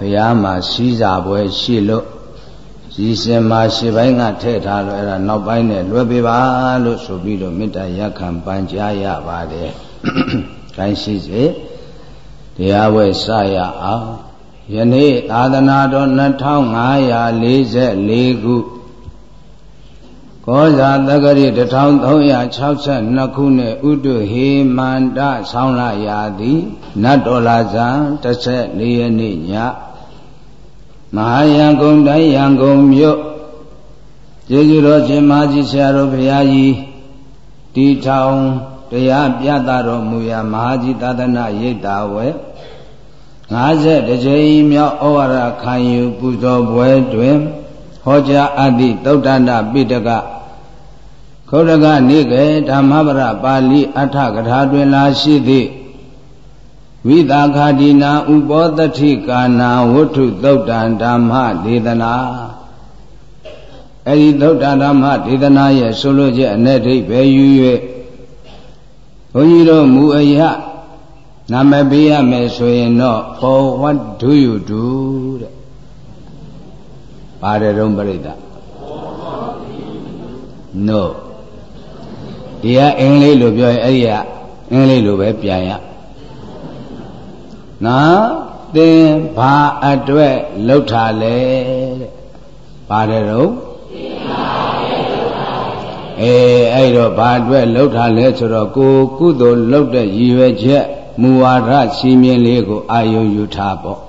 ဘုရားမှာစီးစာပွဲရှိလို့စီစဉ်မှာရှေ့ပိုင်းကထည့်ထားလို့အဲ့ဒါနောက်ပိုင်းနဲ့လွှဲပေးပါလို့ဆိုပြီးတော့မေတ္တာရက်ခံပန်ကြားရပါတယ်။ခိုင်းရှိစေတရားဝဲစရအောင်ယနေ့သာသနာတော်2544ခု ကောဇာတက္ကရီ1362ခုနှစ်ဥတုဟေမန္တဆောင်းလာရာသည်နတ်တော်လာဇံ14ရက်နေ့ညမဟာယံကုံတိုင်းယံကုံမြို့ကျေးဇူးတော်ရှင်မကြီးဆရာတော်ဘုရားကြီးတီထောင်တရားပြသတော်မူရာမဟာကြီးသာသနာရိပ်တာဝဲ50ကြိမ်မြောက်ဩဝါဒခံယူပူဇော်ပွဲတွင် ဟောကြားအပ်သည့်သုတ္တန္တပိတကခုတ်တကနိကေဓမ္မပရပါဠိအထကထာတွင်လာရှိသည့်ဝိသာခာတိနာဥပောတတိကာနာဝတ္ထုသုတ်တံဓမ္မဒေသနာအဲဒီသုတ်တံဓမ္မဒေသနာရဲ့ဆိုလိုချက်အ내ဒိဋ္ဌိပဲယူ၍ဘုန်းကြီးတို့မူအယနာမပေးရမယ်ဆိုရင်တော့ for what do you do တဲ့ ပါတယ်တော့ပြိတ္တာ no ဒီကအင်္ဂလိပ်လိုပြောရင်အဲ့ဒီကအင်္ဂလိပ်လိုပဲပြန်ရနော်သင်ဘာအတွက်လှုပ်ထားလဲတဲ့ပါတယ်တော့အေးအဲ့တော့ဘာအတွက်လှုပ်ထားလဲဆိုတော့ကိုကုသိုလ်လှုပ်တဲ့ရည်ရွယ်ချက်မူဝါဒစီမင်းလေးကိုအာယုံယူထားပေါ့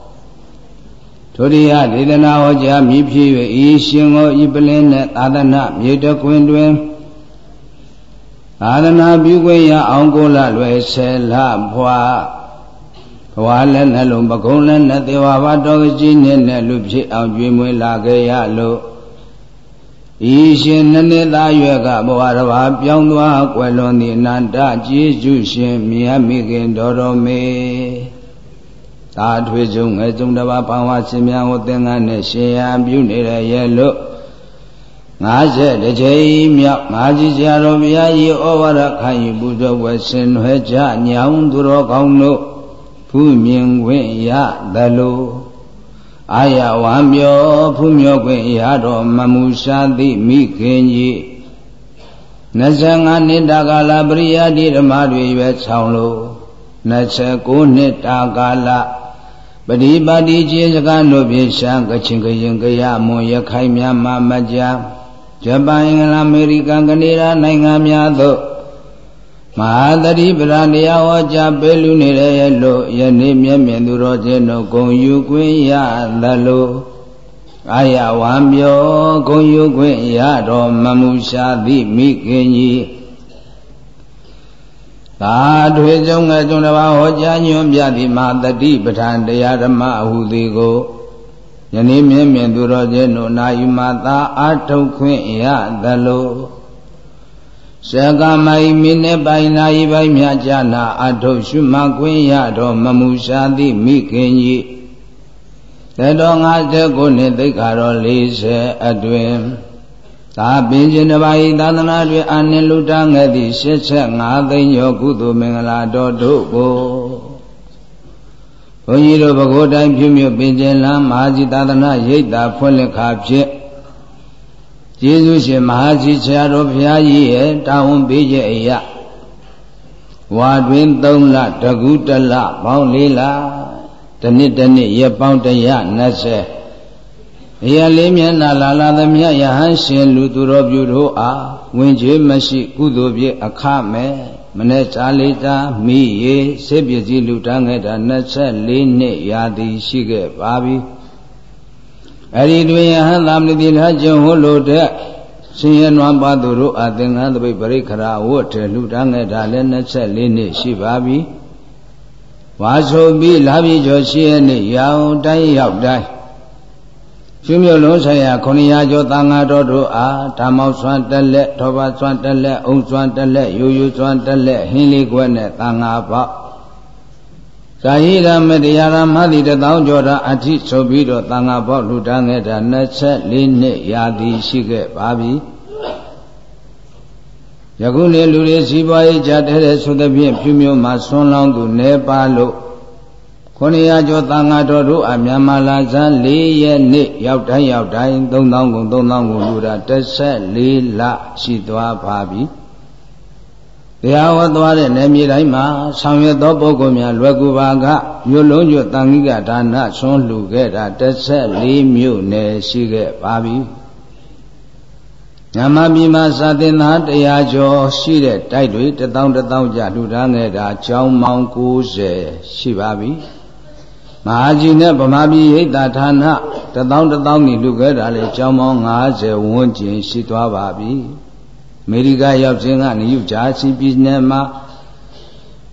ဒုတိယဒေသနာဟောကြားမြည်ဖြစ်၍ဤရှင်ကိုဤပလင်းနဲ့သာသနာမြေတကွင်းတွင်သာသနာပြုခွင့်ရအောင်ကိုလလွယ်ဆယ်လဖွာဘဝလည်းနှလုံးပကုံးလည်းနဲ့သေဝဘာတော်ကြီးနဲ့နဲ့လူဖြစ်အောင်ကြွေးမွေးလာခဲ့ရလို့ဤရှင်နှစ်နှစ်သားရွယ်ကဘဝတစ်ပါးပြောင်းသွားကွယ်လွန်သည့်အနန္တကျေးဇူးရှင်မြတ်မိခင်တော်တော်မေ သာထွေကျုံငယ်ကျုံတစ်ပါးဘာဝရှင်များဟောသင်္ကန်းနဲ့ရှင်ရပြုနေရရဲ့လို့50တကြိမ်မြောက်ငါကြီးဆရာတော်ဘုရားကြီးဩဝါဒခံယူပူဇော်ဝယ်ဆင်နွယ်ကြညောင်းသူတော်ကောင်းတို့ဖူးမြင်ခွင့်ရသလိုအာရဝံမြောဖူးမြောခွင့်ရတော်မမူရှာသိမိခင်ကြီး25နှစ်တာကာလပရိယာတိဓမ္မတွေရွယ်ဆောင်လို့29နှစ်တာကာလ ပရိပါတိခြေစကားတို့ဖြင့်ရှာကချင်းကရင်ကရမွန်ရခိုင်မြမမကြာဂျပန်အင်္ဂလန်အမေရိကန်ကနေဒါနိုင်ငံများသို့မဟာတတိပရတရားဟောကြားပေးလူနေတဲ့လို့ယနေ့မျက်မြင်သူတော်ချင်းတို့ဂုံယူခွင့်ရသလိုအာရဝံပြောဂုံယူခွင့်ရတော်မမူရှာသည်မိခင်ကြီး သာထွေကျုံငယ်ကျုံတစ်ပါးဟောကြားညွှန်ပြသည်မာတတိပဋ္ဌာန်တရားဓမ္မအဟုသည်ကိုယနေ့မြင်မြင်သူတော်ချင်းတို့နာယူမှသာအာထုတ်ခွင့်ရသလိုစကမိုင်မိနစ်ပိုင်းနာရီပိုင်းမြတ်ကြာနာအာထုတ်ရှုမှခွင့်ရတော်မမူရှာသည်မိခင်ကြီးတတော်59နှစ်သိက္ခာတော်40အတွင် သာပင်ခြင်းတစ်ပါးဤသာသနာတွင်အာနိလူတငယ်သည့်85သိန်းကျော်ကုသိုလ်မင်္ဂလာတော်တို့ကိုဘုန်းကြီးတို့ဘဂိုးတိုင်းပြုမြပင်ကျင်လမ်းမဟာကြီးသာသနာရိပ်သာဖွင့်လက်ခါဖြင့်ကျေးဇူးရှင်မဟာကြီးဆရာတော်ဘုရားကြီးရဲ့တာဝန်ပေးချက်အရာဝါတွင်3လတကူတလပေါင်း4လတနှစ်တနှစ်ရက်ပေါင်း120 အရာလေးမျက်နှာလာလာသမျှယဟန်ရှင်လူသူတော်ပြုတို့အားဝင်ကြွေးမရှိ ကုသိုလ်ပြည့်အခမဲ့မနေ့ချာလေးတာမိရေစေပစ္စည်းလူတန်းခဲ့တာ24နှစ်ရာသီရှိခဲ့ပါပြီအဲ့ဒီတွင်ယဟန်သာမဏေတိလကျုံဟိုလိုတဲ့ရှင်ရနွားပါသူတို့အသင်္ကန်းတပိတ်ပရိခရာဝတ်တယ်လူတန်းခဲ့တာလည်း24နှစ်ရှိပါပြီဝါဆိုပြီးလာပြီကျော်ရှိရနှစ်ရောင်တိုင်းရောက်တိုင်း ကျွမြို့လုံးဆိုင်ရာ900ကျော်သံဃာတော်တို့အားဓမ္မောဆွမ်းတက်လက်ထောပါဆွမ်းတက်လက်အုံဆွမ်းတက်လက်ယူယူဆွမ်းတက်လက်ဟင်းလေးကွက်နဲ့သံဃာပေါဇာဟိရမတရားရမတိတသောကျော်တာအထိဆိုပြီးတော့သံဃာပေါလူတန်းခဲ့တာ24နှစ်ရာသီရှိခဲ့ပါပြီယခုလေလူတွေစီးပွားရေးကြတဲ့ဆိုသဖြင့်ဖြူမျိုးမှာဆွန်းလောင်းသူနေပါလို့ ခொနည်းကျော်သံဃာတော်တို့အမြန်မာလာဇန်၄ရက်နေ့ရောက်တိုင်းရောက်တိုင်း3000ကုန်3000ကုန်လူတာ14လရှိသွားပါပြီတရားဝတ်သွားတဲ့နယ်မြေတိုင်းမှာဆောင်ရွက်သောပုဂ္ဂိုလ်များလွယ်ကူပါကမြို့လုံးကျွတ်တန်ခိကဒါနဆွန်းလှူခဲ့တာ14မြို့နယ်ရှိခဲ့ပါပြီညမပြည်မှာစာသင်သားတရားကျော်ရှိတဲ့တိုက်တွေတထောင်တထောင်ကြလှူဒါန်းခဲ့တာကျောင်းမောင်90ရှိပါပြီ မဟာကြီးနဲ့ဗမာပြည်ရိပ်သာဌာနတထောင်တထောင်ကြီးလှူခဲ့တာလေကျောင်းမောင်90ဝန်းကျင်ရှိသွားပါပြီအမေရိကရောက်ခြင်းကနယူဂျာစီပြည်နယ်မှာ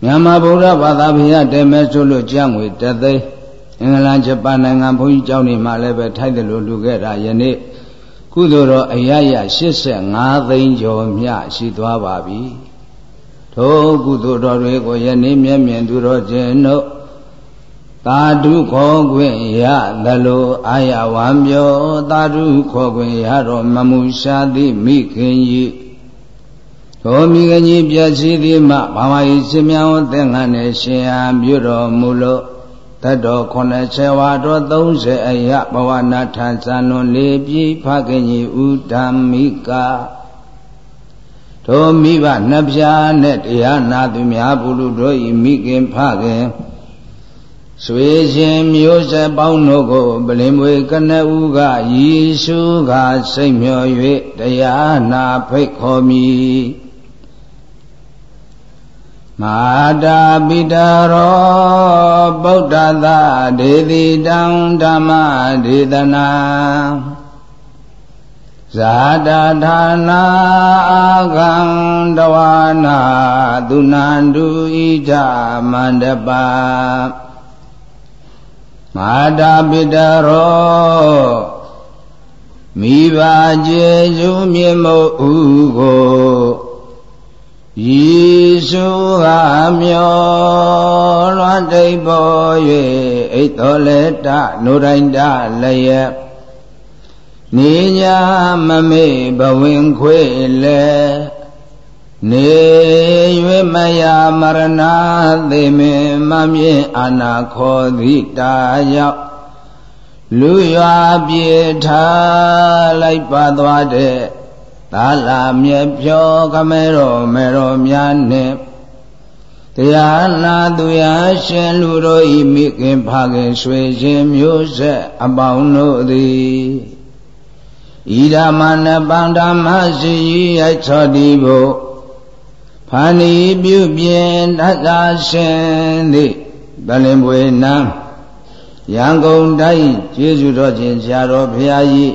မြန်မာဗုဒ္ဓဘာသာဘုရားတဲမဲဆိုလို့ကြံ့ငွေတသိန်းအင်္ဂလန်ဂျပန်နိုင်ငံဘုန်းကြီးကျောင်းတွေမှာလည်းပဲထိုက်တယ်လို့လူခဲ့တာယနေ့ကုသိုလ်တော်အရရ85သိန်းကျော်မြရှိသွားပါပြီထိုကုသိုလ်တော်တွေကိုယနေ့မျက်မြင်သူတော်ခြင်းတို့ သာဓုခေါ်ခွင့်ရသလိုအာရဝံပြော သာဓုခေါ်ခွင့်ရတော်မမူရှာသည်မိခင်ကြီးသောမိခင်ကြီးပြည့်စည်သည်မှဘာဝဤရှင်မြောင်းသင်္ကန်းနဲ့ရှင်ဟာပြုတော်မူလို့တတ်တော်90ဝါတော်30အယဘဝနာထဇန်လွန်လေးပြီဖခင်ကြီးဥဒ္ဓမိကထိုမိဘနှပြားနဲ့တရားနာသူများဘုလူတို့ဤမိခင်ဖခင် ဆွေရှင်မျိုးဆက်ပေါင်းတို့ကိုပလင်မွေကနဦးကယေရှုကစိတ်မျှော်၍တရားနာဖိတ်ခေါ်မိမာတာပိတရောဗုဒ္ဓသာဒေတိတံဓမ္မဒေသနာဇာတာဌာနာအာကံတဝနာသူနန္တုဣဒမန္တပါ မာတာပိတရောမိဘကျေစုမြေမုတ်ဥကိုယေရှုဟာမျောလွန်တိတ်ပေါ်၍အိတ်တော်လက်တနိုတိုင်းတလျက်နေညာမမေ့ဘဝင်ခွေလေ နေ၍မယမရဏသေမင်မမြင်အာနာခောသီတာရောက်လူရွာပြေထားလိုက်ပါသွားတဲ့သာလာမြေဖြောခမဲတော်မေတော်များနဲ့တရားနာသူရရှင်လူတို့ဤမိခင်ဖခင်ဆွေရှင်မျိုးဆက်အပေါင်းတို့သည်ဤဓမ္မနပန္ဓမ္မရှိရိုက်ချောတိဘု ဖာနီပြုပြင်တတ်သာရှင်သည်ဗလင်ပွေနံရန်ကုန်တိုင်းကျေးဇူးတော်ရှင်ဆရာတော်ဘုရားကြီး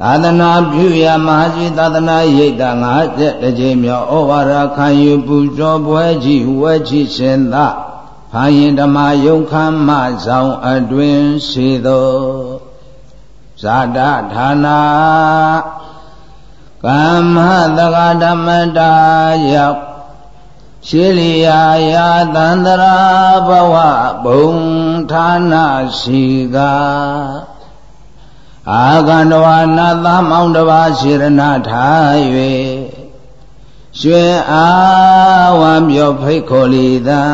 သာသနာပြုရမဟာကြီးသာသနာရိပ်တာ50တကြိမ်မြောက်ဩဝါဒခံယူပူဇော်ပွဲကြီးဝဲကြီးရှင်သာဖာရင်ဓမ္မယုံခမ်းမဆောင်အတွင်ရှိသောဇာတဌာနာ ကမ္မတက္ကဓမ္မတာရောက်ရှိလျာယာသန္တရာဘဝဘုံဌာနာရှိကားအာကန္တဝနာသမောင်တပါစေရဏထား၍ရွှေအာဝံပြောဖိတ်ခေါ်လီတံ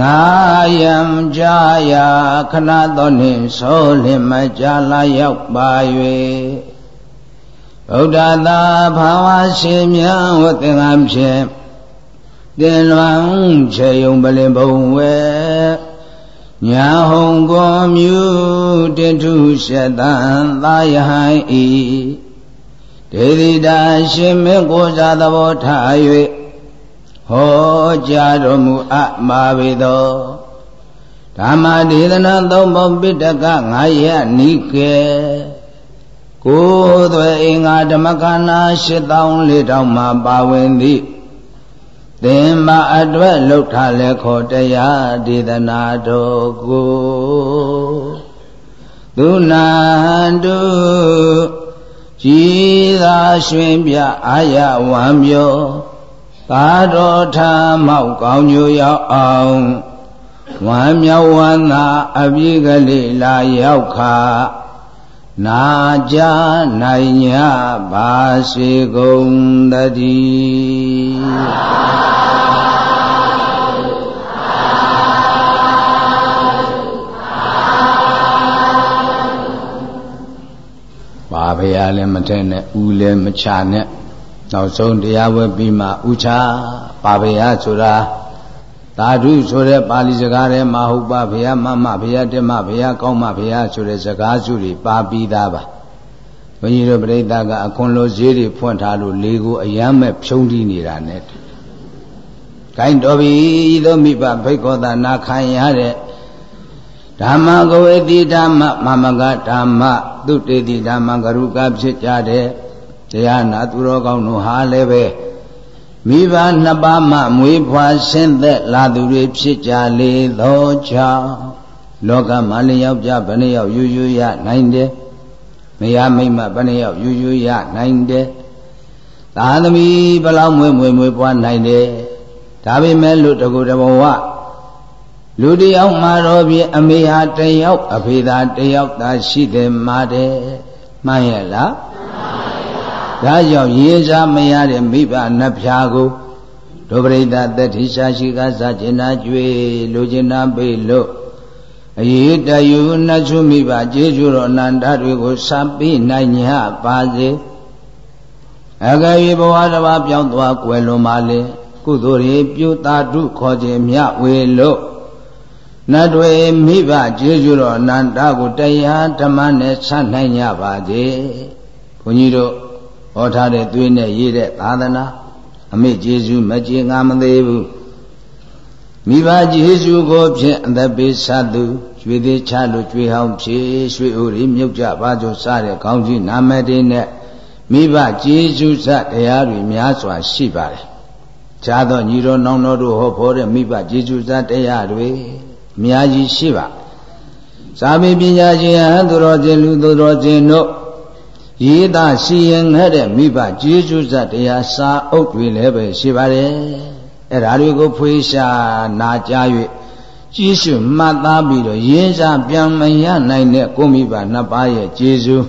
နာယံကြာယာခဏတော်နှင့်ဆိုလင်မကြာလာရောက်ပါ၍ ဗုဒ္ဓသာဘာဝရှင်မြတ်ဝသင်္ကံဖြင့်တင်လွန်ခြေယုံပလင်ဘုံဝဲညာဟုံကောမြူတင်ထုရှတံသာယဟံဤဒေတိတာရှင်မင်းကိုစားသဘောထား၍ဟောကြားတော်မူအပ်ပါပေသောဓမ္မဒေသနာသုံးပုံပိတက9ရက်နိကေ ကိုယ်သွေအင်္ဂါဓမ္မကနာ8400မှာပါဝင်သည့်သင်္မာအတွက်လှုပ်ထားလဲခေါ်တရားဒေသနာတော်ကိုသူနာတုကြည်သာရွှင်ပြအာရဝံမြောသာတော်ထာမောက်ကောင်းညိုရောက်အောင်ဝမ်းမြောက်ဝမ်းသာအပြည့်ကလေးလာရောက်ခါ နာကြနိုင်ညပါစေကုန်တတိဘာဖရာလည်းမထဲနဲ့ဥလည်းမချနဲ့နောက်ဆုံးတရားဝဲပြီးမှဥချပါဖရာဆိုတာ သာဓုဆိုတဲ့ပါဠိစကားထဲမှာဟုတ်ပါဘုရားမမဘုရားတမဘုရားကောင်းမဘုရားဆိုတဲ့စကားစုတွေပါပြီးသားပါဘုန်းကြီးတို့ပြိဿကအခွန်လိုဈေးတွေဖွင့်ထားလို့လေကိုအယမ်းမဲ့ဖြုံးတီးနေတာနဲ့ကိုင်းတော်ပြီသောမိဘဘိက္ခောသနာခံရတဲ့ဓမ္မကဝေတိဓမ္မမမကဓမ္မသူတေတိဓမ္မကရုကဖြစ်ကြတဲ့တရားနာသူတော်ကောင်းတို့ဟာလည်းပဲ မိဘနှစ်ပါးမှမွေးဖွားဆင်းသက်လာသူတွေဖြစ်ကြလေသောကြောင့်လောကမှာလျောက်ကြဘယ်နှယောက်ယူယူရနိုင်တယ်မယားမိမဘယ်နှယောက်ယူယူရနိုင်တယ်သာသမီဘလောက်မွေးမွေးမွေးပွားနိုင်တယ်ဒါပေမဲ့လူတကူတဘဝလူတယောက်မှာတော့ပြအမေဟာတယောက်အဖေသာတယောက်သာရှိတယ်မှာတယ်မှန်ရဲ့လား ဒါကြောင့်ရေစားမရတဲ့မိဘနှဖျားကိုဒုပရိသတတိရှာရှိကစားကျင်နာကြွေလူကျင်နာပေလို့အရေးတယူနှချုမိဘကျေးဇူးတော်အနန္တတွေကိုစပ်ပြီးနိုင်ညပါစေအကယ်၍ဘဝတစ်ပါးပြောင်းသွားကွယ်လွန်ပါလေကုသိုလ်ရေပြုတာတုခေါ်ခြင်းမြဝေလို့နတ်တွေမိဘကျေးဇူးတော်အနန္တကိုတရားဓမ္မနဲ့ဆက်နိုင်ကြပါစေဘုန်းကြီးတို့ ဟောထားတဲ့သွေးနဲ့ရေးတဲ့သာသနာအမေကျေးဇူးမကျေငါမသေးဘူးမိဘကျေးဇူးကိုဖြင့်အသက်ပေးဆသူရွှေသေးချလို့ကြွေဟောင်းဖြေရွှေဥရီမြုပ်ကြပါကြစတဲ့ခေါင်းကြီးနာမည်တွေနဲ့မိဘကျေးဇူးစတရားတွေများစွာရှိပါတယ်။ခြားသောညီတော်နောင်တော်တို့ဟောဖို့တဲ့မိဘကျေးဇူးစတရားတွေအများကြီးရှိပါ။စာပေပညာရှင်ဟန်သူတော်ချင်းလူသူတော်ချင်းတို့ ရေးသားစီရင်ခဲ့တဲ့မိဘကျေးဇူးဇတ်တရားစာအုပ်တွေလည်းပဲရှိပါတယ်အဲ့ဒါတွေကိုဖွေးရှာနာကြား၍ကြီးစုမှတ်သားပြီးတော့ရင်းစားပြန်မရနိုင်တဲ့ကိုမိဘနှစ်ပါးရဲ့ကျေးဇူး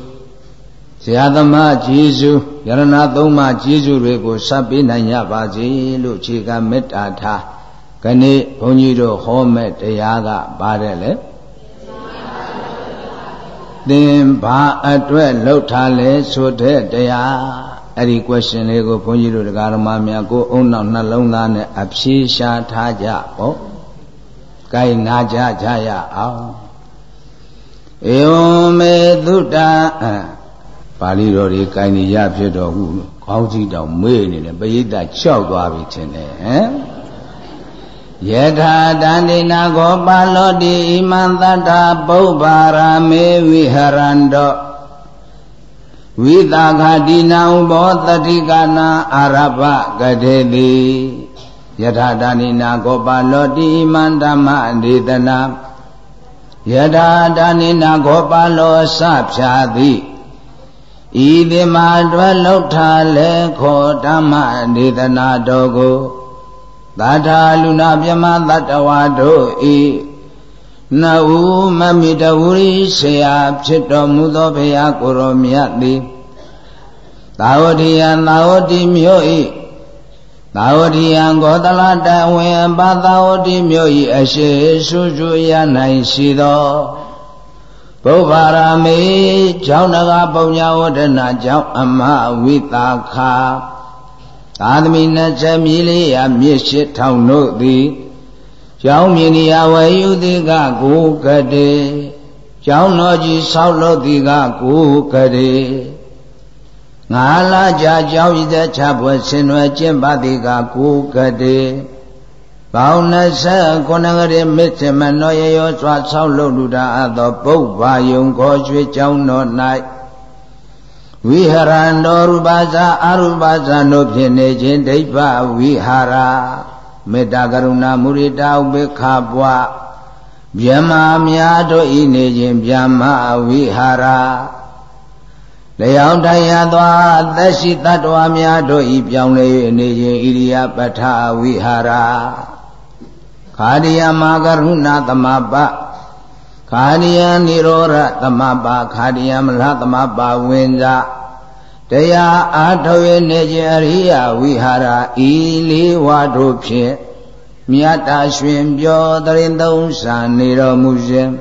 ဇာသမားကျေးဇူးယရဏသုံးပါးကျေးဇူးတွေကိုဆက်ပေးနိုင်ကြပါစေလို့ခြေကမေတ္တာထားခဏိဘုန်းကြီးတို့ဟောမဲ့တရားကပါတယ်လေ သင်ဘာအတွက်လှုပ်ထားလဲဆိုတဲ့တရားအဲ့ဒီ question လေးကိုဘုန်းကြီးတို့တရားဓမ္မများကိုအုံနောက်နှလုံးသားနဲ့အဖြေရှာထားကြပေါ့။ကိုင်နာကြကြရအောင်။ဧဝမေသုတံပါဠိတော်တွေကိုင်နေရဖြစ်တော်ဟုခေါင်းကြီးတောင်မေ့နေတယ်ပရိသတ်ချောက်သွားပြီထင်တယ်ဟမ်။ ယထာတန္တိနာကောပါလောတိဣမံတတ္ထာပုဗ္ဗာရာမေဝိဟရန္တောဝိတာခတိနာဥဘောတတိကနာအာရပကတေတိယထာတန္တိနာကောပါလောတိဣမံဓမ္မဒေသနာယထာတန္တိနာကောပါလောစဖြာတိဤတိမာတွယ်လောက်ထားလေခောဓမ္မဒေသနာတော်ကို သာထာလူနာမြမသတ္တဝါတို့ဤနဝမမိတဝရိဆရာဖြစ်တော်မူသောဘုရားကိုရောမြတ်သည်သာဝတိယသာဝတိမြို့ဤသာဝတိယဂောတလတဝင်ပါသာဝတိမြို့ဤအရှိဆုစုရနိုင်ရှိသောဘုဗ္ဗရာမေကျောင်းတကားပုံညာဝဒနာကျောင်းအမဝိတာခာ သာသမီနှစ်ချက်မြည်လေးရမြစ်ရှိထောင်တို့သည်ကျောင်းမြင်ရဝေယုတိကကိုကတိကျောင်းတော်ကြီးဆောက်လို့တိကကိုကတိငါလာကြကျောင်းရည်သက်ချပွဲဆင်နွယ်ကျင့်ပါတိကကိုကတိပေါင်း29ကရေမစ္ဆေမနောရရောစွာဆောက်လို့လူတာအသောပုဗ္ဗာယုံခေါ်ရွှေကျောင်းတော်၌ ဝိဟရံတော်ရူပဇာအရူပဇာတို့ဖြစ်နေခြင်းဒိဗ္ဗဝိဟာရမေတ္တာကရုဏာမုရိတာဥပေက္ခပွားဗျမများတို့ဤနေခြင်းဗျမဝိဟာရလျောင်းတိုင်ရသွားသက်ရှိတ attva များတို့ဤပြောင်းလဲ၍နေခြင်းဣရိယပဋ္ဌဝိဟာရခာရိယမကရုဏာသမပ ခာရိယនិရောဓသမပခာရိယမလသမပဝင်စားတရားအားထုတ်ရနေခြင်းအရိယဝိဟာရဤလေးဝါတို့ဖြင့်မြတ်တာရွှင်ပြောတရင်သုံးဆာနေတော်မူခြင်း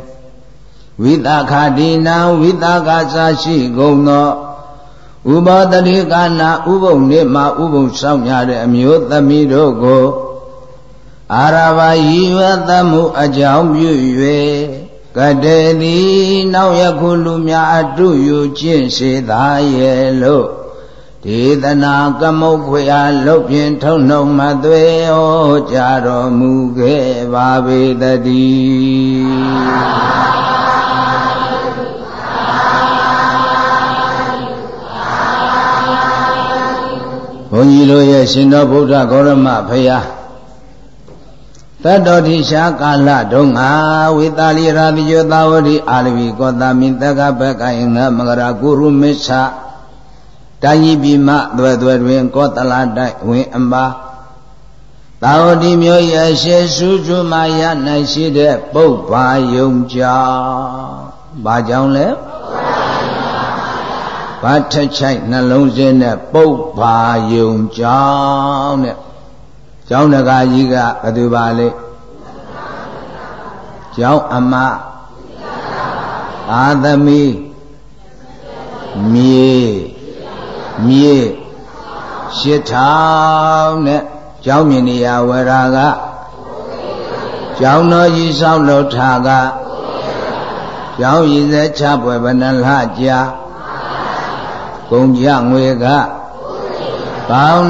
ဝိသခာတိနံဝိသကစာရှိကုန်သောဥပတတိကနာဥပုံနေမှာဥပုံဆောင်ရတဲ့အမျိုးသမီးတို့ကိုအာရဘာယီဝသမှုအကြောင်းပြု၍ ကတေတိနောက်ယခုလူများအတုယူကျင့်စေသာရဲ့လို့ဒေသနာကမုတ်ခွေအားလုတ်ပြင်ထုံနှုံမသွေဩကြတော်မူခဲ့ပါပေတည်းဘုန်းကြီးတို့ရဲ့ရှင်တော်ဗုဒ္ဓဂေါရမဖရာ တတ္တော်တိရှာကာလတုံးငါဝေတာလီရာတိယောသာဝတိအာလဝီကောတာမိတကဘကယငမဂရာကုရုမစ္ဆတိုင်းကြီးပြည်မှသွဲသွဲတွင် ကောတလာတိုက်ဝင်အမပါသာဝတိမျိုးရဲ့ရှေစုစုမှရနိုင်ရှိတဲ့ပုပ္ပါယုံကြောင့်ဘာကြောင့်လဲဘာထက်ချိုက်နှလုံးစင်းနဲ့ပုပ္ပါယုံကြောင့်တဲ့ ကျောင်းတကာကြီးကဘယ်သူပါလဲကျောင်းအမအာသမီမြေမြေရှစ်ထောင်နဲ့ကျောင်းမြင်နေရဝရာကကျောင်းတော်ကြီးဆောက်လုပ်ထားကကျောင်းရည်စဲချပွဲဘဏ္ဍလကြာကုံကြငွေက ကောင်း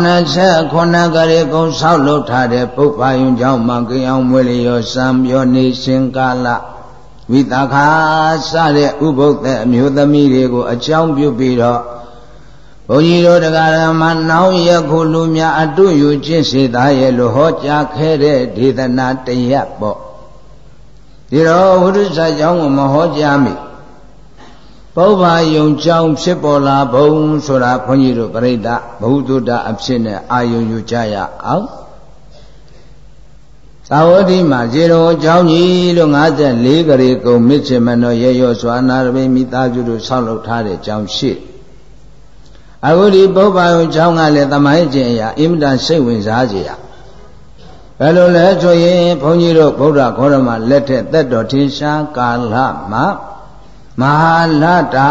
29ကလေးကုံဆောက်လုပ်ထားတဲ့ပုပ္ပယုံကျောင်းမှာကြောင်မွေလျောစံပြောနေရှင်ကာလဝိသခာစတဲ့ဥပုပ်တဲ့အမျိုးသမီးတွေကိုအကြောင်းပြုပြီးတော့ဘုန်းကြီးတို့တရားဓမ္မနောင်ရခုလူများအတုယူကျင့်စေသားရဲ့လို့ဟောကြားခဲ့တဲ့ဒေသနာတရက်ပေါ့ဒီတော့ဝိရုဇအကြောင်းကိုမဟောကြားမိ ပုဗ္ဗာယုံကြောင့်ဖြစ်ပေါ်လာဘုံဆိုတာဘုန်းကြီးတို့ပြိဋ္ဌဘုဒ္ဓအဖြစ်နဲ့အာယုံယူကြရအောင်သာဝတိမှာဇေရောအကြောင်းကြီးလို့54ကလေးကုံမြစ်ချင်မနောရေရောစွာနာရဘိမိသားစုတို့ဆောက်လုပ်ထားတဲ့အကြောင်းရှိအခုဒီပုဗ္ဗာယုံအကြောင်းကလည်းသမိုင်းကျင်အရာအင်မတန်စိတ်ဝင်စားကြရဘယ်လိုလဲဆိုရင်ဘုန်းကြီးတို့ဗုဒ္ဓခေါရမလက်ထက်သက်တော်ထင်ရှားကာလမှာ မဟာလတာ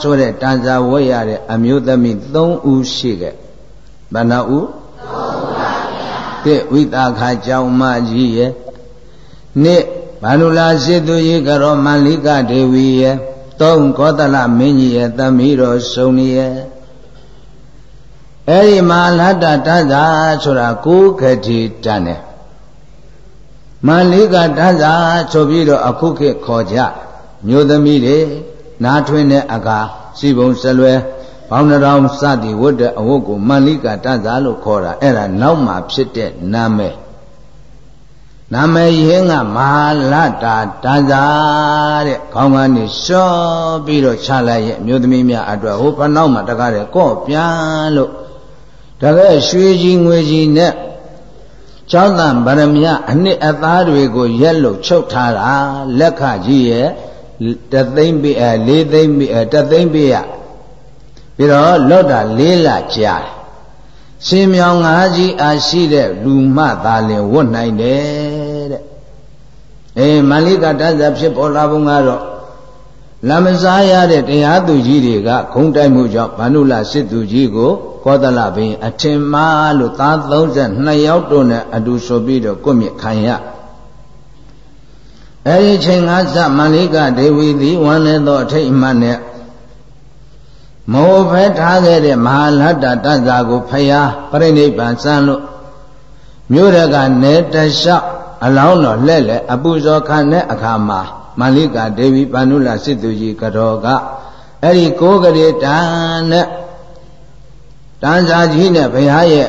ဆိုတဲ့တန်ဇာဝဲရတဲ့အမျိုးသမီး3ဦးရှိခဲ့။ဘယ်နှဦး3ဦးပါဗျာ။တဲ့ဝိတာခကြောင့်မကြီးရဲ့နှစ်ဘာနုလာစေသူကြီးကရောမန္လိကဒေဝီရဲ့သုံးကောသလမင်းကြီးရဲ့သမီးတော်စုံရဲ့အဲ့ဒီမဟာလတတန်ဇာဆိုတာကိုးခတိတန်တယ်မန္လိကတန်ဇာဆိုပြီးတော့အခုခေတ်ခေါ်ကြ မျိုးသမီးတွေနားထွင်းတဲ့အခါစီပုံစလွဲဘောင်းတော်စသည်ဝတ်တဲ့အဝတ်ကိုမန္လိကတဇာလို့ခေါ်တာအဲ့ဒါနောက်မှဖြစ်တဲ့နာမည်နာမည်ရင်းကမဟာလတာတဇာတဲ့ခေါင်းကနေရှော့ပြီးတော့ချလိုက်ရဲ့မျိုးသမီးများအတွက်ဟိုဘနောက်မှာတကားတဲ့ကော့ပြန်လို့တကယ်ရွှေကြီးငွေကြီးနဲ့ကျောင်းသားဗရမယအနှစ်အသားတွေကိုရက်လို့ချုပ်ထားတာလက်ခကြီးရဲ့ တသိမ့်ပြအဲ၄သိမ့်ပြအဲတသိမ့်ပြရပြီးတော့လော့တာ၄လကြာရှင်မြောင်ငါးကြီးအားရှိတဲ့လူမသာလင်ဝတ်နိုင်တယ်တဲ့အေးမန္လိကတဇဖြစ်ပေါ်လာပုံကတော့လမစားရတဲ့တရားသူကြီးတွေကခုံတိုက်မှုကြောင့်ဗန္ဓုလစစ်သူကြီးကိုကောသလဘင်းအထင်မှားလို့သား32ယောက်တို့နဲ့အတူဆိုပြီးတော့ကွတ်မြခံရ အဲဒီချိန်ကသမန္လိကဒေဝီသည်ဝမ်းနေသောအထိတ်မှန်နဲ့မောဖဲထားခဲ့တဲ့မဟာလတ္တတဇာကိုဖယားပြိဋိဘံစံလို့မြို့ရကနေတလျှောက်အလောင်းတော်လက်လက်အပူဇော်ခံတဲ့အခါမှာမန္လိကဒေဝီပန္နုလစစ်သူကြီးကတော်ကအဲ့ဒီကိုးကလေးတန်နဲ့တန်စာကြီးနဲ့ဘုရားရဲ့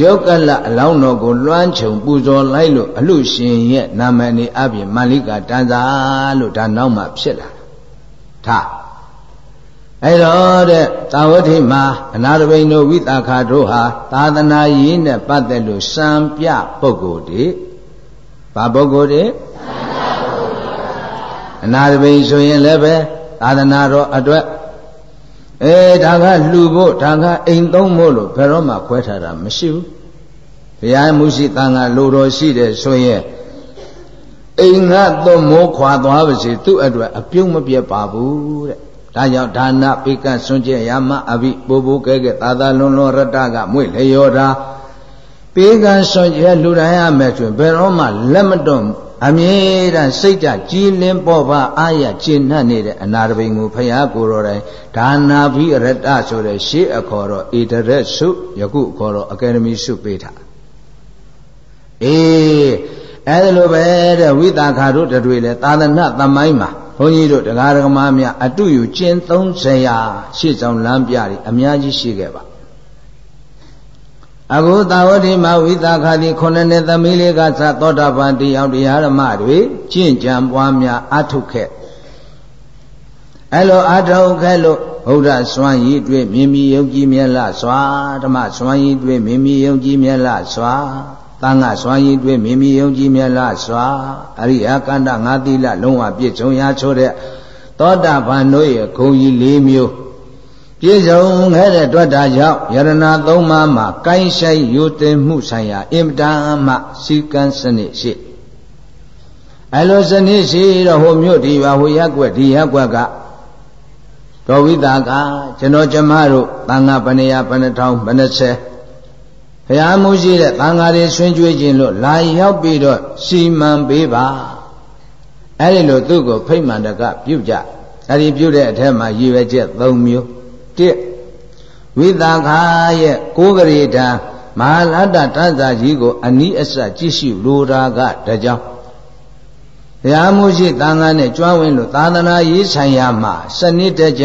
ယောကလအလောင်းတော်ကိုလွှမ်းခြုံပူဇော်လိုက်လို့အလူရှင်ရဲ့နာမည်နေအပြင်မန္လိကတန်စာလို့ဒါနောက်မှဖြစ်လာတာအဲ့တော့တဲ့သာဝတိမှာအနာတပိန်တို့ဝိသခာတို့ဟာသာသနာရင်းနဲ့ပတ်သက်လို့စံပြပုဂ္ဂိုလ်တွေဘာပုဂ္ဂိုလ်တွေအနာတပိန်ဆိုရင်လည်းပဲသာသနာတော်အတွက် အဲဒါကလှူဖို့ဒါကအိမ်သုံးဖို့လို့ဘယ်တော့မှခွဲထားတာမရှိဘူးဘုရားမှုရှိတန်ခါလိုတော်ရှိတယ်ဆိုရင်အိမ်ကသွမိုးခွာသွားပါစေသူ့အတွက်အပြုံးမပြတ်ပါဘူးတဲ့ဒါကြောင့်ဒါနပိကဆွန့်ကျက်ရမအဘိပူပူကဲကဲသာသာလွန်လွန်ရတ္တကမွေ့လျော်တာပိကဆွန့်ကျက်လူတိုင်းရမယ်ဆိုဘယ်တော့မှလက်မတွန့် အမြဲတမ်းစိတ်ကြကြည်လင်းပေါ်ပါအာရကျင့်နှံ့နေတဲ့အနာတပိန်ကိုဖရာကိုယ်တော်တိုင်ဒါနာဘိရတ္တဆိုတဲ့ရှေးအခေါ်တော့ဣတရက်စုယခုခေါ်တော့အကယ်ဒမီစုပေးထားအေးအဲ့ဒါလိုပဲတဲ့ဝိသခါတို့တွေလည်းသာသနာသမိုင်းမှာဘုန်းကြီးတို့တရားဓမ္မများအတုယူကျင့်30ရာရှေ့ဆောင်လမ်းပြတွေအများကြီးရှိခဲ့ပါ အခုသာဝတိမဝိသခာတိခုနှစ်နှစ်သမီးလေးကသသောတာပန်တရားတရားဓမ္မတွေကျင့်ကြံပွားများအထုခဲ့အဲ့လိုအထုခဲ့လို့ဘုရားစွမ်းရည်တွေ့မြင်မြယုံကြည်မြတ်လားစွာဓမ္မစွမ်းရည်တွေ့မြင်မြယုံကြည်မြတ်လားစွာသံဃာစွမ်းရည်တွေ့မြင်မြယုံကြည်မြတ်လားစွာအရိယကန္တငါသီလလုံးဝပြည့်စုံရာချိုးတဲ့သောတာပန်တို့ရဲ့ဂုံကြီး၄မျိုး ပြည့်စုံခဲ့တဲ့တွတ်တာကြောင့်ယရဏသုံးပါးမှာကိုင်းဆိုင်ယူတင်မှုဆိုင်ရာအင်တန်မှစီကံစနစ်ရှိအဲလိုစနစ်ရှိတော့ဟိုမြို့ဒီပါဟိုရက်ွက်ဒီရက်ွက်ကတော်ဝိတာကကျွန်တော်ကျမတို့တန်ဃာပဏိယပဏထောင်ပဏဆယ်ဘုရားမှုရှိတဲ့တန်ဃာတွေဆွင်ကြွေးခြင်းလို့လာရောက်ပြီးတော့စီမံပေးပါအဲ့ဒီလိုသူ့ကိုဖိတ်မှန်တကပြုတ်ကြအဲ့ဒီပြုတ်တဲ့အထက်မှာရည်ရွယ်ချက်၃မျိုး တစ်ဝိသခာရဲ့ကိုးကရေတာမဟာလတ္တတန်စာကြီးကို အနိအစကြည့်ရှုလိုတာကတကြောင်တရားမှုရှိသံဃာနဲ့ကြွားဝင်လို့သာသနာရေးဆိုင်ရာမှာစနစ်တကျ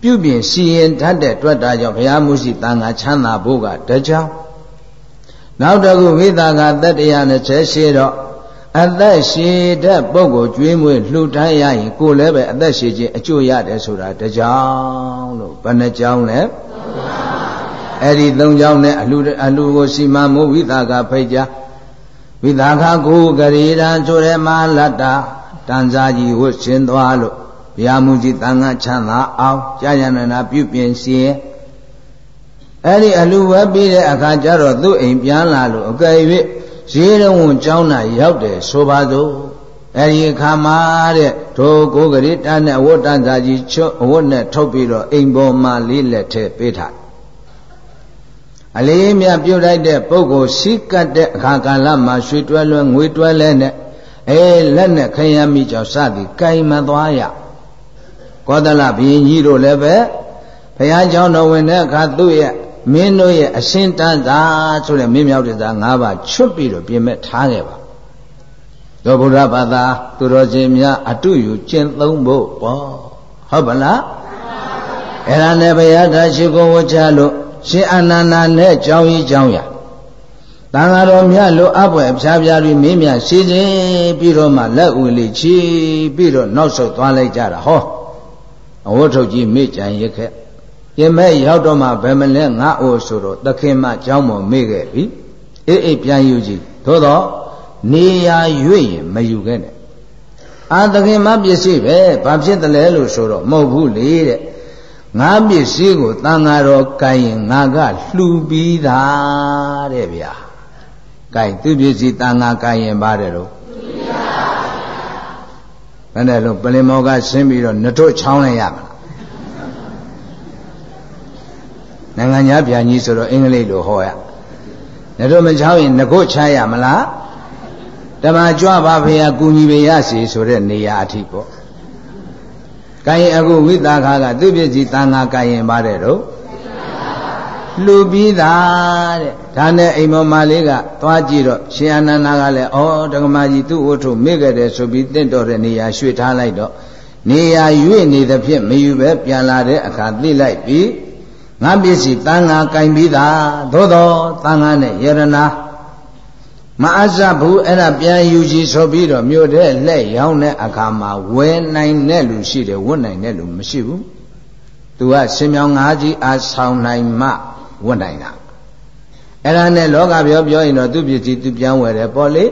ပြုပြင်စီရင်တတ်တဲ့တွက်တာကြောင့်ဘုရားမှုရှိသံဃာချမ်းသာဖို့ကတကြောင်နောက်တခုဝိသကတတ္တရာ28တော့ အသက်ရှည်တဲ့ပုဂ္ဂိုလ်ကျွေးမွေးလှူဒန်းရရင်ကိုယ်လည်းပဲအသက်ရှည်ခြင်းအကျိုးရတယ်ဆိုတာတကြောင်လို့ဘယ်နှကြောင်လဲအဲ့ဒီသုံးကြောင်နဲ့အလှအလှကိုစီမံမှုဝိသကဖိတ်ကြဝိသကကိုဂရေရန်ဆိုတဲ့မဟာလတ္တတန်စာကြီးဝတ်ဆင်းသွားလို့ဘုရားမူကြီးတန်ခါချမ်းသာအောင်ကြာရဏနာပြုပြင်စီအဲ့ဒီအလှဝဲပြီးတဲ့အခါကျတော့သူ့အိမ်ပြန်လာလို့အကယ်၍ ရေရဝံကျောင်းနာရောက်တယ်ဆိုပါစို့အဲဒီအခါမှာတဲ့ဒိုကိုကလေးတန်းနဲ့အဝတ်တန်းစာကြီးချွတ်အဝတ်နဲ့ထုတ်ပြီးတော့အိမ်ပေါ်မှာလေးလက်ထဲပေးထားအလေးမြပြုတ်လိုက်တဲ့ပုဂ္ဂိုလ်ရှိကတ်တဲ့အခါကာလမှာရွှေတွဲလွဲငွေတွဲလဲနဲ့အဲလက်နဲ့ခရမ်းမိကြောင့်စသည်ကြိုင်မသွားရကောသလဘုရင်ကြီးတို့လည်းပဲဘုရားကျောင်းတော်ဝင်တဲ့အခါသူ့ရဲ့ မင်းတို့ရဲ့အရှင်တန်သာဆိုတဲ့မင်းမြောက်တဲ့သာ၅ပါးချွတ်ပြီးတော့ပြင်မဲ့ထားခဲ့ပါတို့ဗုဒ္ဓဘာသာသူတော်ရှင်များအတုယူကျင့်သုံးဖို့ပေါ့ဟုတ်ပါလားအဲ့ဒါနဲ့ဘုရားထားရှိကိုဝချလို့ရှင်အာနန္ဒာနဲ့ကြောင်းကြီးကြောင်းရတန်ဃာတော်မြတ်လိုအပ်ပွဲဖြားဖြားပြီးမင်းမြရှိစေပြီးတော့မှလက်ဦးလေးချီပြီးတော့နောက်ဆုတ်သွားလိုက်ကြတာဟောအဝတ်ထုတ်ကြီးမိကြံရခဲ့ ယမဲရောက်တော့မှဘယ်မလဲငါ့အိုဆိုတော့သခင်မကြောင်းမမေ့ခဲ့ပြီအေးအေးပြန်ယူကြည့်သို့တော့နေရာရွေ့ရင်မယူခဲ့နဲ့အာသခင်မပစ္စည်းပဲဘာဖြစ်တယ်လဲလို့ဆိုတော့မဟုတ်ဘူးလေတဲ့ငါပစ္စည်းကိုတန်ဃာတော်ကင်ရင်ငါကလှူပြီးသားတဲ့ဗျာကင်သူပစ္စည်းတန်ဃာကင်ရင်ပါတယ်လို့ဘယ်နဲ့လို့ပလင်မောကဆင်းပြီးတော့နှထွတ်ချောင်းလိုက်ရမလား နိုင်ငံသားပြန်ကြီးဆိုတော့အင်္ဂလိပ်လိုဟောရ။ဒါတော့မချောင်းရင်ငကုတ်ချရမလား။တမကြွပါဖေယကူညီပေရစီဆိုတဲ့နေရာအထိပေါ့။ကိုင်အခုဝိသခာကသူပစ္စည်းတန်ခါကိုင်ရင်ပါတယ်တော့လူပြီးသားတဲ့ဒါနဲ့အိမ်မော်မလေးကသွားကြည့်တော့ရှင်အနန္ဒာကလည်းဩဒကမာကြီးသူ့ဝတ္ထုမေ့ခဲ့တယ်ဆိုပြီးတင့်တော်တဲ့နေရာရွှေ့ထားလိုက်တော့နေရာရွေ့နေသဖြင့်မယူပဲပြန်လာတဲ့အခါသိလိုက်ပြီး ငါပစ္စည်းတန်ငါကင်ပြီးသားသို့သောတန်ငါနဲ့ယရနာမအစဘူးအဲ့ဒါပြန်ယူကြည့်ဆိုပြီးတော့မြို့တဲ့လက်ရောင်းတဲ့အခါမှာဝယ်နိုင်တဲ့လူရှိတယ်ဝတ်နိုင်တဲ့လူမရှိဘူးသူကရှင်မြောင်ငါးကြီးအားဆောင်နိုင်မှဝတ်နိုင်တာအဲ့ဒါနဲ့လောကပြောပြောရင်တော့သူပစ္စည်းသူပြန်ဝယ်တယ်ပေါ့လေ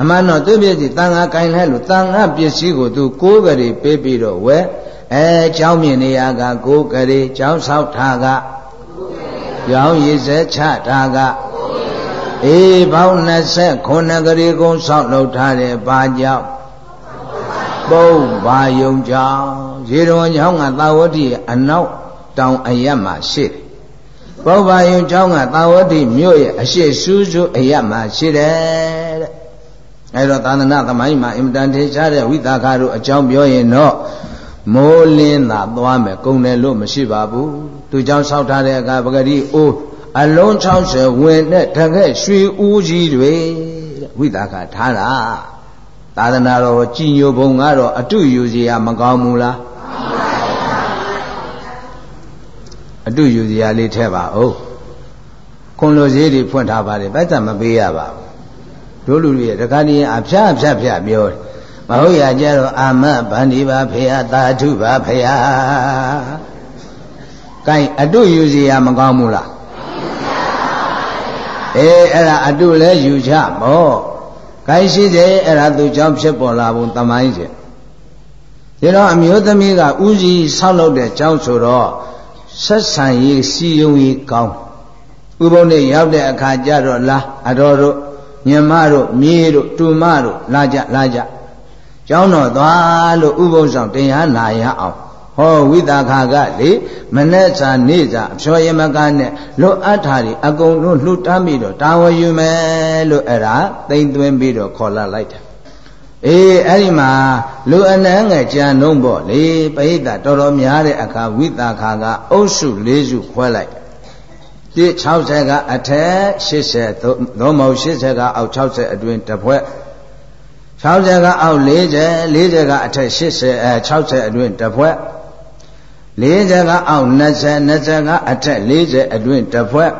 အမှန်တော့သူပစ္စည်းတန်ငါကင်လဲလို့တန်ငါပစ္စည်းကိုသူကိုးကြရီပေးပြီးတော့ဝယ် အဲကျောင်းမြင်နေရကကိုကလေးကျောင်းဆောက်ထားကကျောင်းရည်စဲချထားကအေးပေါင်း29ကလေးကုန်းဆောက်လုပ်ထားတဲ့ဘာကြောင့်ပုံဘာယုံကြောင့်ရေတော်ကျောင်းကသာဝတိအနောက်တောင်အရက်မှာရှိတယ်ပုဗ္ဗာယုံကျောင်းကသာဝတိမြို့ရဲ့အရှိစူးစူးအရမှာရှိတယ်တဲ့အဲဒါသာသနာသမိုင်းမှာအင်တန်ထေရှားတဲ့ဝိသကာတို့အကြောင်းပြောရင်တော့ မိုးလင်းသာသွားမယ်ကုန်တယ်လို့မရှိပါဘူးသူကြောင့်ဆောက်ထားတဲ့အခါပဂတိအိုးအလုံး60ဝင်တဲ့တကက်ရွှေဦးကြီးတွေဝိသကာထားတာသာသနာတော်ကြည်ညိုဘုံကတော့အတုယူစီရမကောင်းဘူးလားအတုယူစီရလေးထဲပါဦးခွန်လိုစည်းတွေဖွင့်ထားပါတယ်ပိုက်ဆံမပေးရပါဘူးတို့လူတွေတခါတည်းအဖျားဖျားဖျားပြောတယ် မဟုတ်ရကြတော့အာမဗန္ဒီပါဖေယသာဓုပါဖေယကိုင်အတုယူစီရမကောင်းဘူးလားအေးအဲ့ဒါအတုလဲယူချမောကိုင်းရှိတယ်အဲ့ဒါသူကြောင့်ဖြစ်ပေါ်လာဖို့တမိုင်းချက်ဒီတော့အမျိုးသမီးကဥကြီးဆောက်လုပ်တဲ့ကြောင့်ဆိုတော့ဆက်ဆံရေးစီယုံရေးကောင်းဥပုံနဲ့ရောက်တဲ့အခါကျတော့လာအတော်တို့ညမတို့မြေးတို့တူမတို့လာကြလာကြ ကျောင်းတော်သွားလို့ဥပုံဆောင်တရားနာရအောင်ဟောဝိသခာကလေမနဲ့စာနေ့စာအဖြောရမကနဲ့လွတ်အပ်တာတွေအကုန်လုံးလှူတမ်းပြီးတော့တာဝယူမယ်လို့အဲ့ဒါသိမ့်သွင်းပြီးတော့ခေါ်လာလိုက်တယ်အေးအဲ့ဒီမှာလူအနှံငယ်ကြံနှုံးပေါ့လေပိဋကတော်တော်များတဲ့အခါဝိသခာကအုပ်စု၄စုခွဲလိုက်ဒီ60ကအထက်80သို့မဟုတ်80ကအောက်60အတွင်းတစ်ဖွဲ့ 60ကအောက်40 40ကအထက်80အဲ60အတွင်းတစ်ဖွဲ့40ကအောက်20 20ကအထက်40အတွင်းတစ်ဖွဲ့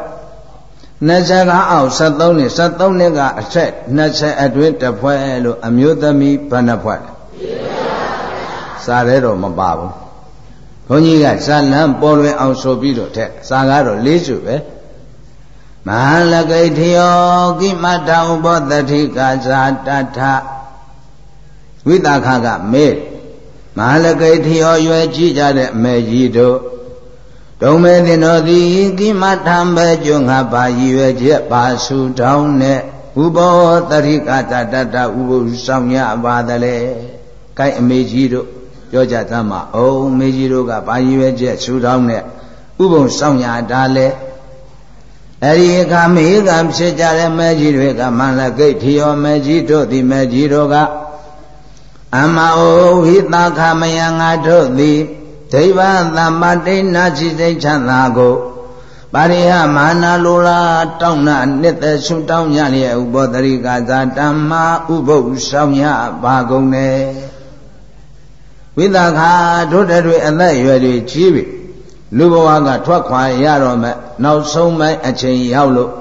20ကအောက်73နှစ်73နှစ်ကအထက်20အတွင်းတစ်ဖွဲ့လို့အမျိုးသမီးဘယ်နှဖွဲ့လဲစားရဲတော့မပါဘူးဘုန်းကြီးကဇာလံပေါ်လွင်အောင်ဆိုပြီးတော့ထက်စာကတော့၄စုပဲမဟာလကိထယောကိမတဥပောတတိကာဇာတထ ဝိတာခကမေမဟာလကိထယောရွယ်ကြည့်ကြတဲ့အမေကြီးတို့ဒုံမေတင်တော်သည်ကိမထံပဲကျွငါပါရည်ရွယ်ချက်ပါစုတောင်းနဲ့ဥပောတရိကတတတဥပုဆောင်ရပါသလဲ။ကိုက်အမေကြီးတို့ပြောကြသမှာအုံမေကြီးတို့ကပါရည်ရွယ်ချက်ဆူတောင်းနဲ့ဥပုံဆောင်ရတာလဲအဲ့ဒီအခါမေကံဖြစ်ကြတဲ့မဲကြီးတွေကမန္လကိတ်ထယောမဲကြီးတို့သည်မဲကြီးတို့က အမအိုဝိသခမယငါတို့သည်ဒိဗ္ဗသမ္မာတိနာချိစိတ်ချမ်းသာကိုပါရိဟမာနာလိုလားတောင်းနာနှစ်သက်ဆုတောင်းရလျက်ဥပောတရိကသာတမ္မာဥပုပ်ဆောင်ရပါကုန်တယ်ဝိသခာတို့တွေအသက်အရွယ်တွေကြီးပြီလူဘဝကထွက်ခွာရတော့မဲ့နောက်ဆုံးပိုင်းအချိန်ရောက်လို့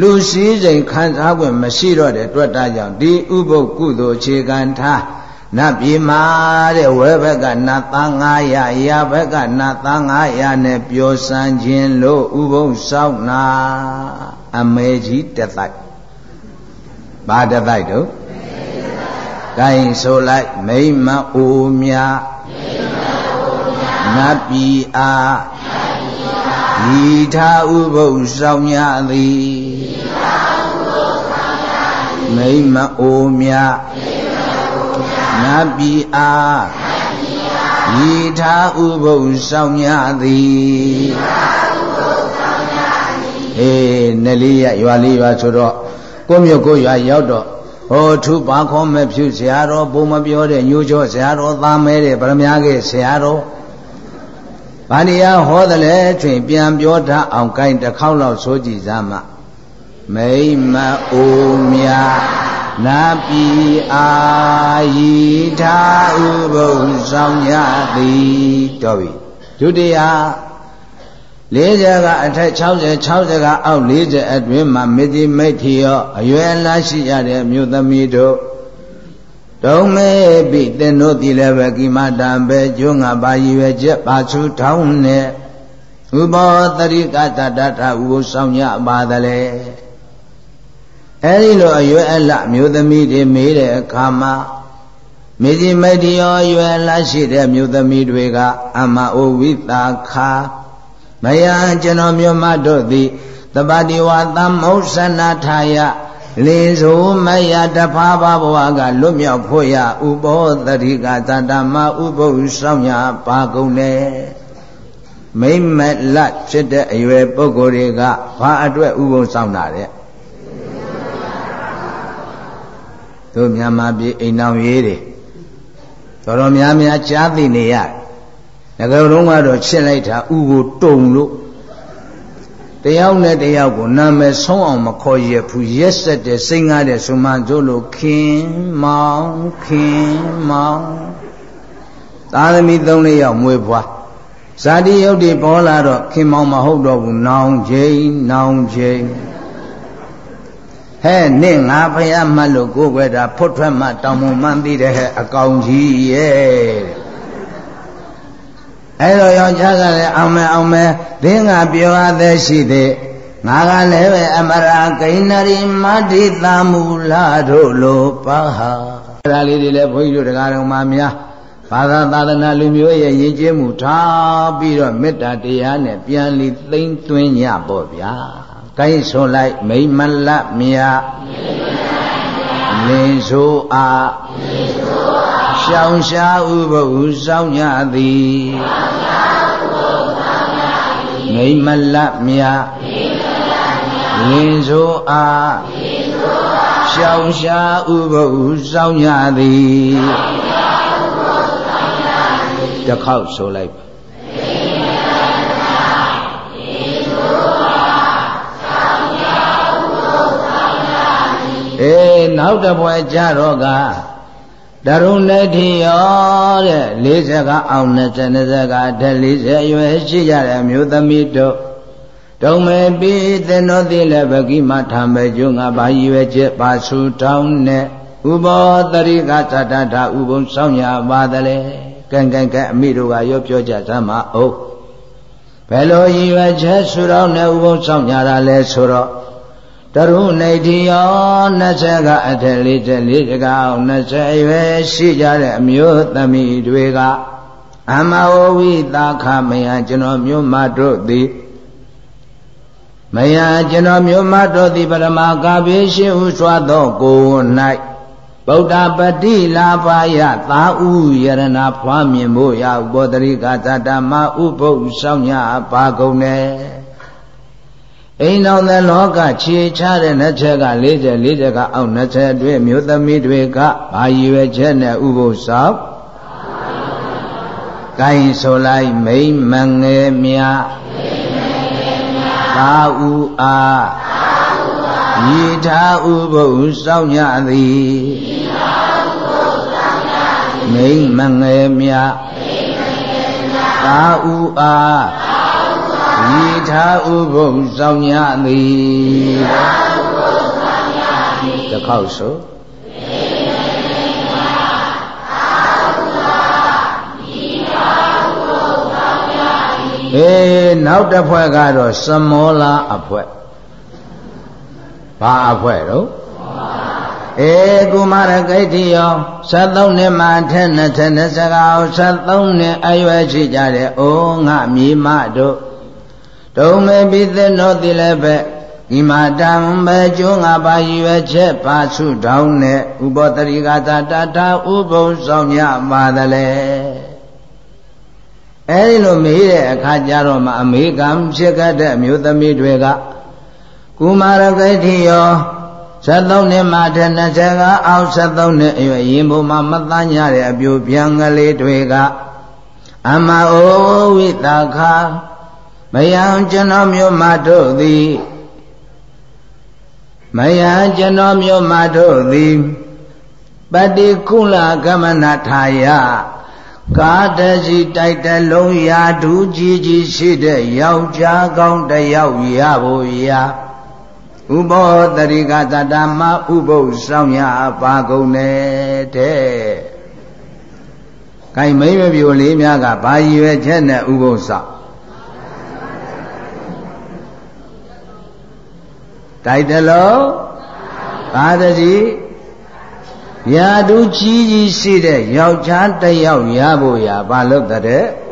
လူစည်းစိမ်ခံစား권မရှိတော့တဲ့တွေ့တာကြောင့်ဒီဥပုပ်ကုသိုလ်ခြေခံထား နတ်ပြည်မှာတဲ့ဝဲဘက်ကနတ်သား900အရာဘက်ကနတ်သား900နဲ့ပျော်စမ်းခြင်းလို့ဥပုံဆောက်နာအမေကြီးတတိုက်ဘာတတိုက်တို့ကိုင်းဆိုလိုက်မိမ့်မအိုမြနတ်ပြည်အားဤထာဥပုပ်ဆောင်ရသည်မိမ့်မအိုမြ နတ်ပြည်အားဤထာဥပုပ်ဆောင်ရသည်အေးနလေးရရွာလေးရွာဆိုတော့ကိုမြို့ကိုရွာရောက်တော့ဟောထုပါခေါ်မဲ့ဖြူဆရာတော်ဘုံမပြောတဲ့ညိုချောဆရာတော်သားမဲတဲ့ဗရမ ्या ကဆရာတော်ဗာဏိယဟောတယ်လေထွင်ပြန်ပြောတတ်အောင်ကိုင်းတစ်ခေါက်လောက်ဆိုကြည်စားမှမိမအိုမြ နာပြီအာယီထာဥပုပ်ဆောင်ရသည်တော်ပြီဒုတိယ40ကအထက်60 60ကအောက်40အတွင်းမှာမေတိမိတ်ထီရောအရွယ်လားရှိရတဲ့မြို့သမီးတို့ဒုံမေပိသင်တို့ဒီလည်းပဲကိမတံပဲကျိုးငါပါရည်ရွယ်ချက်ပါချူထောင်းနဲ့ဥပောတရိကတတထဥပုဆောင်ရပါသလဲ အဲဒီလိုအရွယ်အလမျိုးသမီးတွေမေးတဲ့အခါမှာမေကြီးမတိယောအရွယ်လရှိတဲ့မျိုးသမီးတွေကအမအိုဝိတာခာမယံကျွန်တော်မြို့မတို့သည်တပတိဝသမ္မောစနာထာယလင်းဆိုမယတဖာဘဘဝကလွတ်မြောက်ဖို့ရဥဘောတတိကသတ္တမဥပုသ်ဆောင်ညာပါကုန်တယ်မိမ့်မလတ်ဖြစ်တဲ့အရွယ်ပုဂ္ဂိုလ်တွေကဘာအတွက်ဥပုံဆောင်တာတဲ့ တို့မြန်မာပြည်အိမ်တော်ရေးတွေတော်တော်များများကြားသိနေရငကယ်တော့ကတော့ချစ်လိုက်တာဥကိုတုံလို့တယောက်နဲ့တယောက်ကိုနာမည်ဆုံးအောင်မခေါ်ရဘူးရက်ဆက်တဲ့စိတ်ငားတဲ့ဆိုမှကျို့လို့ခင်မောင်ခင်မောင်သာသမီသုံးလေးယောက်မွေးဖွားဇာတိယုတ်တွေပေါ်လာတော့ခင်မောင်မဟုတ်တော့ဘူးနောင်ချိန်နောင်ချိန် ဟဲ့နင့်ငါဖယားမှတ်လို့ကိုယ်ွယ်တာဖွတ်ထွက်မှတောင်မမှန်းသိတဲ့ဟဲ့အကောင်ကြီးရဲ့အဲ့တော့ယောက်ျားကလည်းအောင်မဲအောင်မဲဒင်းကပြောရသည်ရှိသည်ငါကလည်းပဲအမရာဂိဏရီမတိတမူလာတို့လိုပါဟာအဲ့ဒါလေးတွေလည်းဘုန်းကြီးတို့တရားတော်မှာများဘာသာသာသနာလူမျိုးရဲ့ရည်ကျင်းမှုထားပြီးတော့မေတ္တာတရားနဲ့ပြန်လီသိမ့်သွင်းညပေါ့ဗျာ။ ကိုင်းဆိုလိုက်မိမလမြာလင်းဆိုအားရှောင်ရှားဥပုဥဆောင်ညသည်မိမလမြာလင်းဆိုအားရှောင်ရှားဥပုဥဆောင်ညသည်တစ်ခေါက်ဆိုလိုက်ပါ အေးနောက်တစ်ပွဲကြတော့ကတရုဏတိယောတဲ့40ကအောင်20 20ကအထက်40ရွယ်ရှိကြတဲ့မျိုးသမီးတို့ဒုံမေပိသင်တို့သည်လည်းဗကိမထံပဲကျုံငါဘာရွယ်ချက်ပါဆူတောင်းနဲ့ဥဘောတရိကသတ္တထဥပုံဆောင်ရပါသလဲကဲကဲကဲအမိတို့ကရောပြောကြသမ်းပါအောင်ဘယ်လိုရည်ရွယ်ချက်ဆူတော်နဲ့ဥပုံဆောင်ကြတာလဲဆိုတော့ တရုနေတိယော20ကအထက်44ကအောင်20ရွယ်ရှိကြတဲ့အမျိုးသမီးတွေကအမဝဝိသာခမယကျွန်တော်မျိုးမတို့သည်မယကျွန်တော်မျိုးမတို့သည်ပရမကာပြေရှိဟုစွာသောကိုယ်၌ဗုဒ္ဓပတိလာပါယသာဥယရဏဖွားမြင်ဖို့ရဥပောတရိကသတ္တမဥပုပ်ဆောင်ညာပါကုန်တယ် အိမ်တော်တဲ့လောကခြေချတဲ့နှစ်ချက်က40 40ကအောက်နှစ်ချက်အတွင်းမြို့သမီးတွေကဘာရည်ရွယ်ချက်နဲ့ဥပုပ်ဆောင်ကိုင်းဆိုလိုက်မိမ့်မငယ်မြသာဥအားဤထာဥပုပ်ဆောင်ညသည်မိမ့်မငယ်မြသာဥအား ဤထာဥပုပ်ဆောင်ညသည်တခေါက်ဆိုအေးနောက်တစ်ဖွဲ့ကတော့စမောလာအဖွဲ့ဘာအဖွဲ့တော့အေကုမာရဂိဋ္ဌိယော73နှစ်မှထက်နှစ်ထက်နှစ်စကား73နှစ်အရွယ်ရှိကြတဲ့အိုငါမြေမတို့ ဒုံမေပိသနောတိလည်းပဲဒီမာတံပဲကျိုးငါပါရွယ်ချက်ပါစုတောင်းနဲ့ဥပောတရိကတာတတာဥပုံဆောင်ညပါသလဲအဲဒီလိုမေးတဲ့အခါကျတော့မှအမေကံဖြစ်ခဲ့တဲ့အမျိုးသမီးတွေကကုမာရဂိဋ္ဌိယော73နှစ်မှထက်20ကအောက်73နှစ်အရွယ်ရင်ဘုံမှာမတန်းကြတဲ့အပြိုပြန်ကလေးတွေကအမအိုဝိတာခာ မယံကျွန်တော်မျိုးမတို့သည်မယံကျွန်တော်မျိုးမတို့သည်ပတိကုလကမနထာယကာတစီတိုက်တလုံးရာဒူးကြီးကြီးရှိတဲ့ယောက်ျားကောင်းတယောက်ရဖို့ရာဥဘောတရိကတတမဥပုပ်ဆောင်ရပါကုန်တဲ့တဲ့။ကိုင်မိမပြိုလေးများကဘာရည်ရွယ်ချက်နဲ့ဥပုပ်ဆောင် တိုက်တလုံးဘာတစီရာဒူးကြီးကြီးရှိတဲ့ယောက်ျားတစ်ယောက်ရဖို့ရဘာလို့တဲ့။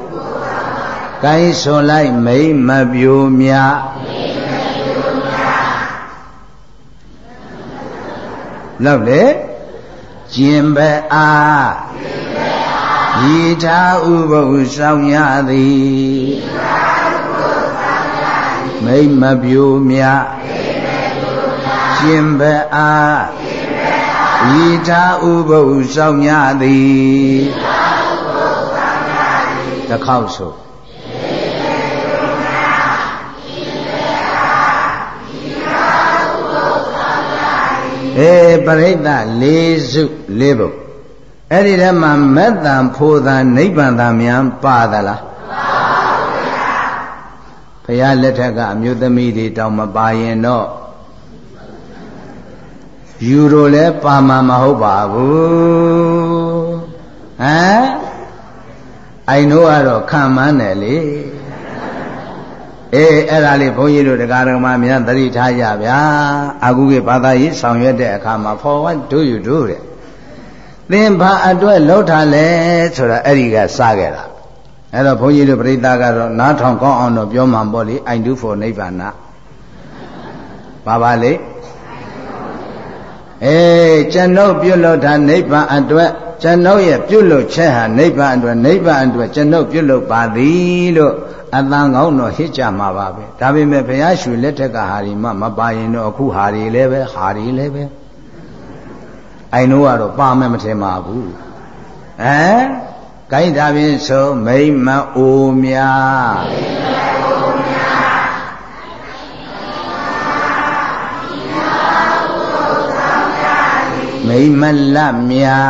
ကိုင်းဆိုလိုက်မိမပြိုများလောက်လေကျင်ပဲအားဤထာဥပုဆောင်ရသည်မိမ့်မပြိုမြကျင် ပဲအားဤထာဥပုဆောင်ရသည်တစ်ခေါက်ဆိုအေးပရိသတ်၄စု၄ဘုတ်အဲ့ဒီထဲမှာမက်တံဖိုးတံနိဗ္ဗာန်တံမြန်ပါသလားဘုရားလက်ထက်ကအမျိုးသမီးတွေတောင်မပါရင်တော့ ယူရိုလဲပါမှာမဟုတ်ပါဘူးဟမ်အိုင်တို့ကတော့ခံမှန်းတယ်လေအေးအဲ့ဒါလေးဘုန်းကြီးတို့တရားတော်မှာမြန်သတိထားကြဗျာအာဟုကေဘာသာရေးဆောင်ရွက်တဲ့အခါမှာ for what do you do တဲ့သင်ဘာအတွက်လှုပ်ထားလဲဆိုတာအဲ့ဒီကစခဲ့တာအဲ့တော့ဘုန်းကြီးတို့ပြိဿကတော့နားထောင်ကောင်းအောင်တော့ပြောမှန်ပေါ့လေ I do for နိဗ္ဗာန်ဘာပါလေ အေးကျွန်ုပ်ပြုလုပ်တာနိဗ္ဗာန်အတွက်ကျွန်ုပ်ရဲ့ပြုလုပ်ချက်ဟာနိဗ္ဗာန်အတွက်နိဗ္ဗာန်အတွက်ကျွန်ုပ်ပြုလုပ်ပါသည်လို့အတန်ကောင်းတော့ဟစ်ကြမှာပါပဲဒါပေမဲ့ဘုရားရှုလက်ထက်ကဟာဒီမှမပါရင်တော့အခုဟာဒီလည်းပဲဟာဒီလည်းပဲအိုင်တို့ကတော့ပါမယ်မထင်ပါဘူးဟမ်ကိုင်းဒါဖြင့်ဆိုမိမ့်မအိုမြာမိမ့်မ လမြာ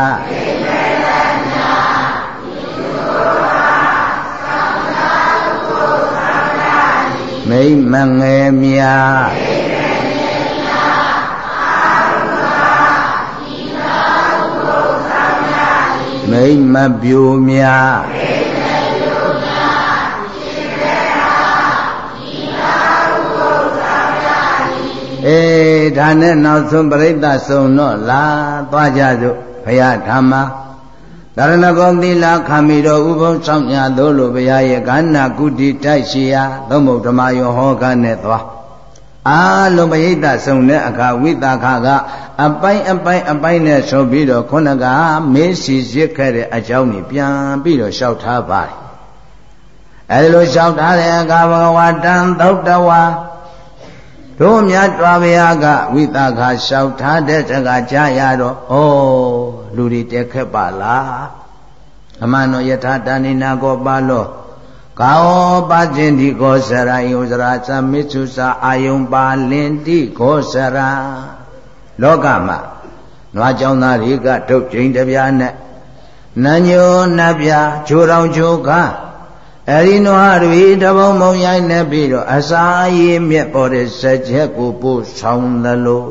မိမ့်မငယ်မြာမိမ့်မပြိုမြာ အေးဒါနဲ့နောက်ဆုံးပြိဿဆုံးတော့လာသွားကြစို့ဘုရားဓမ္မဒါရဏဂောသီလခံမိတော်ဥပုံဆောင်ညာသို့လိုဘုရားရဲ့ကန္နာကုတိတိုက်ရှိရာသုံးမုတ်ဓမ္မယောဟောကနဲ့သွားအာလုံးပရိသဆုံးတဲ့အခါဝိတာခကအပိုင်းအပိုင်းအပိုင်းနဲ့ဆိုပြီးတော့ခုနကမေးစီရစ်ခဲ့တဲ့အကြောင်းကြီးပြန်ပြီးတော့လျှောက်ထားပါတယ်အဲဒီလိုလျှောက်ထားတဲ့အခါဘဂဝတံသုတ်တဝါ တို့မြတ်တော်ဘုရားကဝိတာခလျှောက်ထားတဲ့စကားကြားရတော့ဩလူတွေတက်ခက်ပါလားအမှန်တော့ယထာတဏိနာကောပါလောကာဝပါခြင်းတိကောစရာယုစရာသမစ္ဆုစာအာယုံပါလင်တိကောစရာလောကမှာနွားကြောင်းသားတွေကဒုတ်ကျိန်တပြားနဲ့နညိုနပြချိုးတော်ချိုးကား အဲဒီနွားတွေတဘုံမုံရိုက်နေပြီးတော့အစာရည်မြက်ပေါ်တဲ့စက်ချက်ကိုပို့ဆောင်သလို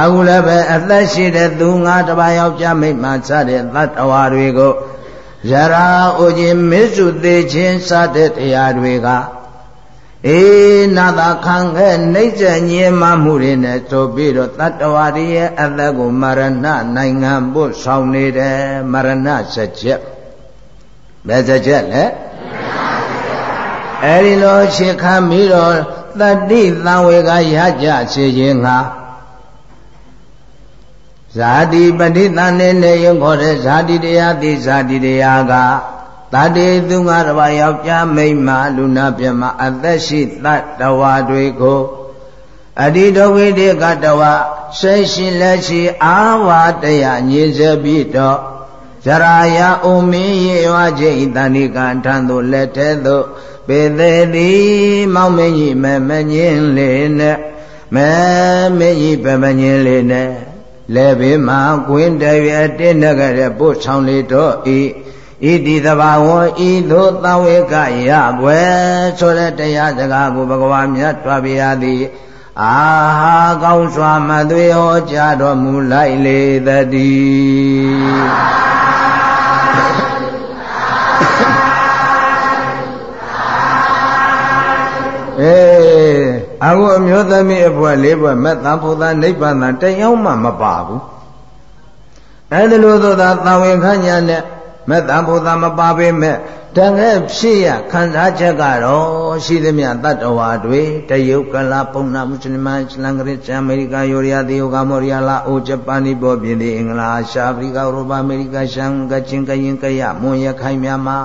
အခုလည်းပဲအသက်ရှိတဲ့သူငါတပါးယောက်ျားမိန်းမစတဲ့သတ္တဝါတွေကိုရရာအိုခြင်းမစ္စုသေးခြင်းစတဲ့တရားတွေကအေးနာတာခံခဲ့နှိမ့်ဆက်ညင်မှမှုတွေနဲ့ဆိုပြီးတော့တတ္တဝါတွေရဲ့အသက်ကိုမရဏနိုင်ငံပို့ဆောင်နေတယ်မရဏဆက်ချက်ဘယ်ဆက်ချက်လဲ အဲဒီလိုရှေခံပြီးတော့တတိသံဝေကရကြစေခြင်းငါဇာတိပဋိသန္ဓေနဲ့ရုံခေါ်တဲ့ဇာတိတရားတိဇာတိတရားကတတေသူငါတပါးယောက်ျားမိန်းမလူနာပြမအသက်ရှိတတဝါတွေကိုအတိတဝိတေကတဝဆိရှင်လက်ရှိအာဝါတရားညင်စေပြီးတော့ ဇရာယဥမင်းရေဝခြင်းတဏိကထံသို့လက်ထဲသို့ပေသေးသည်မောင်မင်းကြီးမမငင်းလေးနဲ့မမင်းကြီးပမငင်းလေးနဲ့လက်ဘေးမှာကွင်းတရွယ်တင်းနဂရပို့ဆောင်လေတော့ဤဣတိတဘာဝံဤသို့သံဝေကရဘွယ်ဆိုတဲ့တရားစကားကိုဘဂဝါမြတ်တွားပြရသည်အာဟာကောင်းစွာမသွေဟောကြားတော်မူလိုက်လေတည်း အေးအခုအမျိုးသမီးအဘွယ်လေးဘွယ်မဲ့တန်ဖို့သာနိဗ္ဗာန်တယောက်မှမပါဘူးအဲဒါလို့သောသာသံဝေခညာနဲ့ မဲ့တံဘုသာမပါပေမဲ့တကယ်ဖြစ်ရခံစားချက်ကတော့ရှိသမျှတတ္တဝါတွေတရုတ်ကလာပုံနာမွတ်စလင်မစလန်ကရစ်အမေရိကယူရီးယားတရုတ်ကမော်ရီးယားလာအိုဂျပန်ဒီပေါ်ပြည်သည်အင်္ဂလာရှားအာဖရိကဥရောပအမေရိကရှမ်းကချင်းကရင်ကရမွန်ရခိုင်မြန်မာ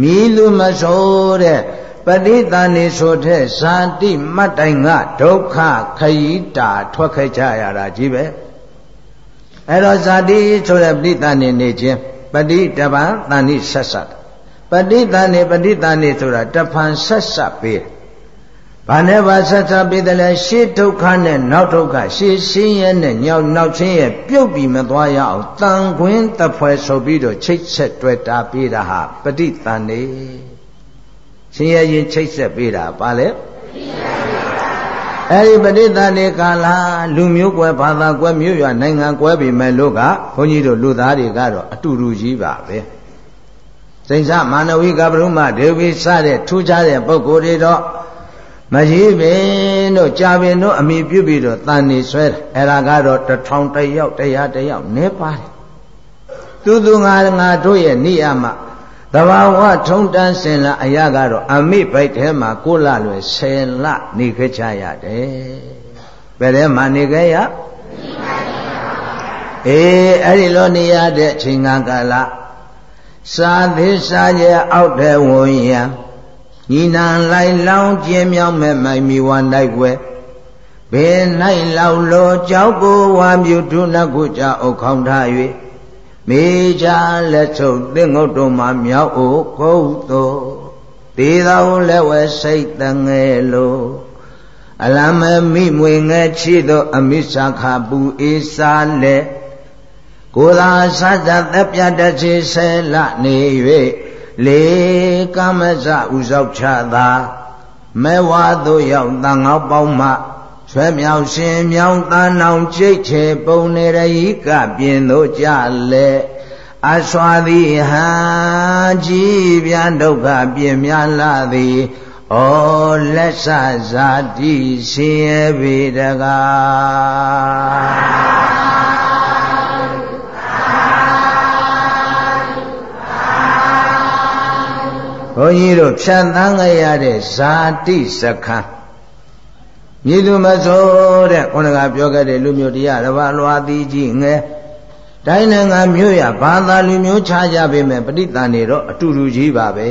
မြည်လူမဆိုးတဲ့ပဋိသန္ဓေဆိုတဲ့ဇာတိမတ်တိုင်ကဒုက္ခခရီးတာထွက်ခဲ့ကြရတာကြီးပဲအဲ့တော့ဇာတိဆိုတဲ့ပဋိသန္ဓေနေခြင်း ပဋိတပံတန်ဋိဆက်ဆက်ပဋိသန္ဓေပဋိသန္ဓေဆိုတာတဖန်ဆက်ဆက်ပေးဘာနဲ့ပါဆက်ဆက်ပေးတယ်လဲရှေးဒုက္ခနဲ့နောက်ဒုက္ခရှေးရှင်းရဲနဲ့ညောင်နောက်ချင်းရဲ့ပြုတ်ပြီးမသွားရအောင်တန်ခွင်းတဖွဲဆိုပြီးတော့ချိတ်ဆက်တွေ့တာပေးတာဟာပဋိသန္ဓေရှင်းရဲရင်ချိတ်ဆက်ပေးတာပါလေ အဲ့ဒီပဋိသန္ဓေကာလလူမျိုးကွယ်ဘာသာကွယ်မြို့ရွာနိုင်ငံကွယ်ပြီမဲ့လို့ကဘုန်းကြီးတို့လူသားတွေကတော့အတူတူကြီးပါပဲစိန်စမာနဝိကပရုမဒေဝိစတဲ့ထူးခြားတဲ့ပုဂ္ဂိုလ်တွေတော့မကြီးပင်တို့ကြာပင်တို့အမိပြုပြီးတော့တန်နေဆွဲတယ်အဲ့ဒါကတော့တထောင်တယောက်တရားတယောက်နဲပါတယ်သူသူငါငါတို့ရဲ့နိယမ တဘာဝထုံတန်းစင်လာအရာကတော့အမိဘိုက်ထဲမှာကိုလလွယ်10လနေခဲ့ချရတယ်ဘယ်ထဲမှာနေခဲ့ရအေးအဲ့ဒီလိုနေရတဲ့အချိန်ကာလစာသေးစာကျအောက်တဲ့ဝင်ရညီနံလိုက်လောင်းကျင်းမြောင်းမဲ့မိုင်မီဝါနိုင်ွယ်ဘယ်၌လောက်လောကြောက်ကိုဝါမြူထုနကုကြအုပ်ခေါင်းထား၍ မေချာလက်ချုပ်သင်္ငုတ်တို့မှာမြောက်အိုကုတ်တော်ဒေသောလက်ဝဲစိတ်တငယ်လိုအလမမိမွေငယ်ချီသောအမိစာခပူအေးစားလက်ကိုယ်သာစသသက်ပြတချေဆဲလနေ၍လေကမဇဥဇောက်ချသာမဲဝါတို့ရောက်တန်ငေါပေါင်းမှ ဆွဲမြောက်ရှင်မြောင်းတန်းအောင်ကြိတ်ချေပုံနေရဤကပြင်တို့ကြလေအစွာသည်ဟာကြည်ပြန်ဒုက္ခပြင်များလာသည်ဩလက်ဆဇာတိရှင်ရဲ့ဘေတကားဘုန်းကြီးတို့ဖြတ်သန်းကြရတဲ့ဇာတိစခန်း မြည်သူမဆိုးတဲ့ခုနကပြောခဲ့တဲ့လူမျိုးတရားတပါလွာသည်ကြီးငယ်တိုင်းနိုင်ငံမျိုးရဘာသာလူမျိုးခြားကြပေမဲ့ပဋိသန္ဓေတော့အတူတူကြီးပါပဲ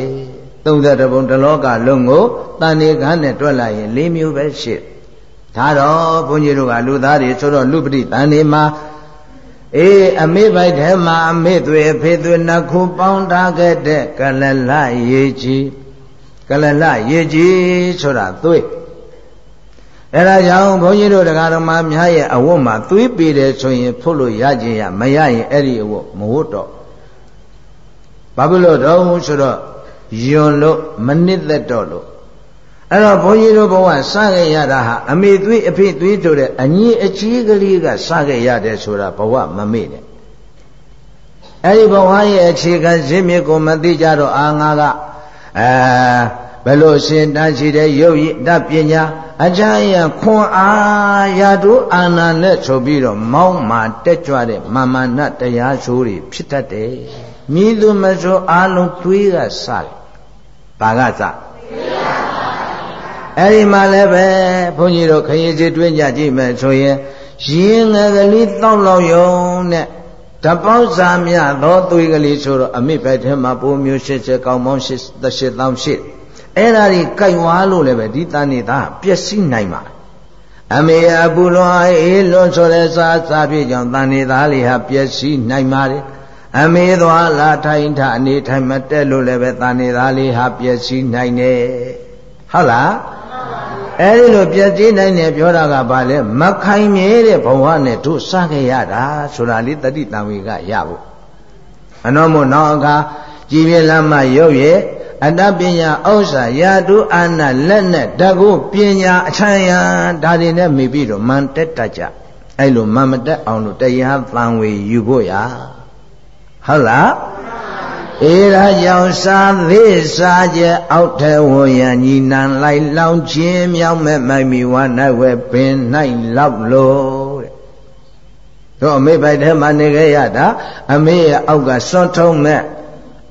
32ပုံတလောကလုံးကိုတန်နေကန်းနဲ့တွက်လိုက်ရင်၄မျိုးပဲရှိဒါတော့ဘုန်းကြီးတို့ကလူသားတွေဆိုတော့လူပဋိသန္ဓေမှာအေးအမေပိုက်ထဲမှာအမေသွေအဖေသွေနှစ်ခုပေါင်းထားခဲ့တဲ့ကလလရေကြီးကလလရေကြီးဆိုတာသွေး အဲဒါကြောင့်ဘုန်းကြီးတို့တရားတော်မှာများရဲ့အဝတ်မှာသွေးပေတယ်ဆိုရင်ဖုတ်လို့ရခြင်းရမရရင်အဲ့ဒီအဝတ်မဝတ်တော့ဘာဖြစ်လို့တော့ဆိုတော့ယွန်လို့မနစ်သက်တော့လို့အဲ့တော့ဘုန်းကြီးတို့ဘဝစခဲ့ရတာဟာအမေသွေးအဖေသွေးဆိုတဲ့အညီအချီးကလေးကစခဲ့ရတယ်ဆိုတာဘဝမမေ့နဲ့အဲ့ဒီဘဝရဲ့အခြေခံဇင်းမြစ်ကိုမသိကြတော့အာငါကအဲဘယ် လိုရှင်တန်းရှိတဲ့ရုပ်ရည်တပညာအကြရခွန်အားရာတို့အာနာနဲ့ဆိုပြီးတော့မောင်းမာတက်ကြွတဲ့မာမနတရားဆိုးတွေဖြစ်တတ်တယ်။မြည်သူမဆိုအာလုံးသွေးကစတယ်။ဘာကစအဲ့ဒီမှာလည်းပဲဘုန်းကြီးတို့ခရီးကြီးတွင်းကြကြည့်မယ်ဆိုရင်ရင်ငယ်ကလေးတောက်လောက်ယုံနဲ့တပေါင်းစာမြသောသွေးကလေးဆိုတော့အမိဘက်ထဲမှာပိုးမျိုး80ကောင်းပေါင်း80တောင်းရှိ အဲ့ဒါကြီးကြိုက်ဝါလို့လည်းပဲဒီတန်နေတာပျက်စီးနိုင်ပါအမေအပူလွန်အေးလွန်ဆိုတဲ့စာစာပြည့်ကြောင့်တန်နေသားလေးဟာပျက်စီးနိုင်ပါတယ်အမေသွားလာထိုင်ထအနေထိုင်မတက်လို့လည်းပဲတန်နေသားလေးဟာပျက်စီးနိုင်တယ်ဟုတ်လားအဲဒီလိုပျက်စီးနိုင်တယ်ပြောတာကဘာလဲမခိုင်မြဲတဲ့ဘဝနဲ့တို့စခဲ့ရတာဆိုတာလေးတတိတံဝေကရဖို့အနောမို့နောက်အခါကြည်ပြလမ်းမရုပ်ရဲ့ အတ္တပညာဥစ္စာယာတုအာနလက်နဲ့တကုပညာအချမ်းရံဒါတွေနဲ့မိပြီးတော့မန်တက်တတ်ကြအဲ့လိုမန်မတက်အောင်လို့တရားသံဝေယူဖို့ရဟုတ်လားအေရာကြောင့်စာသေးစာကျအောက်ထဲဝရညီနံလိုက်လောင်ခြင်းမြောက်မဲ့မိုက်မီဝါ၌ဝဲပင်၌လောက်လို့တဲ့တို့အမေပိုက်ထဲမှာနေခဲ့ရတာအမေရဲ့အောက်ကစွန့်ထုံးမဲ့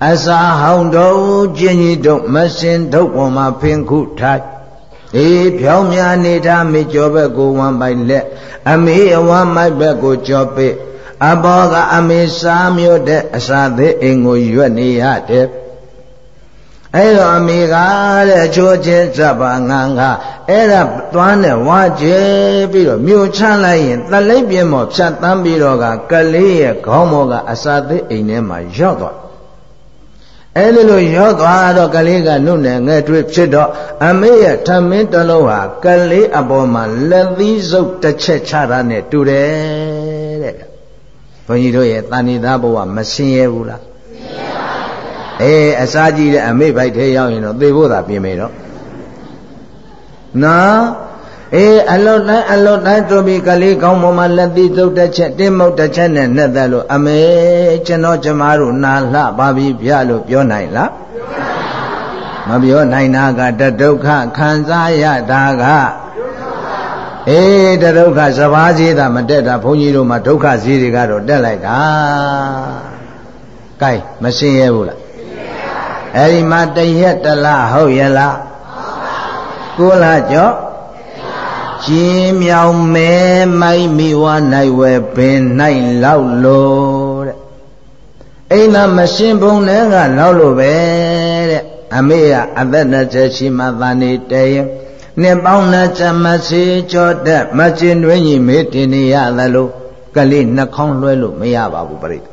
အစာဟောင်းတော်ကျင်းကြီးတို့မစင်ထုတ်ပေါ်မှာဖင်ခုထိုက်အေးဖြောင်းများနေတာမေကျော်ဘက်ကိုဝမ်းပိုက်လက်အမေအဝမ်းမိုက်ဘက်ကိုကြော်ပိအဘောကအမေစားမျိုးတဲ့အစာသေးအိမ်ကိုရွက်နေရတဲ့အဲ့တော့အမေကတဲ့ချိုးချင်းဇပ်ပါငန်းကအဲ့ဒါသွားနဲ့ဝါကျဲပြီးတော့မြို့ချလိုက်ရင်တလိပ်ပြင်းမော်ဖြတ်တန်းပြီးတော့ကကလေးရဲ့ခေါင်းမော်ကအစာသေးအိမ်ထဲမှာရောက်သွား အဲ့ဒီလိုရောသွားတော့ကလေးကနုနယ်ငဲ့တွေ့ဖြစ်တော့အမေရဲ့ထမင်းတလုံးဟာကလေးအပေါ်မှာလက်သီးစုပ်တစ်ချက်ချတာနဲ့တူတယ်တဲ့ဘုန်းကြီးတို့ရဲ့တာဏိသားဘဝမဆင်းရဲဘူးလားအေးအစာကြီးတဲ့အမေဘိုက်ထဲရောက်ရင်တော့သေဖို့သာပြင်မယ်တော့နော် အေးအလွတ်တိုင်းအလွတ်တိုင်းတို့ပြီးကလေးကောင်းပေါ်မှာလက်သီးတုတ်တစ်ချက်တင်းမုတ်တစ်ချက်နဲ့နဲ့သက်လို့အမေကျွန်တော်ကျမတို့နာလှပါပြီဗျလို့ပြောနိုင်လားမပြောနိုင်တာကတဒုက္ခခံစားရတာကအေးတဒုက္ခစဘာကြီးတာမတက်တာဘုန်းကြီးတို့မှာဒုက္ခဈေးတွေကတော့တက်လိုက်တာကဲမရှင်းရဘူးလားအဲ့ဒီမှာတရက်တလားဟုတ်ရဲ့လားကိုလားကြော့ ကျင်းမြောင်မဲမိုက်မိဝနိုင်ဝဲပင်နိုင်လောက်လို့တဲ့အိမ်သာမရှင်းဘုံနဲ့ကလောက်လို့ပဲတဲ့အမေကအသက်20ရှိမှသာနေတည်ရင်နှစ်ပေါင်းနဲ့ဇမစီကြောတဲ့မကျင်တွင်ကြီးမေးတင်နေရသလိုကလေးနှခေါင်းလွှဲလို့မရပါဘူးပြိတ္တ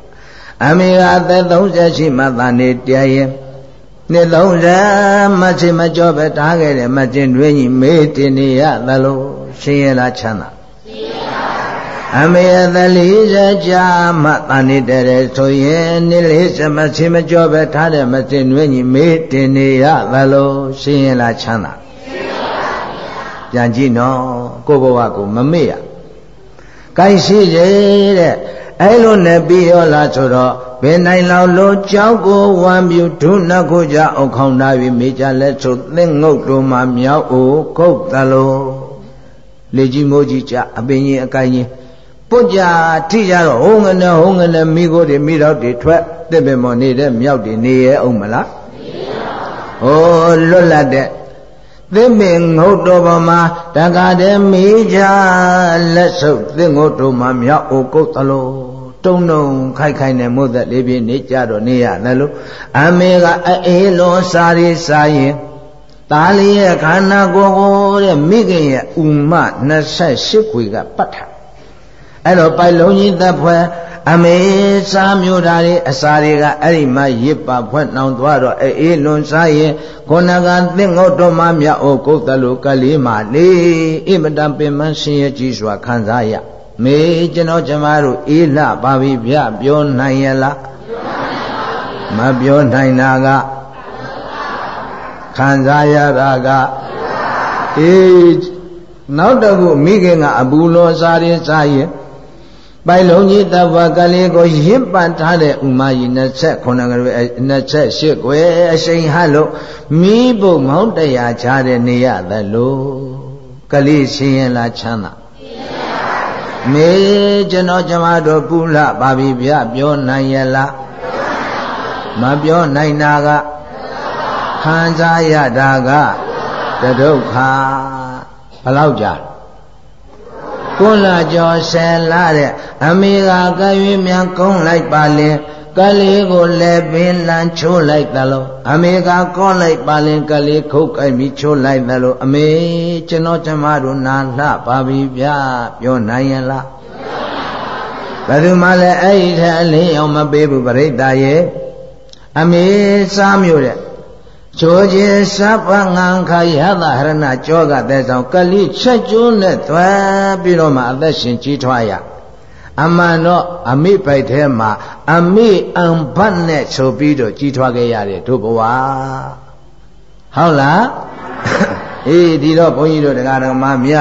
အမေကအသက်30ရှိမှသာနေတည်ရင် နှစ်လုံးစမချင်မကြောပဲထားခဲ့တယ်မကျင်တွင်ကြီးမေးတင်နေရသလိုရှင်ရလားချမ်းသာအမေအသလေးစကြာမှတန်နေတဲ့ဆိုရင်နှစ်လေးစမချင်မကြောပဲထားတယ်မကျင်တွင်ကြီးမေးတင်နေရသလိုရှင်ရလားချမ်းသာပြန်ကြည့်နော်ကိုဘဝကိုမမေ့ရကိုင်းရှိတယ်တဲ့ အဲ့လိုနဲ့ပြီးရောလားဆိုတော့ဘယ်နိုင်လောက်လို့ကြောက်ကိုဝမ်းပြူဒုနှကိုကြအောင်ခေါင်းသားပြီးမိကြလက်ဆိုသင်ငုတ်တို့မှမြောက်အိုခုတ်တလို့လေကြီးမိုးကြီးကြအပင်ကြီးအကိုင်းကြီးပုတ်ကြထိကြတော့ဟုံငနဲ့ဟုံငနဲ့မိကိုတွေမိတော့တွေထွက်တစ်ပင်မော်နေတဲ့မြောက်တွေနေရဲ့အောင်မလားဟိုလွတ်လပ်တဲ့ သင်္ပင်ငုတ်တော်ပေါ်မှာတက္ကတဲ့မိကြလက်ဆုပ်သင်္ငုတ်တော်မှာမြောက်အိုကုတ်တလို့တုံတုံခိုက်ခိုက်နဲ့မို့သက်လေးပြင်းနေကြတော့နေရတယ်လို့အမေကအေးလွန်စားရီစားရင်သားလေးရဲ့ခန္ဓာကိုယ်ကိုတဲ့မိခင်ရဲ့ဥမ28ခွေကပတ်ထား အဲ့တော့ပိုက်လုံးကြီးသက်ဖွဲ့အမေစားမျိုးဓာတွေအစာတွေကအဲ့ဒီမှာရစ်ပါဖွက်နှောင်သွားတော့အေးလွန်စားရင်ခုနကသင်္ငုတ်တော်မှမြတ်အိုကုသလိုကလေးမှလေးအမတန်ပင်မဆင်းရဲကြီးစွာခံစားရမေကျွန်တော်ကျမတို့အေးလှပါပြီဗျပြောနိုင်ရလားမပြောနိုင်တာကခံစားရတာကအေးနောက်တခုမိခင်ကအပူလောစားရင်စားရင် ပိုင်လုံးကြီးတဘကလေးကိုရင့်ပန်ထားတဲ့ဥမာကြီး29ကလေး28ကွယ်အရှိန်ဟလို့မိဖို့မောင်းတရားချတဲ့နေရသလိုကလေးရှင်ရင်လားချမ်းသာမေကျွန်တော်ကျမတို့ပုလပါပြီဗျပြောနိုင်ရလားမပြောနိုင်တာကခံစားရတာကတဒုက္ခဘလောက်ကြာ ကုလကျော်ဆယ်လာတဲ့အမေကကရွေးမြန်ကုန်းလိုက်ပါလင်ကလေးကိုလည်းပင်လန်းချိုးလိုက်သလိုအမေကကောလိုက်ပါလင်ကလေးခုတ်ကိုက်ပြီးချိုးလိုက်သလိုအမေကျွန်တော်ကျမတို့နာလှပါပြီဗျာပြောနိုင်ရင်လားဘယ်သူမှလည်းအဲ့ဒီထက်အလင်းအောင်မပေးဘူးပြိတ္တာရဲ့အမေစားမျိုးတဲ့ ချိုးခြင်းစပငံခယသဟရဏကြောကတဲ့ဆောင်ကလိချက်ကျိုးနဲ့သွားပြီးတော့မှအသက်ရှင်ကြီးထွားရအမှန်တော့အမိပိုက်ထဲမှာအမိအံဘတ်နဲ့ဆိုပြီးတော့ကြီးထွားခဲ့ရတယ်တို့ဘဝဟုတ်လားအေးဒီတော့ဘုန်းကြီးတို့တရားတော်မှာမြ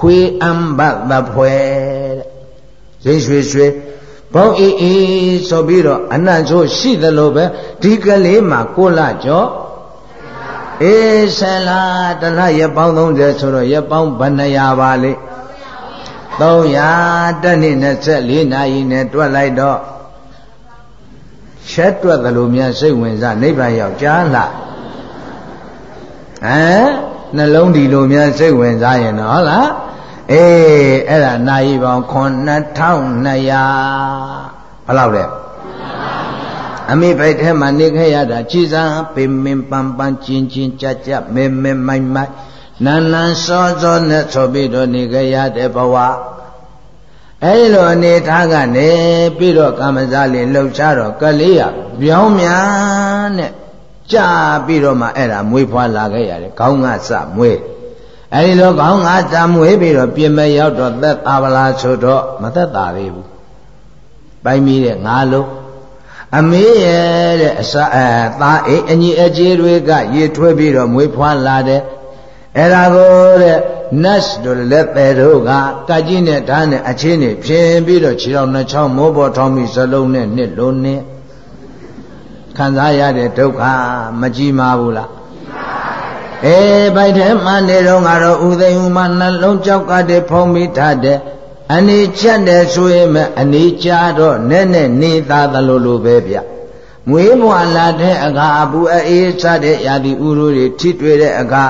ခွေအံဘတ်သဖွယ်တဲ့ရိရွှေရွှေဘောင်းအေးအေးဆိုပြီးတော့အနတ်ဆိုရှိသလိုပဲဒီကလေးမှာကိုလကျော် အေးဆလာတလရက်ပေါင်း30ဆိုတော့ရက်ပေါင်းဘယ်နှရာပါလိဟ300တနေ့24နာရီနဲ့တွက်လိုက်တော့ချက်တွက်သလိုများစိတ်ဝင်စားနိဗ္ဗာန်ရောက်ကြားလားဟမ်နှလုံးဒီလိုများစိတ်ဝင်စားရင်တော့ဟုတ်လားအေးအဲ့ဒါနာယီပေါင်း9200ဘယ်လောက်လဲ အမိပိုက်ထဲမှာနေခဲ့ရတာကြည်စားပင်ပင်ပန်းပန်းကျင်ကျင်ကြကြမဲမဲမိုက်မိုက်နန်းနန်းစောစောနဲ့ဆိုပြီးတော့နေခဲ့ရတဲ့ဘဝအဲဒီလိုအနေထားကနေပြီးတော့ကာမဇာလေးလှုပ်ရှားတော့ကလေးရပြောင်းမြန်နဲ့ကြာပြီးတော့မှအဲ့ဒါမွေးဖွားလာခဲ့ရတယ်ခေါင်းကစမွေးအဲဒီလိုခေါင်းကစမွေးပြီးတော့ပြင်မဲ့ရောက်တော့သက်သာပလားဆိုတော့မသက်သာသေးဘူးပိုင်မိတဲ့ငါလုံး အမေးရဲ့တဲ့အစာအဲသားအိအညီအကျေးတွေကရေထွေးပြီးတော့မွေးဖွားလာတဲ့အဲ့ဒါကိုတဲ့နတ်တို့လက်သေးတို့ကကကြီးနဲ့ဓာတ်နဲ့အချင်းနဲ့ဖြင်းပြီးတော့ခြေတော်နှစ်ချောင်းမိုးပေါ်ထောင်းပြီးဇလုံးနဲ့နှစ်လုံးနဲ့ခံစားရတဲ့ဒုက္ခမကြီးမားဘူးလားအေးဗိုက်ထဲမှာနေတော့ကတော့ဥသိမ်ဥမနှလုံးကြောက်ကတည်းဖုံးပြီးထားတဲ့ အနေချက်တယ်ဆိုရင်မအနေကြတော့နဲ့နဲ့နေသားသလိုလိုပဲဗျမွေးမွာလာတဲ့အခါအပူအေးစတဲ့ရာသီဥတုတွေထိတွေ့တဲ့အခါ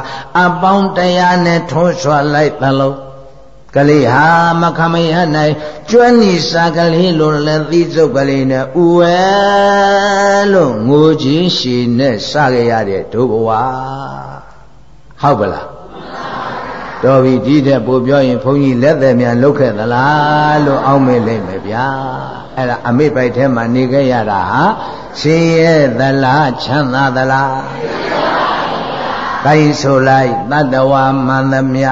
အပေါင်းတရားနဲ့ထုံးဆွလိုက်သလုံးကလေးဟာမခမရနိုင်ကျွမ်းနီစာကလေးလိုလည်းသီးစုပ်ကလေးနဲ့ဥဝဲလို့ငိုချင်းရှည်နဲ့စခဲ့ရတဲ့ဒုဘဝဟုတ်ပါလား တော်ပြီဒီတဲ့ပို့ပြောရင်ဘုန်းကြီးလက်သက်များလုတ်ခဲ့သလားလို့အောင်းမေးလိုက်မယ်ဗျာအဲ့ဒါအမိပိုက်ထဲမှာနေခဲ့ရတာဟာရှင်ရဲ့သလားချမ်းသာသလားတိုင်းဆိုလိုက်တတ္တဝါမန္တမြ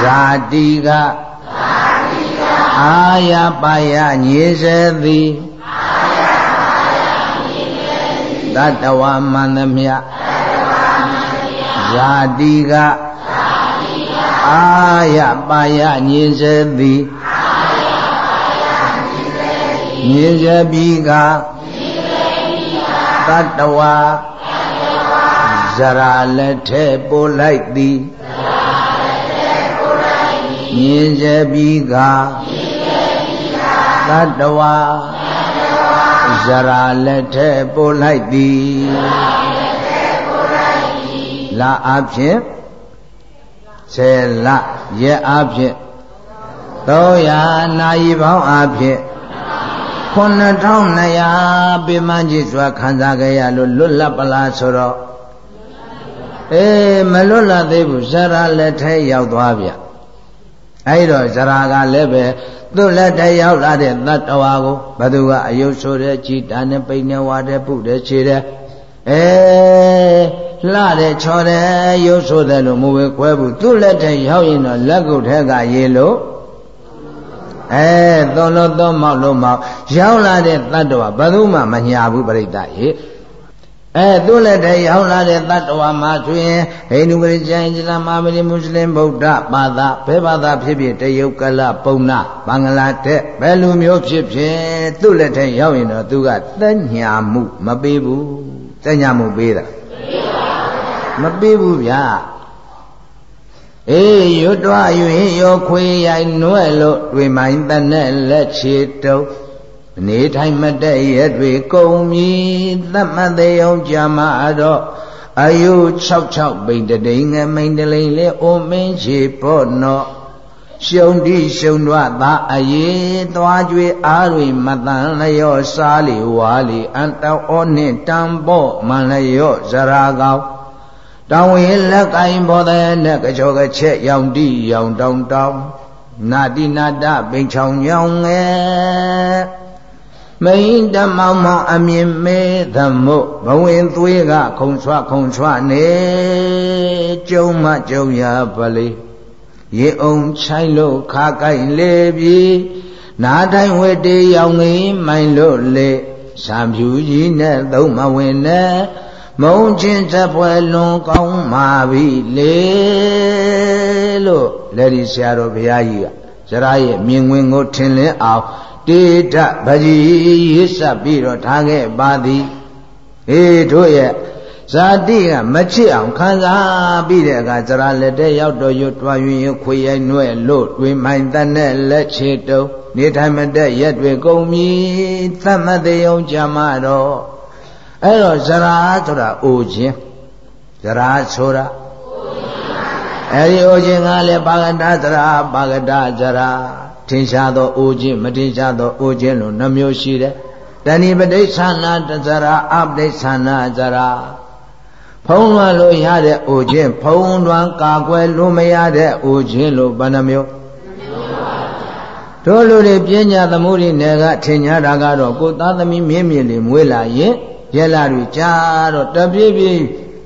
ဇာတိကအာယပါယညေစေသည်တတ္တဝါမန္တမြ ဇာတိကအာယပါယညေစေသည်ညေစေပြီကတတ္တဝါဇရာလက်ထဲပို့လိုက်သည်ညင်စေပြီကတတ္တဝါဇရာလက်ထဲပို့လိုက်သည် လအဖြစ်ဆယ်လရက်အဖြစ်300နာရီပေါင်းအဖြစ်9200ပြမကြီးစွာခံစားကြရလို့လွတ်လပ်ပလားဆိုတော့အေးမလွတ်လပ်သေးဘူးဇရာလက်ထဲရောက်သွားဗျအဲ့တော့ဇရာကလည်းပဲသူ့လက်ထဲရောက်လာတဲ့တတ္တဝါကိုဘသူကအယုတ်ဆိုတဲ့ကြည်တာနဲ့ပိန်နဲ့ဝါတဲ့ပုတဲ့ခြေတဲ့အဲ လှတဲ့ချော်တဲ့ရုပ်ဆိုတယ်လို့မဝေခွဲဘူးသူ့လက်ထဲရောက်ရင်တော့လက်ကုတ်ထဲကရေလို့အဲသုံးလို့သုံးမောက်လို့မောက်ရောက်လာတဲ့တတ္တဝါဘယ်သူမှမညာဘူးပြိတ္တရေအဲသူ့လက်ထဲရောက်လာတဲ့တတ္တဝါမှာဆိုရင်ဟိန္ဒူခရစ်ယာန်အစ္စလာမ်အာမရီမွတ်စလင်ဗုဒ္ဓဘာသာဘယ်ဘာသာဖြစ်ဖြစ်တရုတ်ကလပုံနာဘင်္ဂလားဒေ့ဘယ်လူမျိုးဖြစ်ဖြစ်သူ့လက်ထဲရောက်ရင်တော့သူကသက်ညာမှုမပေးဘူးသက်ညာမှုပေးတာ မပေးဘူးဗျာအေးရွတ်တော်ယူရင်ရောခွေရိုင်နွဲ့လို့တွေမိုင်းတနဲ့လက်ချေတုပ်နေထိုင်မတဲ့ရဲ့တွေကုံမြည်သမတ်သေးအောင်ကြာမတော့အယု66ပိန်တတိငမိန်တလိန်လေအိုမင်းချေဖို့နော်ရှုံတိရှုံတော့သာအရေးသွားကြွေအားတွေမတန်လျော့စားလီဝါလီအန်တောဩနှင့်တံပေါ့မန်လျော့ဇရာကောင်း တောင်ဝေလက်ကင်ဘောတဲ့နဲ့ကကြောကချက်ရောင်တိရောင်တောင်တောင်နာတိနာတပိန်ချောင်ညောင်ငယ်မိန်တမောင်မောင်အမြင်မဲသမုတ်ဘဝင်သွေးကခုံဆွခုံဆွနေကျုံမကျုံရပါလေရေအောင်ချိုင်လို့ခါကိုက်လေပြီနာတိုင်းဝေတေရောင်ငင်းမိုင်လို့လေစံဖြူကြီးနဲ့သုံးမဝင်နဲ့ မုံချင်းသပွဲလွန်ကောင်းမာပြီလေလို့လက်ဒီဆရာတော်ဘုရားကြီးကဇရာရဲ့မြင်ဝင်ကိုထင်လင်းအောင်တေတဗကြီးရေးဆက်ပြီးတော့ထားခဲ့ပါသည်အေးတို့ရဲ့ဇာတိကမချစ်အောင်ခံစားပြီးတဲ့အခါဇရာလက်တဲ့ရောက်တော့ရွတွားယွင်ရခွေရိုက်နှွဲ့လို့တွင်မိုင်တတ်နဲ့လက်ချေတုံနေထိုင်မတဲ့ရက်တွေကုန်ပြီသတ်မသေးအောင်ကြမှာတော့ အဲ့တော့ဇရာဆိုတာအိုခြင်းဇရာဆိုတာအဲ့ဒီအိုခြင်းကလည်းပါကတဇရာပါကတဇရာထင်ရှားသောအိုခြင်းမထင်ရှားသောအိုခြင်းလို့နှမျိုးရှိတယ်တဏိပဋိသနာတဇရာအပဋိသနာဇရာဖုံးလွှမ်းလို့ရတဲ့အိုခြင်းဖုံးလွှမ်းကာကွယ်လို့မရတဲ့အိုခြင်းလို့ဘယ်နှမျိုးတို့လူတွေပညာသမှုတွေနယ်ကထင်ညာတာကတော့ကိုသားသမီးမြင့်မြင့်လေးမွေးလာရင် ရဲလာတွေကြာတော့တပြေးပြေး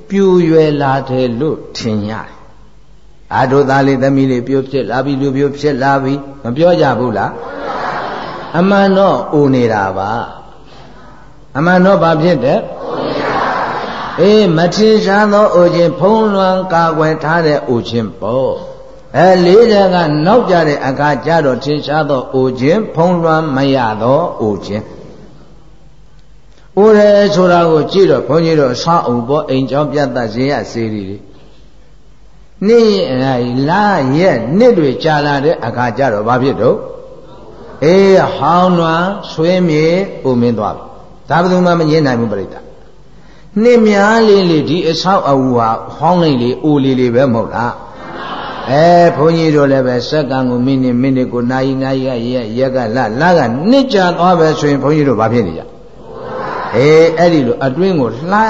ပြူရွယ်လာတယ်လို့ထင်ရတယ်အာတို့သားလေးသမီးလေးပြိုဖြစ်လာပြီလူပြိုဖြစ်လာပြီမပြောကြဘူးလားအမှန်တော့အိုနေတာပါအမှန်တော့ဘာဖြစ်တယ်အေးမထင်ရှားသောအိုခြင်းဖုံးလွှမ်းကာကွယ်ထားတဲ့အိုခြင်းပေါ့အဲလေးတဲ့ကနောက်ကြတဲ့အခါကျတော့ထင်ရှားသောအိုခြင်းဖုံးလွှမ်းမရသောအိုခြင်း အိုရဲဆိုတာကိုကြည့်တော့ဘုန်းကြီးတို့ဆောင်းအောင်ပေါ်အိမ်ကျောင်းပြတ်တတ်ဇေယစေရီတွေနေ့လာရက်နှစ်တွေကြာလာတဲ့အခါကျတော့ဘာဖြစ်တော့အေးဟောင်းနွားဆွေးမြေပုံမင်းသွားပြီဒါဘယ်သူမှမငြင်းနိုင်ဘူးပြိတ္တာနှစ်များလေးလေးဒီအဆောက်အဦဟာဟောင်းလေးလေးအိုလေးလေးပဲမဟုတ်လားအဲဘုန်းကြီးတို့လည်းပဲစက္ကန့်ကိုမိနစ်မိနစ်ကိုနာရီနာရီကရက်ရက်ကလလကနှစ်ကြာသွားပဲဆိုရင်ဘုန်းကြီးတို့ဘာဖြစ်နေကြ အေးအဲ့ဒီလိုအတွင်းကိုလှို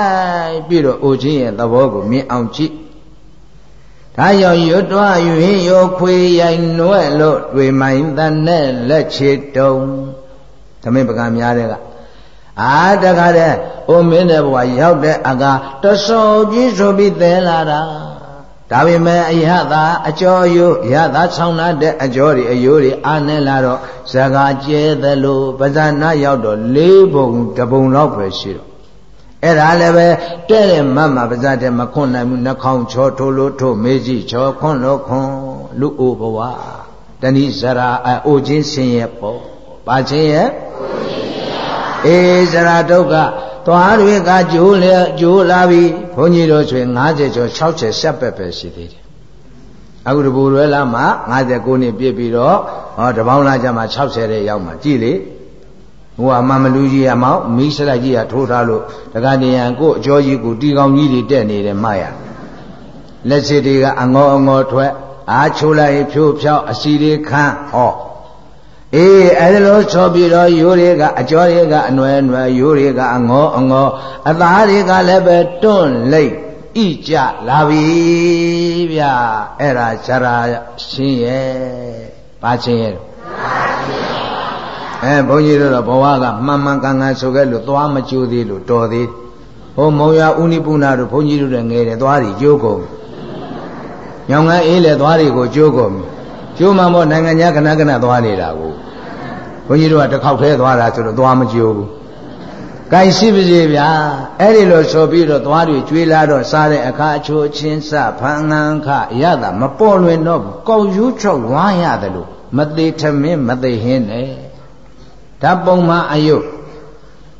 က်ပြီးတော့အိုချင်းရဲ့သဘောကိုမြင်အောင်ကြည့်ဒါကြောင့်ရွတ်တွားယူဟင်းရောခွေရိုင်နွဲ့လို့တွေ့မိုင်းတန်နဲ့လက်ချေတုံသမင်းပကံများတဲ့ကအာတခါတဲ့အိုမင်းတဲ့ဘဝရောက်တဲ့အကာတစောကြီးဆိုပြီးသဲလာတာ ဒါပေမဲ့အရသာအကျော်ယိုရသာဆောင်လာတဲ့အကျော်တွေအယိုးတွေအာနေလာတော့ဇကာကျဲသလိုပဇာနာရောက်တော့လေးပုံတပုံလောက်ပဲရှိတော့အဲ့ဒါလည်းပဲတဲ့တဲ့မမပါဇတ်တဲ့မခွန်နိုင်ဘူးနှခေါင်းချောထိုးလို့ထိုးမေးကြည့်ချောခွန်လို့ခွန်လူအိုဘဝတဏိဇရာအိုချင်းဆင်းရဲ့ပေါ့ပါချင်းရဲ့အေးဇရာဒုက္ခ သွားတွေကကြိုးလေကြိုးလာပြီဘုန်းကြီးတို့ဆိုရင်50ကျော်60ဆက်ပက်ပဲရှိသေးတယ်အခုတပူရွယ်လာမှ59နှစ်ပြည့်ပြီးတော့ဟောတပေါင်းလာကြမှာ60တဲ့ရောက်မှာကြည်လေဟိုအမမလူကြီးအမောင်မိစလိုက်ကြီးကထိုးထားလို့တက္ကနီယံကိုအကျော်ကြီးကိုတီကောင်ကြီးတွေတက်နေတယ်မှရလက်စစ်တွေကအငေါအငေါထွက်အားချိုးလိုက်ဖြိုးဖြောက်အစီတွေခန်းဟော အေးအဲ့ဒါလို့ဆိုပြီးတော့ရိုးတွေကအကျော်တွေကအနွယ်နွယ်ရိုးတွေကအငေါအငေါအသားတွေကလည်းပဲတွန့်လိတ်ဣကြလာပြီဗျအဲ့ဒါဇရာရှင်းရဲ့ဘာရှင်းရဲ့အဲဘုန်းကြီးတို့တော့ဘဝကမှန်မှန်ကန်ကန်ဆိုခဲ့လို့သွားမကြိုးသေးလို့တော်သေးဟိုမုံရဥနိပုဏ္ဏတို့ဘုန်းကြီးတို့လည်းငယ်တယ်သွားတွေကြိုးကုန်ညောင်ငန်းအေးလည်းသွားတွေကိုကြိုးကုန် ကျိုးမှမို့နိုင်ငံခြားခဏခဏသွားနေတာကိုဘုန်းကြီးတို့ကတစ်ခေါက်သေးသွားတာဆိုတော့သွားမကြိုးဘူး။ကိုင်ရှိပါစေဗျာ။အဲ့ဒီလိုဆိုပြီးတော့သွားတွေကျွေးလာတော့စားတဲ့အခါအချိုးချင်းစဖန်ငန်းခရတာမပေါ်လွင်တော့ဘူး။ကောက်ယူးချောက်ဝါရတယ်လို့မသေးထမင်းမသေးဟင်းနဲ့ဓာပုံမှန်အယုတ်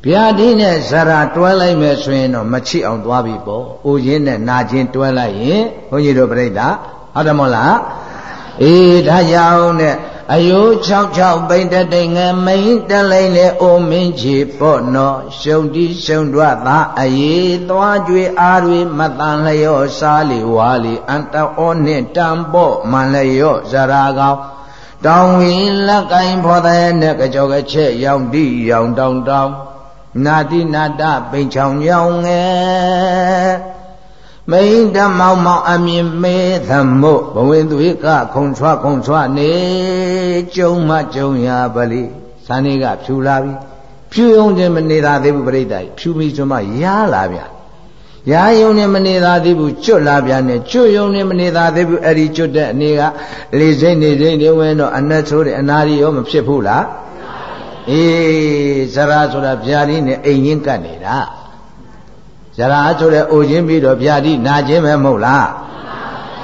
ဗျာဒီနဲ့ဇရာတွဲလိုက်မယ်ဆိုရင်တော့မချစ်အောင်သွားပြီပေါ့။အိုခြင်းနဲ့နာခြင်းတွဲလိုက်ရင်ဘုန်းကြီးတို့ပြိဿဟုတ်တယ်မဟုတ်လား။ အေးဒါကြောင့်နဲ့အယိုး66ပိန်တတိငမိန်တလိမ့်လေအိုမင်းကြီးပေါ့နော်ရှုံတိရှုံတွသာအေးသွားကြွေအားတွေမတန်လျော့စားလီဝါလီအန်တောနှင့်တံပေါ့မန်လျော့ဇရာကောင်တောင်ဝီလက်ကင်ဖော်တဲ့နဲ့ကြောကချက်ရောင်တိရောင်တောင်တောင်နာတိနာတပိန်ချောင်ရောင်ငယ် မိန်ဓမ္မောင်မောင်အမြင်မဲသမုတ်ဘဝင်သွေးကခုံချွားခုံချွားနေကျုံမကျုံရပါလိဇာနေကဖြူလာပြီဖြူုံခြင်းမနေသာသေးဘူးပြိတ္တာဖြူမိဆိုမှရလာဗျာရာယုံနဲ့မနေသာသေးဘူးကျွတ်လာပြန်နဲ့ကျွတ်ယုံနဲ့မနေသာသေးဘူးအဲ့ဒီကျွတ်တဲ့အနေကလေစိမ့်နေစိမ့်နေဝင်တော့အနတ်ဆိုးတဲ့အနာရီရောမဖြစ်ဘူးလားအေးဇရာဆိုတာဗျာတိနဲ့အိမ်ရင်းကတ်နေတာ ဇရာဆိုတဲ့အိုခြင်းပြီးတော့ဗျာတိနာခြင်းပဲမဟုတ်လား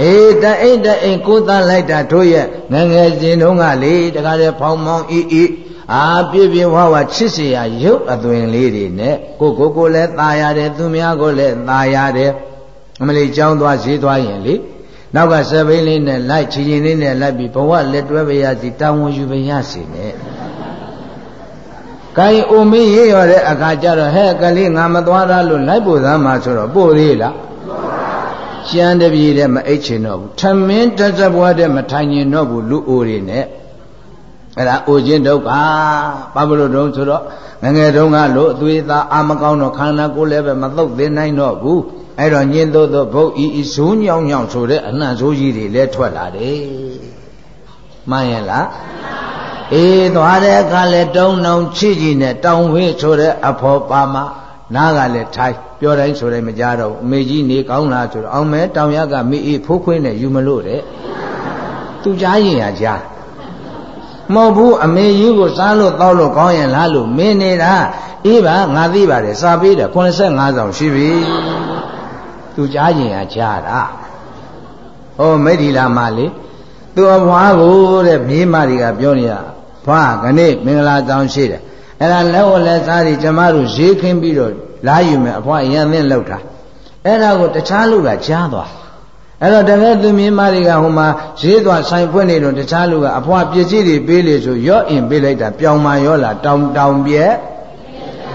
အေးတအိတ်တအိတ်ကိုသားလိုက်တာတို့ရဲ့ငငယ်စဉ်တုန်းကလေတခါတည်းဖောင်းမောင်းအီအီ အာပြည့်ပြည့်ဝဝချစ်เสียရုပ်အသွင်လေးတွေနဲ့ကိုကိုကိုလည်းตายရတယ်သူများကိုလည်းตายရတယ်အမလေးကြောင်းသွားဈေးသွားရင်လေနောက်ကစပိန်လေးနဲ့လိုက်ချီချင်းလေးနဲ့လိုက်ပြီးဘဝလက်တွဲပရစီတာဝန်ယူပရစီနဲ့ ကိုင်အိုမင်းရေးရတဲ့အခါကျတော့ဟဲ့ကလေးငါမသွားရလို့လိုက်ပို့သားမှာဆိုတော့ပို့သေးလားကျန်တပြေတဲ့မအိတ်ချင်တော့ဘူးထမင်းတသက်ဘွားတဲ့မထိုင်ကျင်တော့ဘူးလူအိုတွေနဲ့အဲ့ဒါအိုခြင်းဒုက္ခဘာဖြစ်လို့တုံးဆိုတော့ငငယ်တုန်းကလို့အသွေးသားအာမကောင်းတော့ခန္ဓာကိုယ်လည်းပဲမသုတ်သင်နိုင်တော့ဘူးအဲ့တော့ညင်းသို့သောဘုတ်ဤဤဇိုးညောင်ညောင်ဆိုတဲ့အနှံ့ဇိုးကြီးတွေလည်းထွက်လာတယ်မှန်ရဲ့လား အေးသွားတဲ့အခါလဲတုံနှုံချစ်ကြည့်နဲ့တောင်ဝေးဆိုတဲ့အဖော်ပါမနားကလည်းထိုင်ပြောတိုင်းဆိုတိုင်းမကြတော့အမေကြီးနေကောင်းလားဆိုတော့အောင်မဲတောင်ရကမိအေးဖိုးခွင်းနဲ့ယူမလို့တဲ့သူကြားရင်ရကြားမဟုတ်ဘူးအမေကြီးကိုစားလို့တောက်လို့ကောင်းရင်လားလို့မင်းနေတာအေးပါငါသိပါတယ်စာပေးတယ်85ဆောင်ရှိပြီသူကြားရင်ရကြားတာဟောမိတ်ဒီလာမလေးသူအဖွားကိုတဲ့မြေးမတွေကပြောနေရ ဖွားခဏမင်္ဂလာတောင်းရှိတယ်အဲ့ဒါလက်ဝက်လက်စားတွေကျမတို့ဈေးခင်းပြီးတော့လာယူမယ်အဖွားရန်သင်းလောက်တာအဲ့ဒါကိုတခြားလူကကြားသွားအဲ့တော့တကယ်သူမြင်မတွေကဟိုမှာဈေးသွားဆိုင်ဖွင့်နေတော့တခြားလူကအဖွားပစ္စည်းတွေပေးလေဆိုရော့အင်ပေးလိုက်တာပြောင်မာရောလာတောင်တောင်ပြက်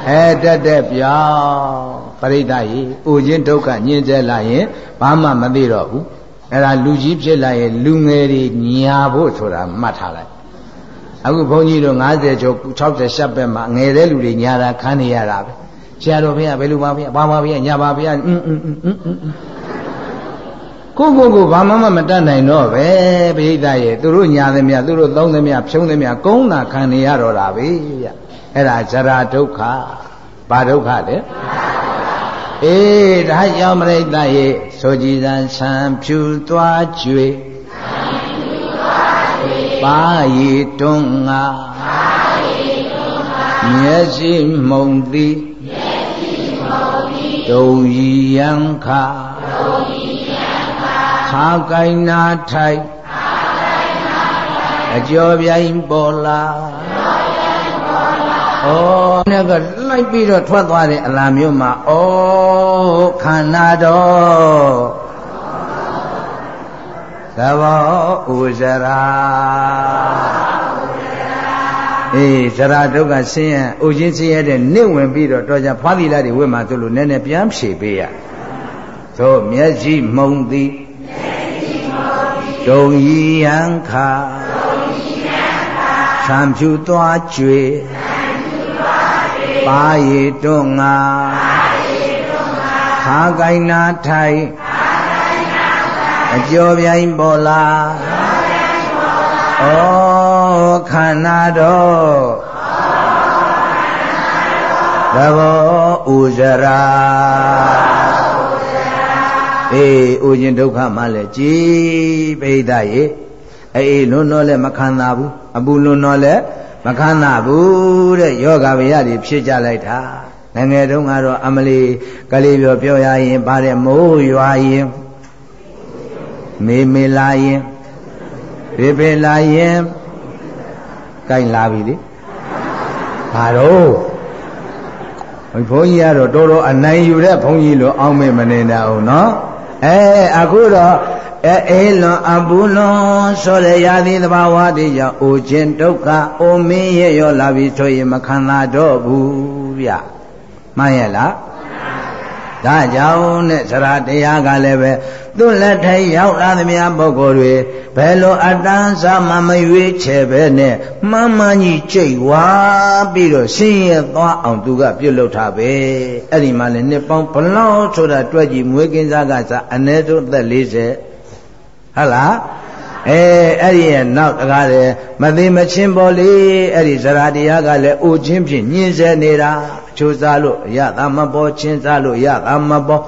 အဲတက်တက်ပြောင်းပရိသတ်ကြီးပူခြင်းဒုက္ခညှင်းဆဲလာရင်ဘာမှမသိတော့ဘူးအဲ့ဒါလူကြီးဖြစ်လာရင်လူငယ်တွေညာဖို့ဆိုတာမှတ်ထားလိုက် အခုဘုန်းကြီးတို့90ကျော်60 70ပဲမှာငယ်တဲ့လူတွေညာတာခံနေရတာပဲဆရာတော်ဘုရားဘယ်လိုပါဘုရားဘာပါဘုရားညာပါဘုရားအင်းအင်းအင်းအင်းကိုကိုကိုဘာမှမတတ်နိုင်တော့ပဲပိဋကရဲ့သူတို့ညာသမျှသူတို့သုံးသမျှဖြုံးသမျှကုန်းတာခံနေရတော့တာပဲဗျအဲ့ဒါဇရာဒုက္ခဘာဒုက္ခလဲအေးဒါကြောင့်ပရိသတ်ရဲ့ဆိုကြည်စံဆံဖြူသွားကြွေ ပါရီတွန်းငါမျက်စိမှုံသည်ဒုံရီယံခါခါကိုင်းနာထိုက်အကျော်ပြိုင်ပေါ်လာဩနဲ့ကလိုက်ပြီးတော့ထွက်သွားတဲ့အလားမျိုးမှာဩခန္ဓာတော် သဘောဥဇရာအေးဇရာဒုက္ခဆင်းရဲဥချင်းဆင်းရဲတဲ့နစ်ဝင်ပြီးတော့တော်ကြဖွားသီလာတွေဝိမှာဆိုလို့နည်းနည်းပြန်ဖြေပေးရသို့မျက်စိမှုံသည်ဒုံရီယံခါသံဖြူသွားကျွေပါရီတွန်းငါခါကိုင်းနာထိုင် အကျော်ပြိုင်ပေါ်လာဩခန္ဓာတော်သဘောဥဇရာအေးဥခြင်းဒုက္ခမှလည်းကြည်ပိဋကရေအေးလွန်းတော့လည်းမခံသာဘူးအပူလွန်းတော့လည်းမခံသာဘူးတဲ့ယောဂဗျာတွေဖြစ်ကြလိုက်တာငငယ်တုန်းကတော့အမလီကလေးပြောပြောရရင်ဗါတဲ့မိုးရွာရင် မေမေလာရင်ဖေဖေလာရင်ကြိုက်လာပြီလေဘာတော့ဘုန်းကြီးကတော့တော်တော်အနိုင်ယူတဲ့ဘုန်းကြီးလို့အောင်းမေမနေတာဟုတ်နော်အဲအခုတော့အဲအေးလွန်အပူလွန်ဆိုရရသည်သဘာဝတည်းကြောင့်အိုခြင်းဒုက္ခအိုမင်းရဲ့ရောလာပြီဆိုရင်မခံသာတော့ဘူးဗျမှန်ရဲ့လား ဒါကြောင့်နဲ့သရတရားကလည်းပဲသူ့လက်ထဲရောက်လာသမျှပုဂ္ဂိုလ်တွေဘယ်လိုအတန်းစားမှမရွေးချယ်ပဲနဲ့မှန်မှန်ကြီးကြိတ်ဝါပြီးတော့ဆင်းရဲသွားအောင်သူကပြုတ်လုထားပဲအဲ့ဒီမှာလည်းနှစ်ပေါင်းဘလောက်ဆိုတာတွက်ကြည့်မွေးကင်းစားကစားအ ਨੇ ဆုံးသက်40ဟုတ်လားအဲအဲ့ဒီရဲ့နောက်တကားတယ်မသိမချင်းပေါ်လေအဲ့ဒီဇရာတရားကလည်းအိုချင်းဖြင့်ညှင်းဆဲနေတာ အချိုးစားလို့ရတာမပေါ်ချင်းစားလို့ရတာမပေါ်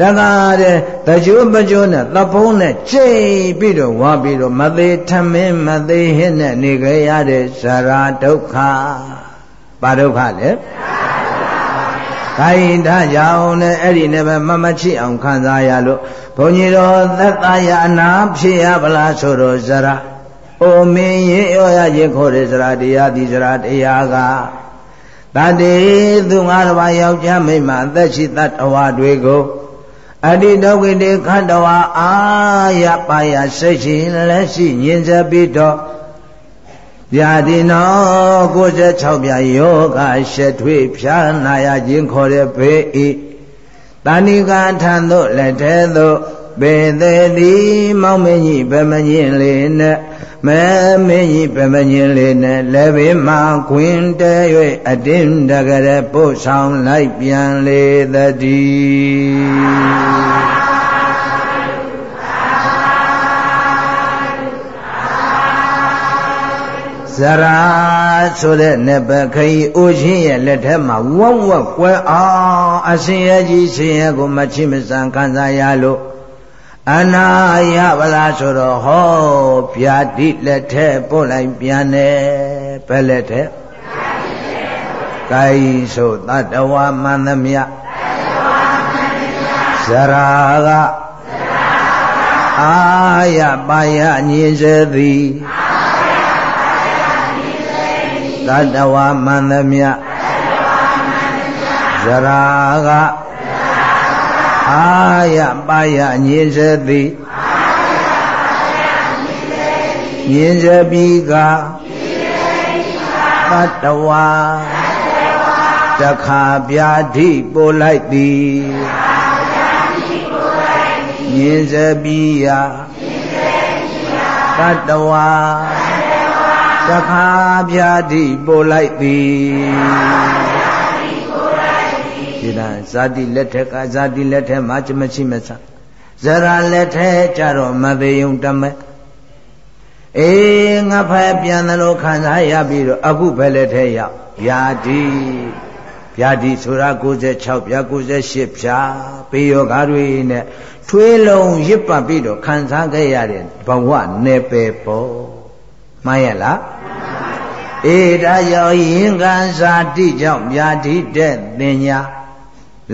တကားတဲ့တကြိုးပကြိုးနဲ့သဖုံးနဲ့ကျိတ်ပြီးတော့ဝါပြီးတော့မသေးထမင်းမသေးဟင်းနဲ့နေကြရတဲ့ဇရာဒုက္ခဘာဒုက္ခလဲခိုင်ဒါကြောင့်နဲ့အဲ့ဒီနဲ့ပဲမမချစ်အောင်ခံစားရလို့ဘုန်းကြီးတော်သက်သာရအနာဖြစ်ရဗလားဆိုတော့ဇရာအိုမင်းရေရောရခြင်းခေါ်တဲ့စရာတရားဒီစရာတရားက တတေသူငါးပါးယောက်ျားမိန်းမအသက်ရှိတတ္တဝါတွေကိုအတိဒုက္ခိတေခန္ဓဝါအာယပါယစိတ်ရှိလက်ရှိညင်စပြီးတော့ဗျာဒီနော96ပြယောဂရှက်ထွေးဖြာနာရခြင်းခေါ်တဲ့ဘေးဤတဏိကာထံသို့လက်ထဲသို့ပေသေးသည်မောင်မင်းကြီးဗမညင်လေးနဲ့ မဲမင်းကြီးဗမညင်လေးနဲ့လက်ဘေးမှာခွင်တဲ၍အတင်းတကရပို့ဆောင်လိုက်ပြန်လေသတည်းဇရာဆိုတဲ့နဘခရီအိုချင်းရဲ့လက်ထက်မှာဝဝကွဲအောင်အရှင်ရဲ့ကြီးရှင်ရဲ့ကိုမချိမဆန်ခံစားရလို့ အနာယဗလားဆိုတော့ဟောဗျာတိလက်ထက်ပို့လိုက်ပြန်တယ်ဘယ်လက်ထက်ကိုင်းဆိုတတဝမန္တမြဇရာကအာယပါယညင်စေသည်သတ္တဝါမန္တမြဇရာက အာယပါယညင်စသည်ညင်စပြီကသတ္တဝါတခါပြာဓိပို့လိုက်သည်ညင်စပြီယသတ္တဝါတခါဗျာတိပို့လိုက်သည် ဒီလားဇာတိလက်ထက်ကဇာတိလက်ထက်မှာချမရှိမဆဇရာလက်ထက်ကြတော့မသေးုံတမဲအေးငါဖက်ပြန်တယ်လို့ခံစားရပြီးတော့အခုပဲလက်ထက်ရောက်ဗျာတိဗျာတိဆိုတာ96ဗျာ98ဖြာပေယောဂါတွေနဲ့ထွေးလုံးရစ်ပတ်ပြီးတော့ခံစားခဲ့ရတဲ့ဘဝနယ်ပယ်ပေါ်မှန်ရလားအေဒါကြောင့်ရင်ကံစာတိကြောင့်မြာတိတဲ့တင်ညာ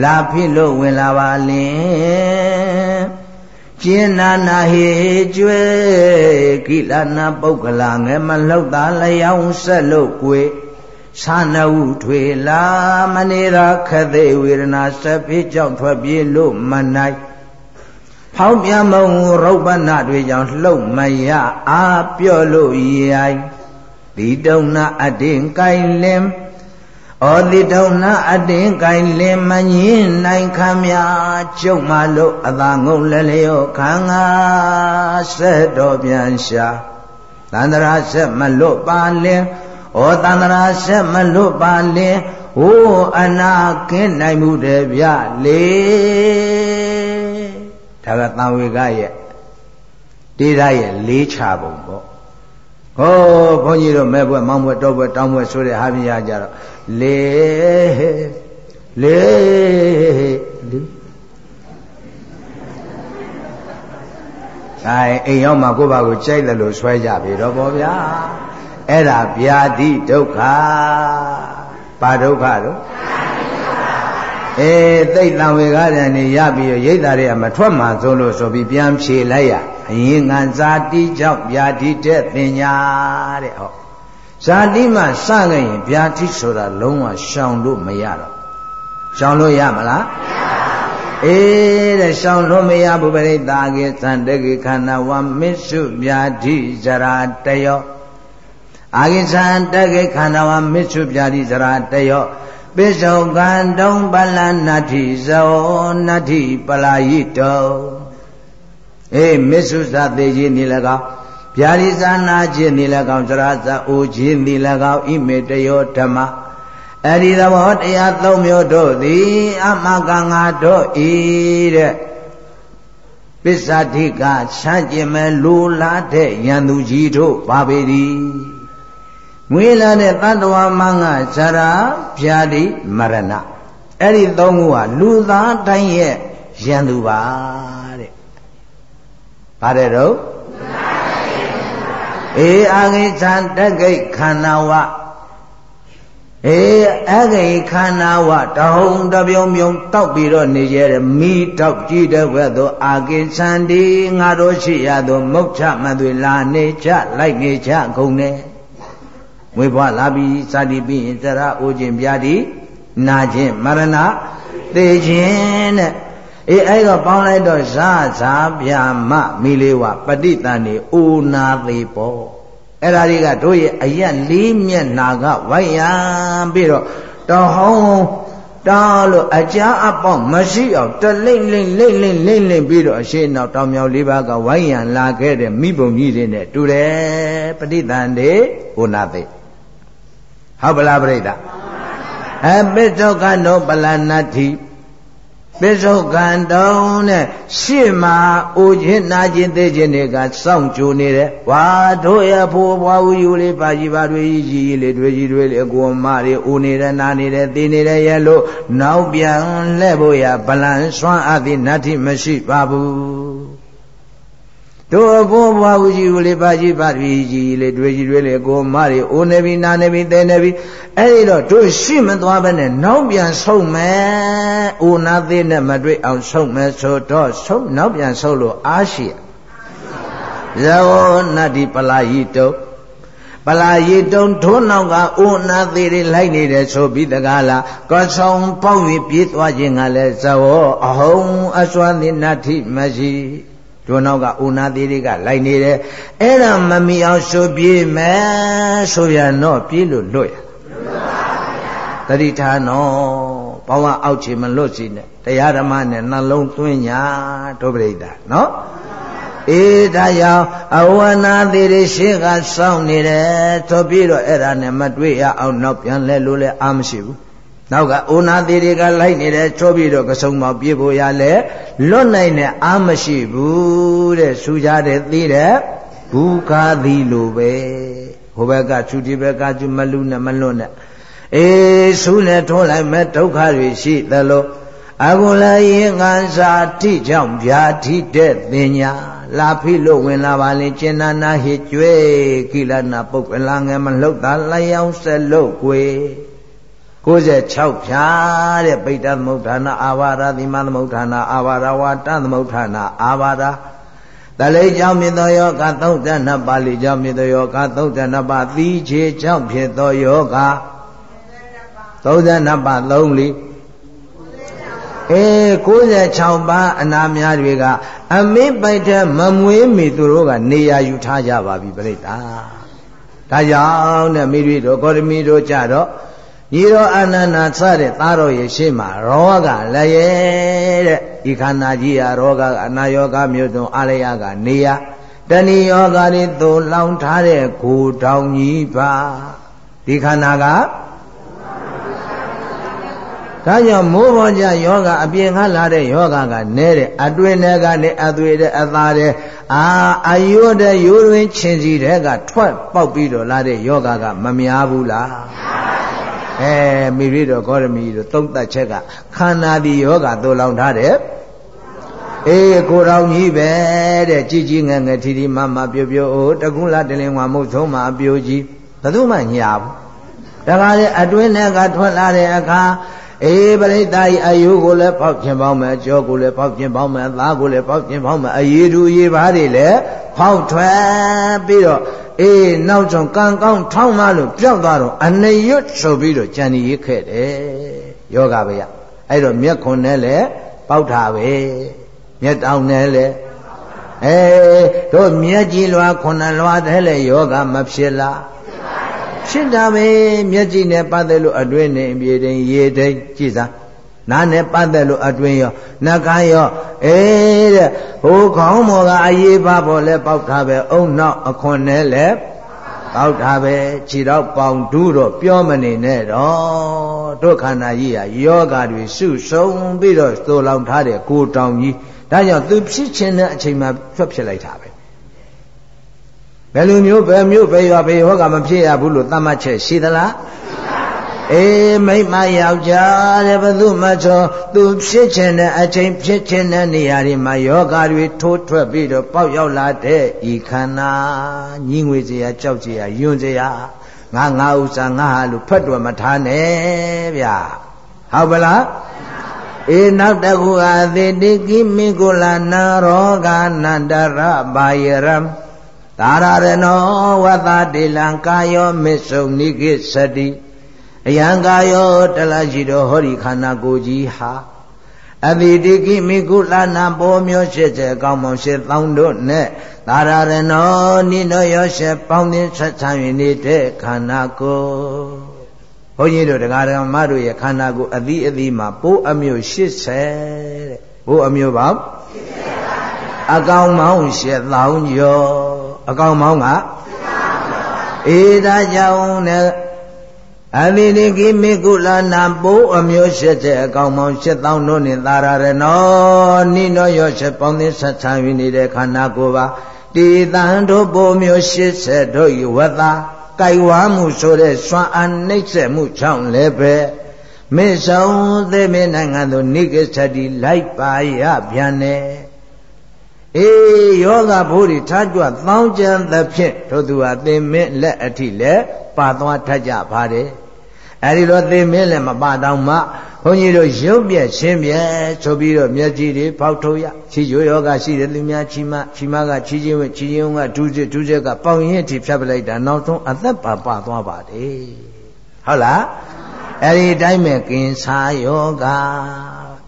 လာဖြစ်လို့ဝင်လာပါလင်ကျင်းနာနာဟေကျွဲကိလနာပုဂ္ဂလာငယ်မလောက်သားလျောင်းဆက်လို့ကွေသာနဝုထွေလာမနေရာခသေးဝေဒနာဆက်ဖြစ်ကြောင့်ထွက်ပြေးလို့မနိုင်ဖောင်းပြမုံရုပ်ပနာတွေကြောင့်လှုပ်မရအာပြော့လို့ရိုက်တိတုံနာအတင်းကိုင်လင် ဩတိတုံနာအတင်းကိုင်လင်မငင်းနိုင်ခမ်းများကျုံမှလို့အသာငုံလဲလျောခံငါဆက်တော်ပြန်ရှာသန္တရာဆက်မလွတ်ပါလင်ဩသန္တရာဆက်မလွတ်ပါလင်ဟိုအနာကင်းနိုင်မှုတည်းဗျလေဒါကသံဝေကရဲ့တေရရဲ့လေးချပုံပေါ့ ဟောဘုန်းကြီးတို့မဲ့ဘွဲ့မောင်းဘွဲ့တောဘွဲ့တောင်းဘွဲ့ဆိုတဲ့ဟာပြရကြတော့လေလေလူအဲအိမ်ရောက်မှကိုယ့်ဘာကိုကြိုက်တယ်လို့ဆွဲကြပြီတော့ဗောဗျာအဲ့ဒါဗျာတိဒုက္ခဘာဒုက္ခတော့အေးသိတ်တံဝေကားတယ်နေရပြီးရိတ်တာတွေကမထွက်မှဆိုလို့ဆိုပြီးပြန်ဖြေလိုက်ရ အရင်ငံဇာတိကြောင့်ဗျာတိတဲ့ပညာတဲ့ဟောဇာတိမှစခဲ့ရင်ဗျာတိဆိုတာလုံးဝရှောင်လို့မရတော့ရှောင်လို့ရမလားအေးတဲ့ရှောင်လို့မရဘူးပရိသာကေသံတကေခန္ဓာဝမစ္စုဗျာတိဇရာတယောအာဂိသံတကေခန္ဓာဝမစ္စုဗျာတိဇရာတယောပိစ္ဆောကံတုံပလနတ္ထိဇောနတ္ထိပလာယိတော အေးမစ္ဆုသသေးခြင်းနေ၎င်းဗျာရိဇာနာခြင်းနေ၎င်းသရဇအိုခြင်းနေ၎င်းဣမေတယောဓမ္မအဲ့ဒီသဘောတရားသုံးမျိုးတို့သည်အမကငါတို့ဤတဲ့ပစ္ဆာတိကချမ်းကျင်မဲ့လူလာတဲ့ယံသူကြီးတို့ပါပေသည်မွေးလာတဲ့တတ္တဝါမငါဇရာဗျာတိမရဏအဲ့ဒီသုံးခုဟာလူသားတိုင်းရဲ့ယံသူပါတဲ့။ပါ တယ်တော့အေအာဂိသံတက္ကိခန္ဓာဝအေးအဂိခန္ဓာဝတဟုံတပြုံပြုံတောက်ပြီးတော့နေရတဲ့မိတောက်ကြည့်တဲ့ဘက်သို့အာကိသန္တိငါတို့ရှိရသောမုတ်ချမသွေလာနေချလိုက်နေချကုန်နေဝိဘွားလာပြီးစာတိပြီးရင်သရအိုခြင်းပြားသည်နာခြင်းမရဏသေခြင်းတဲ့ အေးအဲ့တော့ပေါင်းလိုက်တော့ဇာဇာဗျာမမိလေးဝပဋိတန်နေအိုနာသေးပေါ့အဲ့ဒါတွေကတို့ရဲ့အရက်လေးမျက်နာကဝိုက်ရန်ပြီးတော့တော်ဟောင်းတားလို့အကြအပေါက်မရှိအောင်တလိမ့်လိမ့်လိမ့်လိမ့်လိမ့်လိမ့်ပြီးတော့အရှိနောက်တောင်မြောက်လေးပါးကဝိုင်းရန်လာခဲ့တဲ့မိဘုံကြီးတွေနဲ့တူတယ်ပဋိသန္ဓေဟိုနာသိဟုတ်ပလားပြိတ္တာအပိစ္ဆုကနောပလနတ္ထိ ပိဿုကံတုံးနဲ့ရှေ့မှာအိုခြင်းနာခြင်းသိခြင်းတွေကစောင့်ကြိုနေတယ်။ဝါတို့ရဖို့ဘွားဦးယူလေးပါကြီးပါတွေကြီးကြီးလေးတွေကြီးတွေလေးအကိုမတွေအိုနေတယ်နာနေတယ်သိနေတယ်ရဲ့လို့နောက်ပြန်လှဲ့ဖို့ရဗလန်စွမ်းအပ်သည်နတ္ထိမရှိပါဘူး။ တို့အကိုဘွားဦးကြီးဦးလေးပါကြီးပါပြီကြီးလေးတွေ့ကြီးတွေ့လေကိုမတွေအိုးနေပြီနာနေပြီတဲနေပြီအဲ့ဒီတော့တို့ရှိမသွားဘဲနဲ့နောက်ပြန်ဆုံးမယ်အိုနာသေးနဲ့မတွေ့အောင်ဆုံးမယ်ဆိုတော့ဆုံးနောက်ပြန်ဆုံးလို့အားရှိဇဝနတ္တိပလာယိတုပလာယိတုံထိုးနောက်ကအိုနာသေးတွေလိုက်နေတယ်ဆိုပြီးတကားလားကောဆောင်ပေါက်၍ပြေးသွားခြင်းကလည်းဇဝအဟုံအစွမ်းသည်နတ္တိမရှိ တို့နောက်ကဥနာသေးတွေကလိုက်နေတယ်အဲ့ဒါမမီအောင်ဆိုပြေးမယ်ဆိုပြန်တော့ပြေးလို့လွတ်ရတတိထားနော်ဘောင်းကအောက်ချေမလွတ်စီနဲ့တရားဓမ္မနဲ့နှလုံးသွင်းညာဒုပရိဒနော်အေးဒါကြောင့်အဝနာသေးတွေရှေ့ကစောင့်နေတယ်ဆိုပြီးတော့အဲ့ဒါနဲ့မတွေ့ရအောင်နောက်ပြန်လဲလို့လဲအာမရှိဘူး နောက်ကအိုနာသေးတွေကလိုက်နေတယ်ချိုးပြီးတော့ကစုံမောက်ပြေဖို့ရလဲလွတ်နိုင်တဲ့အာမရှိဘူးတဲ့ဆူကြတဲ့သိတဲ့ဘူခာသီလိုပဲဟိုဘက်ကချူဒီဘက်ကချူမလူနဲ့မလွတ်နဲ့အေးဆူနဲ့ထိုးလိုက်မဲ့ဒုက္ခတွေရှိသလိုအကုလရင်ငန်းစာထိကြောင့်ဗျာထိတဲ့တင်ညာလာဖိလို့ဝင်လာပါလေကျင်နာနာဟိကျွဲကိလနာပုတ်ပလာငယ်မလှုပ်တာလျောင်းဆက်လို့ကွယ် 96ဖြာတဲ့ပိဋကသမုဋ္ဌာနာအာဘာရသီမသမုဋ္ဌာနာအာဘာရဝါတသမုဋ္ဌာနာအာဘာရတလိကြောင့်မြင်သောယောဂသုံးတဏပါဠိကြောင့်မြင်သောယောဂသုံးတဏပါသီခြေကြောင့်ဖြစ်သောယောဂသုံးတဏပါသုံးလီအေး96ပါးအနာများတွေကအမင်းပိုက်တဲ့မမွေးမီသူတို့ကနေရာယူထားကြပါပြီပြိတ္တာဒါကြောင့်တဲ့မိရိတို့ဂေါရမီတို့ကြတော့ ညီတော်အာနန္ဒာစတဲ့သားတော်ရဲ့ရှေ့မှာရောဂလည်းရဲ့တဲ့ဒီခန္ဓာကြီးဟာရောဂအနာယောဂမျိုးစုံအာလယကနေရတဏီယောဂတွေသို့လောင်ထားတဲ့ကိုတောင်ကြီးပါဒီခန္ဓာကဒါကြောင့်မိုးပေါ်ကြယောဂအပြင်ကလာတဲ့ယောဂကနဲတဲ့အတွင်းထဲကနေအသွေးတဲ့အသားတဲ့အာအယုတဲ့ယိုးရင်းချင်းစီတဲ့ကထွက်ပေါက်ပြီးတော့လာတဲ့ယောဂကမများဘူးလား အဲမိရိတော်ဂေါရမီတို့သုံးသက်ချက်ကခန္ဓာဒီယောဂသို့လောင်ထားတဲ့အေးကိုတော်ကြီးပဲတဲ့ကြည်ကြီးငယ်ငယ်ထီထီမမပြိုပြိုတကုလားတလင်ဝါမုတ်ဆုံးမှာပြိုကြီးဘယ်သူမှညာဘူးဒါကလည်းအတွင်းထဲကထွက်လာတဲ့အခါအေးပရိသတ်ဤအယုကိုလည်းဖောက်ခြင်းပေါင်းမယ်ကြောကိုလည်းဖောက်ခြင်းပေါင်းမယ်သားကိုလည်းဖောက်ခြင်းပေါင်းမယ်အရေးတူအရေးပါးတွေလည်းဖောက်ထွက်ပြီးတော့ အေးနောက်ဆုံးကံကောင်းထောင်းမလို့ပြောက်သွားတော့အနေရွတ်ဆိုပြီးတော့ကြံရည်ခဲ့တယ်ယောဂဗျအဲ့တော့မျက်ခွန်နဲ့လည်းပေါက်တာပဲမျက်တောင်နဲ့လည်းအဲတို့မျက်ကြည်လွာခုနလွာတဲ့လေယောဂမဖြစ်လားဖြစ်တာပဲမျက်ကြည်နဲ့ပတ်သက်လို့အတွင်းနဲ့ပြေတိုင်းရေတိုင်းကြည်စား နားနဲ့ပတ်သက်လို့အတွင်းရောနှကန်းရောအေးတဲ့ဟိုခေါင်းမော်ကအရေးပါပေါ်လဲပေါက်ထားပဲအုံနောက်အခွန်နဲ့လဲပေါက်ထားပဲခြေတော့ပေါင်ဒူးတော့ပြောမနေနဲ့တော့တို့ခန္ဓာကြီးဟာယောဂတွေစုဆုံပြီးတော့သို့လောင်ထားတဲ့ကိုတောင်ကြီးဒါကြောင့်သူဖြစ်ခြင်းတဲ့အချိန်မှာဖြတ်ဖြစ်လိုက်တာပဲဘယ်လိုမျိုးဘယ်မျိုးပဲရောဘယ်ဟောကမဖြစ်ရဘူးလို့သတ်မှတ်ချက်ရှိသလား အေးမိမယောက်ျားတဲ့ဘသူမှချောသူဖြစ်ခြင်းတဲ့အချိန်ဖြစ်ခြင်းတဲ့နေရာတွေမှာယောဂတွေထိုးထွက်ပြီးတော့ပေါက်ရောက်လာတဲ့ဤခန္ဓာညီငွေစရာကြောက်စရာယွန်းစရာငငါငါဥစ္စာငါဟာလို့ဖတ်တော်မထားနဲ့ဗျာဟုတ်ပလားအေနောက်တခုအသေတိကိမိကုလနာရောဂာနန္တရဘာယရံသာရရနောဝသတိလံကာယောမစ္ဆုနိကိသတိ အယံကာယောတလရှိတော်ဟောဒီခန္ဓာကိုယ်ကြီးဟာအတိတိကိမိကုလနာပေါ်မျိုးရှိစေကောင်းမောင်ရှိသောင်းတို့နဲ့သာရရနောနိနောယောရှေပေါင်းသင်းဆက်ဆံ၍နေတဲ့ခန္ဓာကိုယ်ဘုန်းကြီးတို့တရားဓမ္မတို့ရဲ့ခန္ဓာကိုယ်အသီးအသီးမှာပိုးအမျိုး80တဲ့ဘိုးအမျိုးပေါင်း80အကောင်မောင်း8000ကျော်အကောင်မောင်းကအေးဒါကြောင့်နဲ့ အလီနိကိမေကုလနာပိုးအမျိုးရှိတဲ့အကောင်မောင်8000တို့နဲ့သာရရနောနိနောရောချက်ပေါင်းသင်းဆက်ဆံ၍နေတဲ့ခန္ဓာကိုယ်ပါတေတံတို့ပိုးမျိုး80တို့ဤဝတ္တာကြိုက်ဝါမှုဆိုတဲ့စွမ်းအားနှိမ့်ဆက်မှုကြောင့်လည်းပဲမေဆောင်သေမေနိုင်ငံသို့နိဂစ္စတိလိုက်ပါရပြန်တယ်အေးယောဂဘိုးတွေထားကြွသောင်းကျန်သဖြင့်တို့သူဟာသင်မင်းလက်အထိလည်းပါသွားထကြပါတယ် အဲဒီတော့သင်မင်းလည်းမပါတော့မှဘုန်းကြီးတို့ရုပ်ပြက်ချင်းပြက်ဆိုပြီးတော့မျက်ကြည်တွေဖောက်ထုတ်ရချီကျိုးယောဂရှိတဲ့သူများချီမချီမကချီချင်းဝင်ချီချင်းကဒုစစ်ဒုစစ်ကပေါင်ရင်အထိဖြတ်ပလိုက်တာနောက်ဆုံးအသက်ပါပါသွားပါတယ်ဟုတ်လားအဲဒီတိုင်းမဲ့ကင်စာယောဂ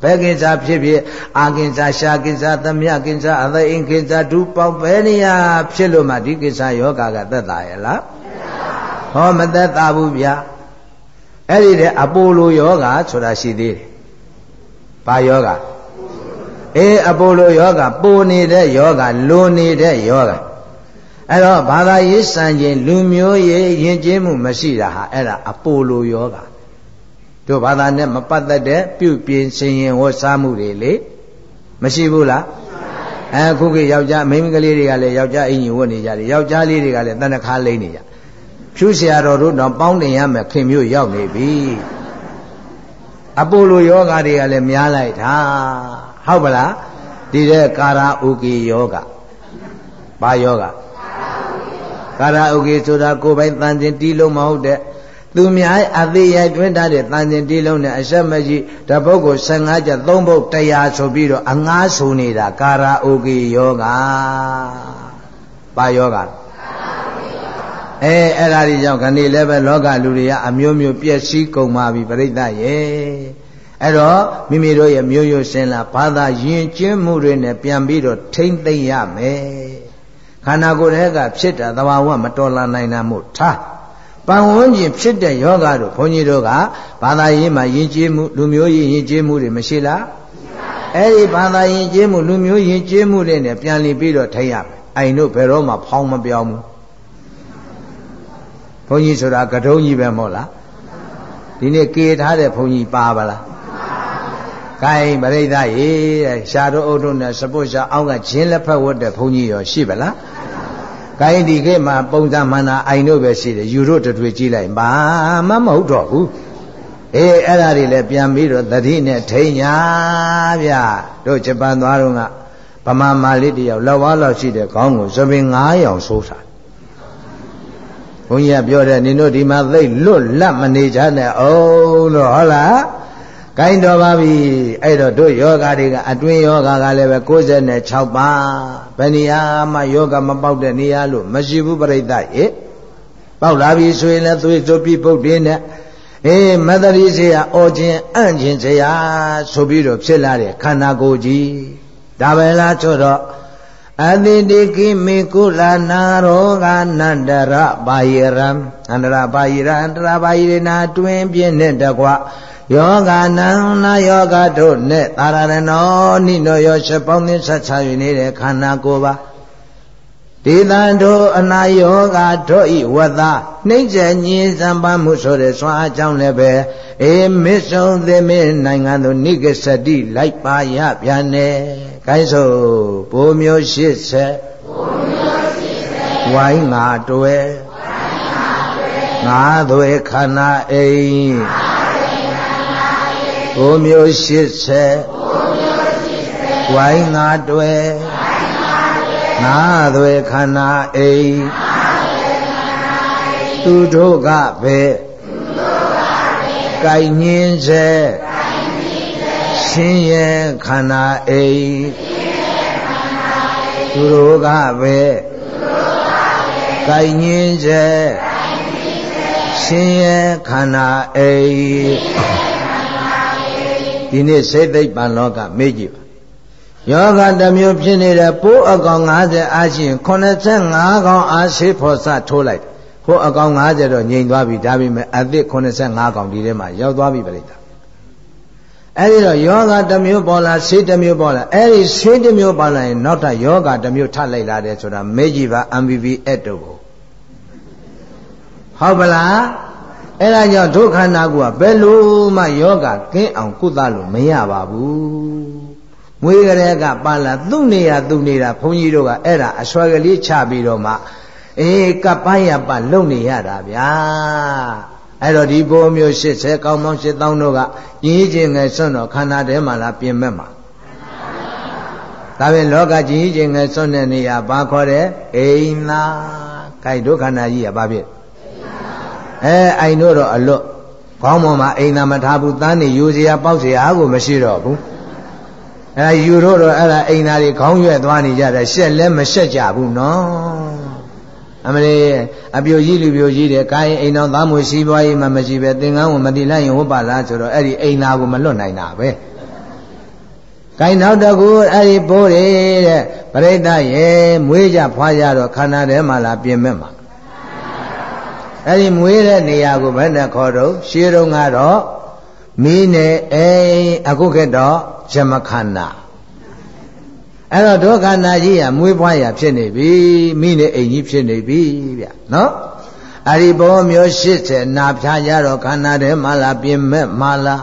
ဘယ်ကိစ္စဖြစ်ဖြစ်အာကိစ္စရှာကိစ္စသမယကိစ္စအသိအိမ်ကိစ္စဒုပေါက်ပဲနေရဖြစ်လို့မှဒီကိစ္စယောဂကသက်သာရဲ့လားဟောမသက်သာဘူးဗျာ အဲ့ဒီတဲ့အပိုလိုယောဂဆိုတာရှိသေးတယ်။ဘာယောဂအေးအပိုလိုယောဂပိုနေတဲ့ယောဂလိုနေတဲ့ယောဂအဲ့တော့ဘာသာရေးစံချိန်လူမျိုးရေးယဉ်ကျေးမှုမရှိတာဟာအဲ့ဒါအပိုလိုယောဂတို့ဘာသာနဲ့မပတ်သက်တဲ့ပြုပြင်ဆင်ရင်ဝတ်စားမှုတွေလေမရှိဘူးလားအခုကယောက်ျားမိန်းမကလေးတွေကလည်းယောက်ျားအင်ကြီးဝတ်နေကြတယ်ယောက်ျားလေးတွေကလည်းတဏ္ဍခါလိမ့်နေကြ ဖြူဆရာတော်တို့တော့ပေါင်းတင်ရမယ်ခင်မျိုးရောက်နေပြီအပိုလိုယောဂတွေကလည်းများလိုက်တာဟုတ်ပလားဒီတဲ့ကာရာဥကေယောဂဘာယောဂကာရာဥကေဆိုတာကိုယ်ပိုင်တန်ခြင်းတီးလုံးမဟုတ်တဲ့သူများအသေးရိုက်တွင်းထားတဲ့တန်ခြင်းတီးလုံးနဲ့အဆက်မရှိတပုတ်ကို15ကျ3ပုတ်100ဆိုပြီးတော့အငားဆိုနေတာကာရာဥကေယောဂဘာယောဂ အဲအဲ့ဒါတွေကြောင့်ခဏလည်းပဲလောကလူတွေကအမျိုးမျိုးပြည့်စည်ကုန်ပါပြီပြိဿရဲ့အဲ့တော့မိမိတို့ရဲ့မျိုးရိုးစင်လာဘာသာယဉ်ကျေးမှုတွေနဲ့ပြန်ပြီးတော့ထိမ့်သိမ့်ရမယ်ခန္ဓာကိုယ်ရဲ့ကဖြစ်တာသဘာဝမတော်လာနိုင်တာမို့ထားပန်ဝန်းကျင်ဖြစ်တဲ့ယောဂတို့ဘုန်းကြီးတို့ကဘာသာရေးမှာယဉ်ကျေးမှုလူမျိုးရေးယဉ်ကျေးမှုတွေမရှိလားအဲ့ဒီဘာသာယဉ်ကျေးမှုလူမျိုးယဉ်ကျေးမှုတွေနဲ့ပြန်လည်ပြီးတော့ထိမ့်ရမယ်အိမ်တို့ဘယ်တော့မှဖောင်းမပြောင်းဘူး ဘုန်းကြီးဆိုတာကတုံးကြီးပဲမဟုတ်လားဒီနေ့ကေထားတဲ့ဘုန်းကြီးပါပါလားကိုင်းပရိသတ်ရေတဲ့ရှားတို့အုပ်တို့နဲ့စပုတ်ရှာအောက်ကဂျင်းလက်ဖက်ဝတ်တဲ့ဘုန်းကြီးရောရှိပါလားကိုင်းဒီခေတ်မှာပုံစံမှန်တာအိုင်တို့ပဲရှိတယ်ယူတို့တတွေကြည့်လိုက်ဘာမှမဟုတ်တော့ဘူးအေးအဲ့ဒါတွေလည်းပြန်ပြီးတော့တတိနဲ့ထိန်ညာဗျတို့ဂျပန်သွားတော့ကဗမာမာလေးတယောက်လောက်ဝါလောက်ရှိတဲ့ခေါင်းကိုသပင်9ရောင်ဆိုးတာ ဘုန်းကြီးကပြောတယ်နင်တို့ဒီမှာသိလွတ်လပ်မနေကြနဲ့အောင်လို့ဟုတ်လားကိုင်းတော်ပါပြီအဲ့တော့တို့ယောဂတွေကအတွင်းယောဂကလည်းပဲ96ပါးဘယ်နေရာမှယောဂမပေါက်တဲ့နေရာလို့မရှိဘူးပြိဿရေပေါက်လာပြီဆိုရင်လည်းသွေးဆိုပြီးပုတ်တင်းနဲ့အေးမတ္တရိစေယအော်ခြင်းအံ့ခြင်းစေယဆိုပြီးတော့ဖြစ်လာတဲ့ခန္ဓာကိုယ်ကြီးဒါပဲလားဆိုတော့ အတိတိကိမေကုလနာရောဂနန္တရပါယရံအန္တရပါယရအန္တရပါယရနာတွင်ပြင်းတဲ့တကွယောဂနံနာယောဂတို့နဲ့သာရဏနောနိနောယောချက်ပေါင်းသင်းဆက်ချ၍နေတဲ့ခန္ဓာကိုယ်ပါ ဒေသံတို့အနာယောဂတို့ဤဝတ္တနှိမ့်ကျညင်းစံပါမှုဆိုတဲ့ဆွမ်းအကြောင်းလည်းပဲအေမစ္ဆုံသေမေနိုင်ငံသို့နိဂစတိလိုက်ပါရပြန်နေခိုင်းဆိုဘိုးမျိုး80ဘိုးမျိုး80ဝိုင်းငါတွဲဝိုင်းငါတွဲငါသွေခန္ဓာအိမ်ငါသွေခန္ဓာအိမ်ဘိုးမျိုး80ဘိုးမျိုး80ဝိုင်းငါတွဲဝို င်းငါတွဲငါသွေခန္ဓာအိမ်ငါသွေခန္ဓာအိမ်သူသူတို့ကပဲကိုင်ညင်းစေရှင်ရဲ့ခန္ဓာအိမ်သူတို့ကပဲကိုင်ညင်းစေရှင်ရဲ့ခန္ဓာအိမ်ဒီနေ့စိတ်သိပ်ပန်လောကမေ့ကြည့်ပါ ယောဂတစ်မျိုးဖြစ်နေတဲ့ပိုးအကောင်50အားရှိရင်85ကောင်အားရှိဖို့စထိုးလိုက်ဟိုအကောင်50တော့ငြိမ်သွားပြီဒါပေမဲ့အသစ်85ကောင်ဒီထဲမှာရောက်သွားပြီပြိတ္တာအဲ့ဒီတော့ယောဂတစ်မျိုးပေါ်လာဆေးတစ်မျိုးပေါ်လာအဲ့ဒီဆေးတစ်မျိုးပေါ်လာရင်နောက်ထပ်ယောဂတစ်မျိုးထပ်လိုက်လာတယ်ဆိုတာမေ့ကြည့်ပါ MBB အဲ့တို့ကိုဟုတ်ပလားအဲ့ဒါကြောင့်ဒုက္ခနာကဘယ်လိုမှယောဂကင်းအောင်ကုသလို့မရပါဘူး မွေးကလေးကပါလာသူ့နေရသူ့နေတာဘုန်းကြီးတို့ကအဲ့ဒါအစွဲကလေးချပြီးတော့မှအေးကပ်ပိုင်းရပလုံနေရတာဗျာအဲ့တော့ဒီဘိုးမျိုး80ကောင်းပေါင်း8000တို့ကကြီးကြီးငယ်စွန့်တော့ခန္ဓာထဲမှာလားပြင်မဲ့မှာဒါပဲလောကကြီးကြီးငယ်စွန့်တဲ့နေရာဘာခေါ်တဲ့အိမ်သာခိုက်ဒုက္ခနာကြီးကဘာဖြစ်အဲအိမ်တို့တော့အလွတ်ခေါင်းပေါ်မှာအိမ်သာမထားဘူးတန်းနေယူစရာပေါက်စရာကိုမရှိတော့ဘူး အဲယူတော့တော့အဲ့ဒါအိမ်သားတွေခေါင်းရွက်သွားနေကြတယ်ရှက်လဲမရှက်ကြဘူးနော်အမလေးအပြိုကြီးလူပြိုကြီးတယ်ကာရင်အိမ်တော်သားမွေရှိပွားရေးမှမရှိပဲသင်္ကန်းကိုမတိလိုက်ရင်ဟုတ်ပါလားဆိုတော့အဲ့ဒီအိမ်သားကိုမလွတ်နိုင်တာပဲကိုင်းနောက်တကူအဲ့ဒီပိုးတယ်တဲ့ပရိသတ်ရဲ့မွေးကြဖွားကြတော့ခန္ဓာထဲမှာလာပြင်မဲ့မှာအဲ့ဒီမွေးတဲ့နေရာကိုဘယ်နဲ့ခေါ်တော့ရှင်းတော့ကတော့ မီးနဲ့အိမ်အခုခေတ်တော့ယမခန္ဓာအဲ့တော့ဒုက္ခနာကြီးကမွေးဖွားရဖြစ်နေပြီမိနဲ့အိမ်ကြီးဖြစ်နေပြီဗျနော်အရိဘောမျိုး80နာဖြာကြတော့ခန္ဓာထဲမှာလာပြင်မဲ့မှာလား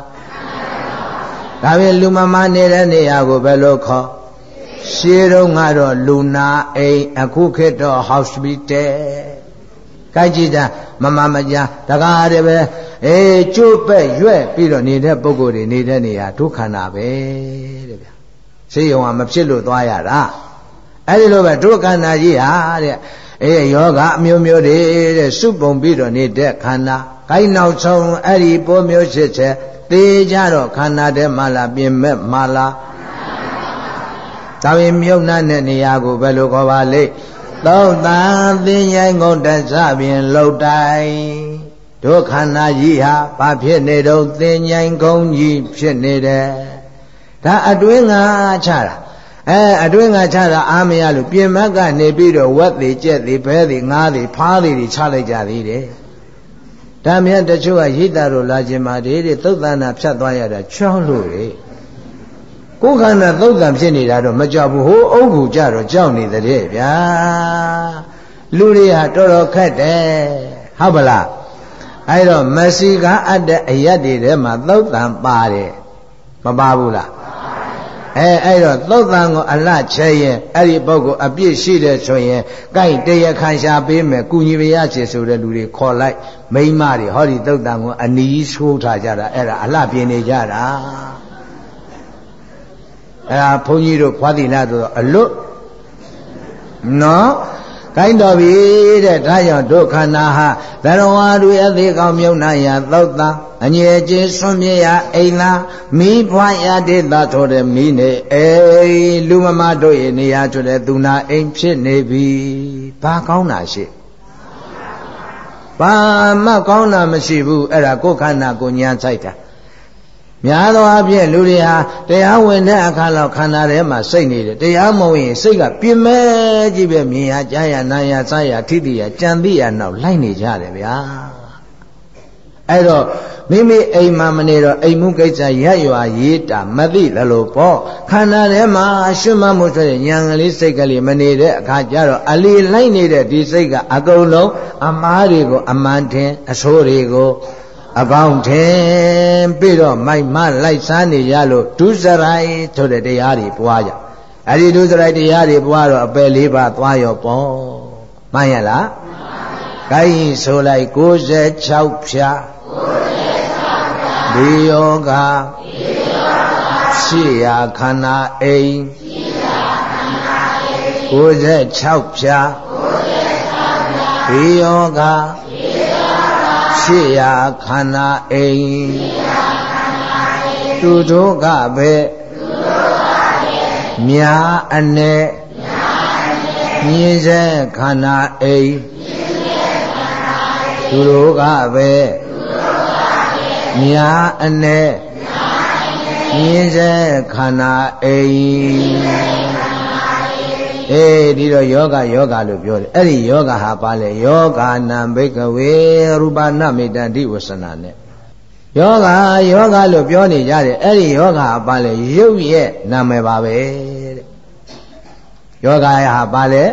ဒါပြင်လူမမနေတဲ့နေရာကိုဘယ်လိုခေါ်ရှေးတုန်းကတော့လူနာအိမ်အခုခေတ်တော့ hospital ကိုက်ကြည့်တာမမမကြတကားတယ်ပဲအေးကျိုးပဲ့ရွက်ပြီးတော့နေတဲ့ပုံကိုယ်တွေနေတဲ့နေရာဒုက္ခနာပဲတဲ့ဗျာဆေးရုံကမဖြစ်လို့သွားရတာအဲ့ဒီလိုပဲဒုက္ခနာကြီးဟာတဲ့အေးယောဂအမျိုးမျိုးတွေတဲ့စုပုံပြီးတော့နေတဲ့ခန္ဓာကိုင်းနောက်ဆုံးအဲ့ဒီပိုးမျိုးဖြစ်ချက်သေကြတော့ခန္ဓာထဲမှာလာပြင်မဲ့မှာလားဒါပေမြုပ်နှံ့တဲ့နေရာကိုဘယ်လိုခေါ်ပါလိမ့် သောတာသင်္ញိုင်းကုန်တဆပြင်လှုပ်တိုင်ဒုက္ခနာကြီးဟာဘာဖြစ်နေတော့သင်ញိုင်းကုန်းကြီးဖြစ်နေတယ်ဒါအတွင်းငါချတာအဲအတွင်းငါချတာအာမရလို့ပြင်မကနေပြီးတော့ဝက်သေးကြက်သေးဘဲသေးငါးသေးဖားသေးတွေချလိုက်ကြသေးတယ်ဒါမြတ်တချို့ကရိတ်တာတို့လာခြင်းမာတွေတဲ့သုတ်တန်နာဖြတ်သွားရတာချောင်းလို့လေ ကိုယ်ခန္ဓာသုတ်တန်ဖြစ်နေတာတော့မကြောက်ဘူးဟိုအုပ်ကူကြတော့ကြောက်နေတဲ့ဗျာလူတွေဟာတော်တော်ခက်တယ်ဟုတ်ပလားအဲဒါမစီကအပ်တဲ့အရက်တွေထဲမှာသုတ်တန်ပါတယ်မပါဘူးလားအဲအဲ့တော့သုတ်တန်ကိုအလှချဲရင်အဲ့ဒီပုဂ္ဂိုလ်အပြစ်ရှိတယ်ဆိုရင်ကိုက်တရခံရှာပေးမယ်ကုညီပရချေဆိုတဲ့လူတွေခေါ်လိုက်မိမတွေဟောဒီသုတ်တန်ကိုအနီးဆိုးထားကြတာအဲ့ဒါအလှပြင်းနေကြတာ အဲ့ဒါဘုန်းကြီးတို့ဖွားတိနာဆိုတော့အလွတ်နော်ကိုင်းတော်ပြီတဲ့ဒါကြောင့်ဒုက္ခနာဟဘရဝါတွေအသေးကောင်းမြုံနာရသောတာအငြယ်ချင်းဆွံ့မြေရအိမ်သာမိဖွားရတဲ့သာထိုတဲ့မိနေအေးလူမမတို့ရဲ့နေရာဆိုတဲ့သူနာအိမ်ဖြစ်နေပြီဘာကောင်းတာရှိဘာမှကောင်းတာမရှိဘူးအဲ့ဒါကိုယ်ခန္ဓာကိုညာဆိုင်တာ များသောအားဖြင့်လူတွေဟာတရားဝင်တဲ့အခါလောက်ခန္ဓာထဲမှာစိတ်နေတယ်တရားမဝင်စိတ်ကပြင်းမဲ့ကြည့်ပဲမြင်ရကြားရနားရစားရထိတိရကြံသိရနောက်လိုက်နေကြတယ်ဗျာအဲ့တော့မိမိအိမ်မှာမနေတော့အိမ်မှုကိစ္စရက်ရွာရေးတာမသိလလို့ပေါ့ခန္ဓာထဲမှာရှုမှတ်မှုဆိုတဲ့ဉာဏ်ကလေးစိတ်ကလေးမနေတဲ့အခါကျတော့အလီလိုက်နေတဲ့ဒီစိတ်ကအကုန်လုံးအမားတွေကိုအမှန်ထင်အဆိုးတွေကို အကောင်းထင်ပြီးတော့မိုက်မလိုက်စားနေရလို့ဒုစရိုက်ဆိုတဲ့တရားတွေပွားကြအဲ့ဒီဒုစရိုက်တရားတွေပွားတော့အပယ်လေးပါသွားရောပေါ့မှန်ရလားမှန်ပါဘူး gain ဆိုလိုက်96ဖြာဒီယောဂဒီယောဂရှိရာခန္ဓာအိမ်ရှိရာခန္ဓာအိမ်96ဖြာ96ဖြာဒီယောဂဒီယော ရှိရာခန္ဓာအိမ်သူတို့ကပဲမြာအနေမြင်စေခန္ဓာအိမ်သူတို့ကပဲမြာအနေမြင်စေခန္ဓာအိမ် အေးဒီတော့ယောဂယောဂလို့ပြောတယ်အဲ့ဒီယောဂဟာပါလေယောဂနံဘိကဝေရူပနာမေတ္တတိဝဆနာနဲ့ယောဂယောဂလို့ပြောနေကြတယ်အဲ့ဒီယောဂဟာပါလေရုပ်ရဲ့နာမည်ပါပဲတဲ့ယောဂဟာပါလေ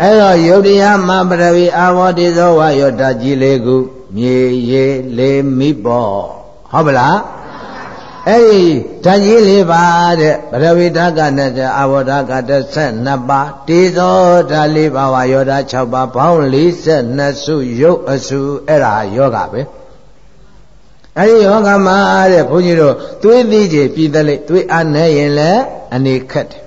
အဲ့တော့ယုတ်တရားမပရဝီအာဝတိသောဝါယောတကြီးလေးခုမြေရေလေးမိပေါ့ဟုတ်ပလား အဲ့ဒီဓာတ်ကြီးလေးပါတဲ့ပရဝိဓာကနဲ့အာဝဓာက32ပါးတေဇောဓာတ်လေးပါးဝါယောဓာတ်6ပါးဘောင်း42စုရုပ်အစုအဲ့ဒါယောဂပဲအဲ့ဒီယောဂမှာတဲ့ဘုန်းကြီးတို့သွေးသီးကြီးပြည်သက်လိသွေးအားနေရင်လည်းအနေခက်တယ်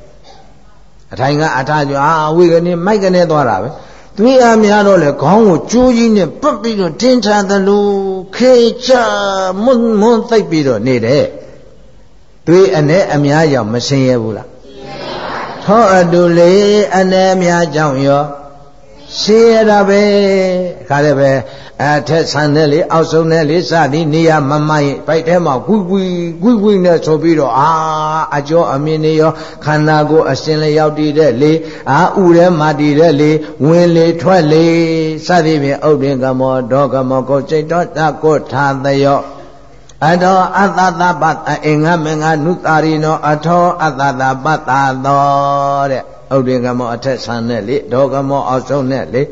အထိုင်ကအထာကြွာဝိကနေမိုက်ကနေသွားတာပဲသွေးအားများတော့လေခေါင်းကိုကျိုးကြီးနဲ့ပတ်ပြီးတော့တင်းချသလိုခေချမွန်းမွန်းသိပ်ပြီးတော့နေတယ် သွေးအနဲ့အများကြောင့်မဆင်းရဲဘူးလားထောအတူလေအနဲ့အများကြောင့်ရောရှင်းရတာပဲခါလည်းပဲအထက်ဆန်တဲ့လေအောက်ဆုံးတဲ့လေစသည်နေရမမိုင်းပိုက်ထဲမှာကွီကွီကွီကွီနဲ့ဆိုပြီးတော့အာအကျော်အမြင်နေရောခန္ဓာကိုယ်အရှင်လျောက်တည်တဲ့လေအာဥထဲမှာတည်တဲ့လေဝင်လေထွက်လေစသည်ဖြင့်ဥဒ္ဒေကမောဒေါကမောကိုစိတ်တော်တကိုထာသယော အထောအတ္တသပတအင်္ဂမင်္ဂနုတာရိနောအထောအတ္တသပတသောတဲ့ဥဒိကမောအထက်ဆန်နဲ့လေဒေါကမောအောက်ဆုံးနဲ့လေ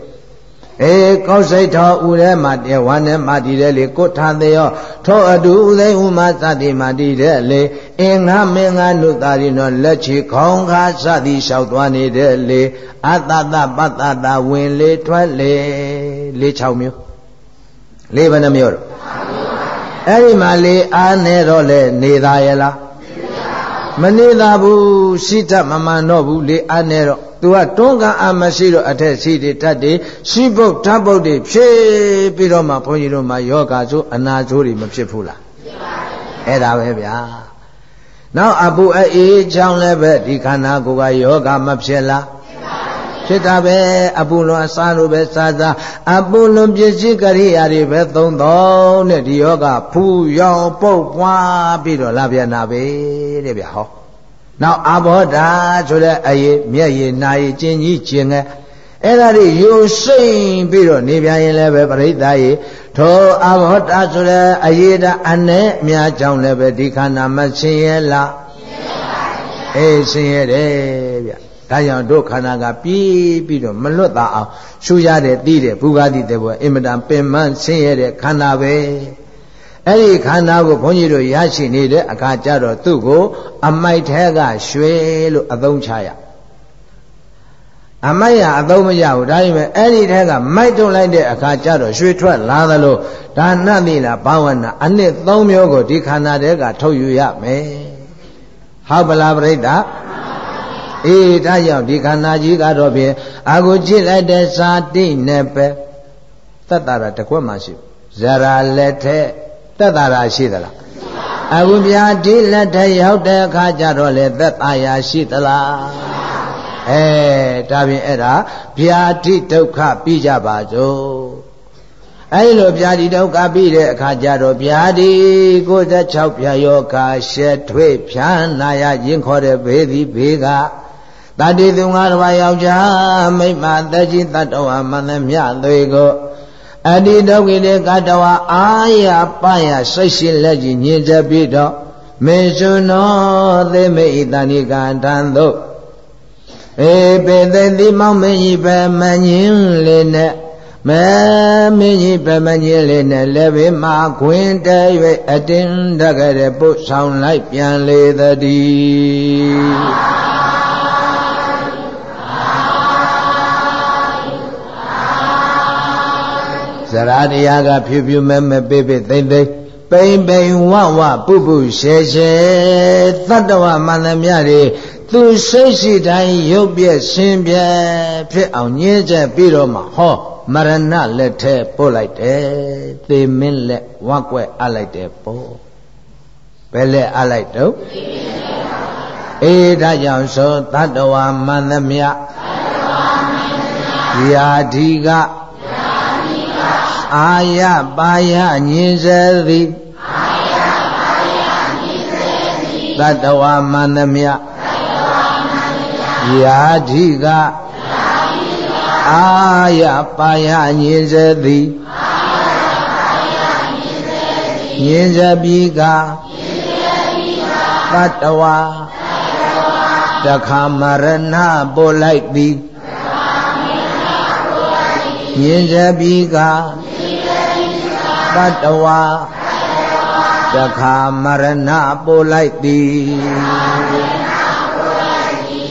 အေကောက်စိတ်တော်ဥရဲမှာတေဝါနဲ့မှာတည်တယ်လေကိုထာသေးရောထောအတူဥသိဥမသတိမှာတည်တယ်လေအင်္ဂမင်္ဂနုတာရိနောလက်ချီခေါင်းခါစသည်လျှောက်သွားနေတဲ့လေအတ္တသပတ္တဝင်လေထွက်လေလေး6မျိုးလေးဘယ်နှမျိုးတော့ အဲ့ဒီမှာလေအားနေတော့လေနေသားရဲ့လားမနေသာဘူးရှိတတ်မမှန်တော့ဘူးလေအားနေတော့သူကတွန်းကန်အာမရှိတော့အထက်ရှိတွေတတ်တွေရှိပုတ်ဓာတ်ပုတ်တွေဖြည့်ပြီးတော့မှဘုန်းကြီးတို့မှာယောဂဆိုအနာဆိုးတွေမဖြစ်ဘူးလားဖြစ်ပါတယ်အဲ့ဒါပဲဗျာနောက်အပူအေးချောင်းလည်းပဲဒီခန္ဓာကိုယ်ကယောဂမဖြစ်လား ဖြစ်တာပဲအပူလွန်အစားလိုပဲစားစားအပူလွန်ပစ္စည်းကရိယာတွေပဲသုံးတော့တဲ့ဒီယောဂဖူရောင်ပုတ်ပွားပြီးတော့လာပြန်တာပဲတဲ့ဗျဟောနောက်အဘောဓာဆိုတဲ့အရေးမျက်ရည်နာရည်ကျင်ကြီးကျင်ငယ်အဲ့ဒါတွေယိုစိမ့်ပြီးတော့နေပြန်ရင်လည်းပဲပရိသတ်ရေထိုအဘောဓာဆိုတဲ့အရေးဓာအနဲ့အများကြောင့်လည်းပဲဒီခန္ဓာမဆင်းရဲလားဆင်းရဲပါဗျာအေးဆင်းရဲတယ်ဗျ ဒါကြောင့်တို့ခန္ဓာကပြေးပြီးတော့မလွတ်တာအောင်ရှုရတဲ့သိတဲ့ဘုရားတိတဲ့ဘောအင်မတန်ပင်မဆင်းရဲတဲ့ခန္ဓာပဲအဲ့ဒီခန္ဓာကိုဘုန်းကြီးတို့ရရှိနေတဲ့အခါကျတော့သူ့ကို အမိုက်ထဲကရွှေလို့အသုံးချရအမိုက်ရအသုံးမရဘူးဒါပေမဲ့အဲ့ဒီထဲကမိုက်တုံလိုက်တဲ့အခါကျတော့ရွှေထွက်လာသလိုဒါနတိလားဘာဝနာအနှစ်၃မျိုးကိုဒီခန္ဓာထဲကထုတ်ယူရမယ်ဟုတ်ပလားပြိဋ္ဌာ အေးဒါကြောင့်ဒီခန္ဓာကြီးကတော့ဖြင့်အာကိုကြည့်လိုက်တဲ့စာတိနဲ့ပဲသက်တာတကွက်မှရှိဇရာလက်ထက်သက်တာရှိသလားအခုပြာဒီလက်ထက်ရောက်တဲ့အခါကျတော့လေသက်တာရာရှိသလားအဲဒါဖြင့်အဲ့ဒါဗျာတိဒုက္ခပြီးကြပါစို့အဲဒီလိုဗျာတိဒုက္ခပြီးတဲ့အခါကျတော့ဗျာတိ96ဗျာယောဂရှက်ထွေးဖြန်းနာရရင်ခေါ်တဲ့ဘေးသည်ဘေးက တတိသူငါတစ်ပါးယောက်ျားမိမတကြီးတတဝမန္တမြသွေကိုအတိဒုက္ခိတေကတဝအာရပယစိတ်ရှိလက်ကြီးညင်ကြပြီးတော့မေရှုနောသေမိဣတဏိကံထံသို့အေပေသိတိမောင်မင်းကြီးပဲမငင်းလေးနဲ့မဲမင်းကြီးပဲမငင်းလေးနဲ့လည်းဘေးမှာခွင်တဲ၍အတင်းတကတဲ့ပုတ်ဆောင်လိုက်ပြန်လေတည်း ဇရာတရားကဖြူဖြူမဲမဲပိပိသိမ့်သိမ့်ပိန်ပိန်ဝဝပုပုရှဲရှဲသတ္တဝမန္တမြတွေသူစိတ်ရှိတိုင်းရုပ်ပြက်ဆင်းပြက်ဖြစ်အောင်ညင်းချက်ပြီးတော့မှဟောမရဏလက်ထဲပို့လိုက်တယ်သေမင်းလက်ဝက်ွက်အပ်လိုက်တယ်ပေါ့ဘယ်လက်အပ်လိုက်တော့အေးဒါကြောင့်ဆိုတတ္တဝါမန္တမြယာဓိက အာယပါယညင်စေသည်တတ္တဝါမန္တမြယာဓိကအာယပါယညင်စေသည်ညင်စေပြီကတတ္တဝါတခါမရဏပို့လိုက်သည်ညင်စေပြီကတ တ္တဝါတခါမရဏပို့လိုက်သည်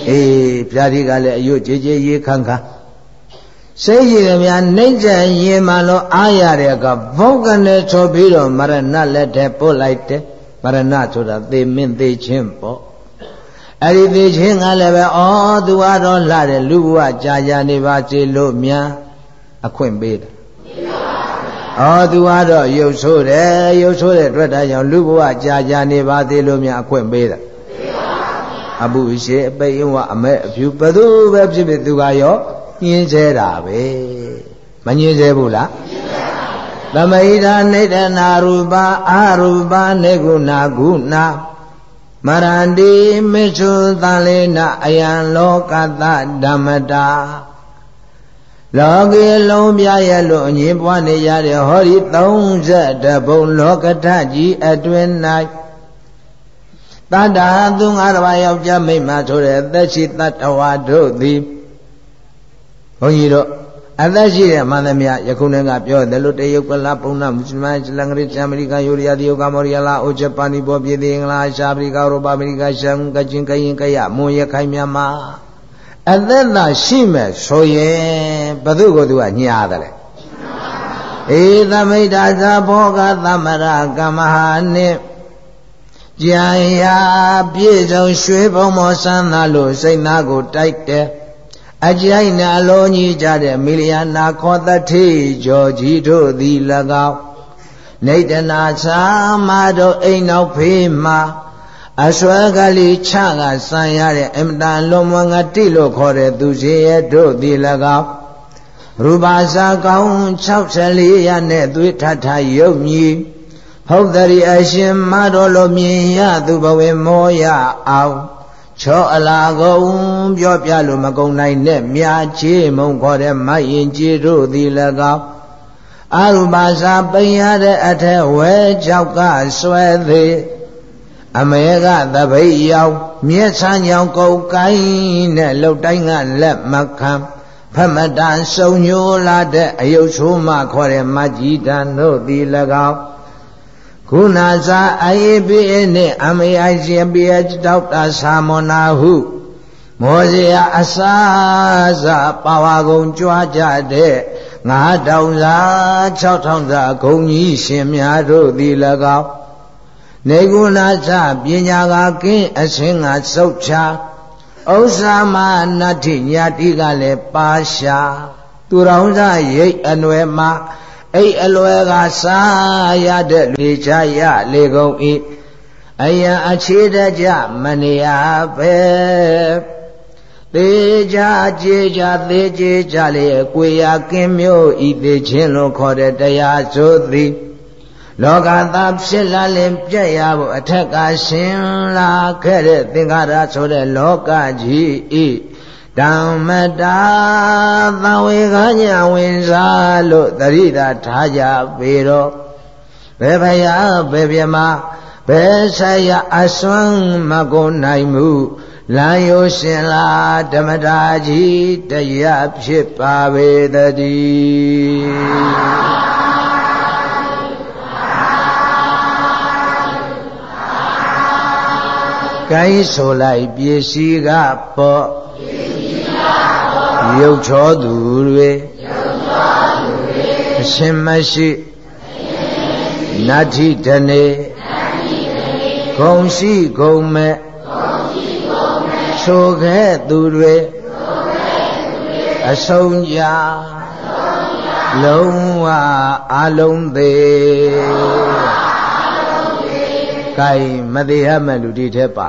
အေးဖြာတိကလည်းအယုတ်ကြည်ကြည်ရေခန့်ခန့်စိတ်ရည်များနှိမ့်ချရင်မှလို့အားရတဲ့ကဘုတ်ကနေချောပြီးတော့မရဏလက်ထဲပို့လိုက်တယ်မရဏဆိုတာသေမင်းသေချင်းပေါ့အဲ့ဒီသေချင်းကလည်းပဲဩသူကတော့လှတယ်လူဘဝကြာကြာနေပါစေလို့များအခွင့်ပေးတယ် ဩသူကတော့ရုပ်ဆိုးတယ်ရုပ်ဆိုးတဲ့အတွက်ဒါကြောင့်လူဘဝကြာကြာနေပါသေးလို့များအခွင့်ပေးတယ်အပုရှိအပိယဝအမဲအဖြူဘသူပဲဖြစ်ဖြစ်သူကရောညင်းဆဲတာပဲမညင်းဆဲဘူးလားသမိတာနေတနာရူပအာရူပနေကုဏကုဏမရန္တိမေသုသလေနအယံလောကတဓမ္မတာ လောကေလုံးပြရဲ့လို့အငင်းပွားနေရတဲ့ဟောဒီ30ဘုံလောကထကြီးအတွင်၌တတ္တာသူငါးပါးယောက်ျားမိန်းမဆိုတဲ့သက်ရှိတတ္တဝါတို့သည်ဘုန်းကြီးတို့အသက်ရှိတဲ့မန္တမယယခုနေ့ကပြောတယ်လို့တရုတ်ကလာပုံနာမွတ်စလင်လင်္ကာရီအမေရိကန်ယူရီးယားတရုတ်ကမော်ရီယာလာအိုဂျပန်နီပေါ်ပြည်သေးအင်္ဂလားရှားအဖရိကဥရောပအမေရိကရှမ်းကချင်းကရင်ကရမွန်ရခိုင်မြန်မာ အသက်သာရှိမဲ့ဆိုရင်ဘု து ကိုသူကညားတယ်ဧသမိတ်တာဇဘောကသမရကမဟာနိကြံရာပြည့်စုံရွှေဘုံမောဆန်းသာလို့စိတ်သားကိုတိုက်တယ်အကြိုက်နာလုံးကြီးကြတဲ့မီလျာနာခောတတိကျော်ကြီးတို့သည်၎င်းနေတနာသာမတို့အိမ်နောက်ဖေးမှာ အစွဲကလေးချကဆံရတဲ့အမတန်လွန်မွန်ငတိလို့ခေါ်တဲ့သူစီရဲ့တို့သည်၎င်းရူပါစာကောင်း64ရနဲ့သွေးထထရုပ်မြည်ဟုတ်တရီအရှင်မတော်လိုမြင်ရသူဘဝမောရအောင်ချောအလာကုန်ပြောပြလို့မကုံနိုင်နဲ့မြာချေမုံခေါ်တဲ့မရင်ကြည်တို့သည်၎င်းအရုပါစာပိန်ရတဲ့အထက်ဝဲကြောက်ကဆွဲသေး အမေကသပိတ်ရောက်မြက်ဆန်းကြောင်ကုတ်ကိုင်းနဲ့လှုပ်တိုင်းကလက်မခံဖမတန်စုံညိုလာတဲ့အယုတ်ဆိုးမှခေါ်တဲ့မကြီးတန်တို့သည်၎င်းခုနာစာအိုင်ပီနှင့်အမေအိုင်စီပီအတောက်တာသာမနာဟုမောဇေယအစာစာပါဝါကုံကြွားကြတဲ့ငါးတောင်စာ6ထောင်စာဂုံကြီးရှင်များတို့သည်၎င်း နေကုနာသပညာကကင်းအစင်းကစုတ်ချဥစ္စာမနတ္ထိညာတိကလည်းပါရှာသူတော်စရိတ်အနွယ်မှာအိတ်အလွယ်ကစားရတဲ့လေချရလေကုန်ဤအယံအခြေတကြမနေရပဲသေးကြကြေကြသေးကြေကြလေကိုရကင်းမျိုးဤသေးချင်းလို့ခေါ်တဲ့တရားဆိုသည် လောကသားဖြစ်လာလင်ပြက်ရဖို့အထက်ကရှင်လာခဲ့တဲ့သင်္ခါရဆိုတဲ့လောကကြီးဤဓမ္မတာသံဝေခညာဝင်စားလို့တရိတာထားကြပေတော့ဘယ်ဖယားဘယ်ပြမဘယ်ဆက်ရအစွမ်းမကုန်နိုင်မှုလမ်းရိုးရှင်လာဓမ္မတာကြီးတရားဖြစ်ပါပေတည်း ကိုင်းဆိုလိုက်ပြေရှိကပေါ့ရုပ်ချောသူတွေအရှင်မရှိနတ္ထိတနေဂုံရှိဂုံမဲ့ဆိုခဲ့သူတွေအဆုံးကြလုံးဝအလုံးသေး ကိုင်မသေးဟမဲ့လူဒီထဲပါ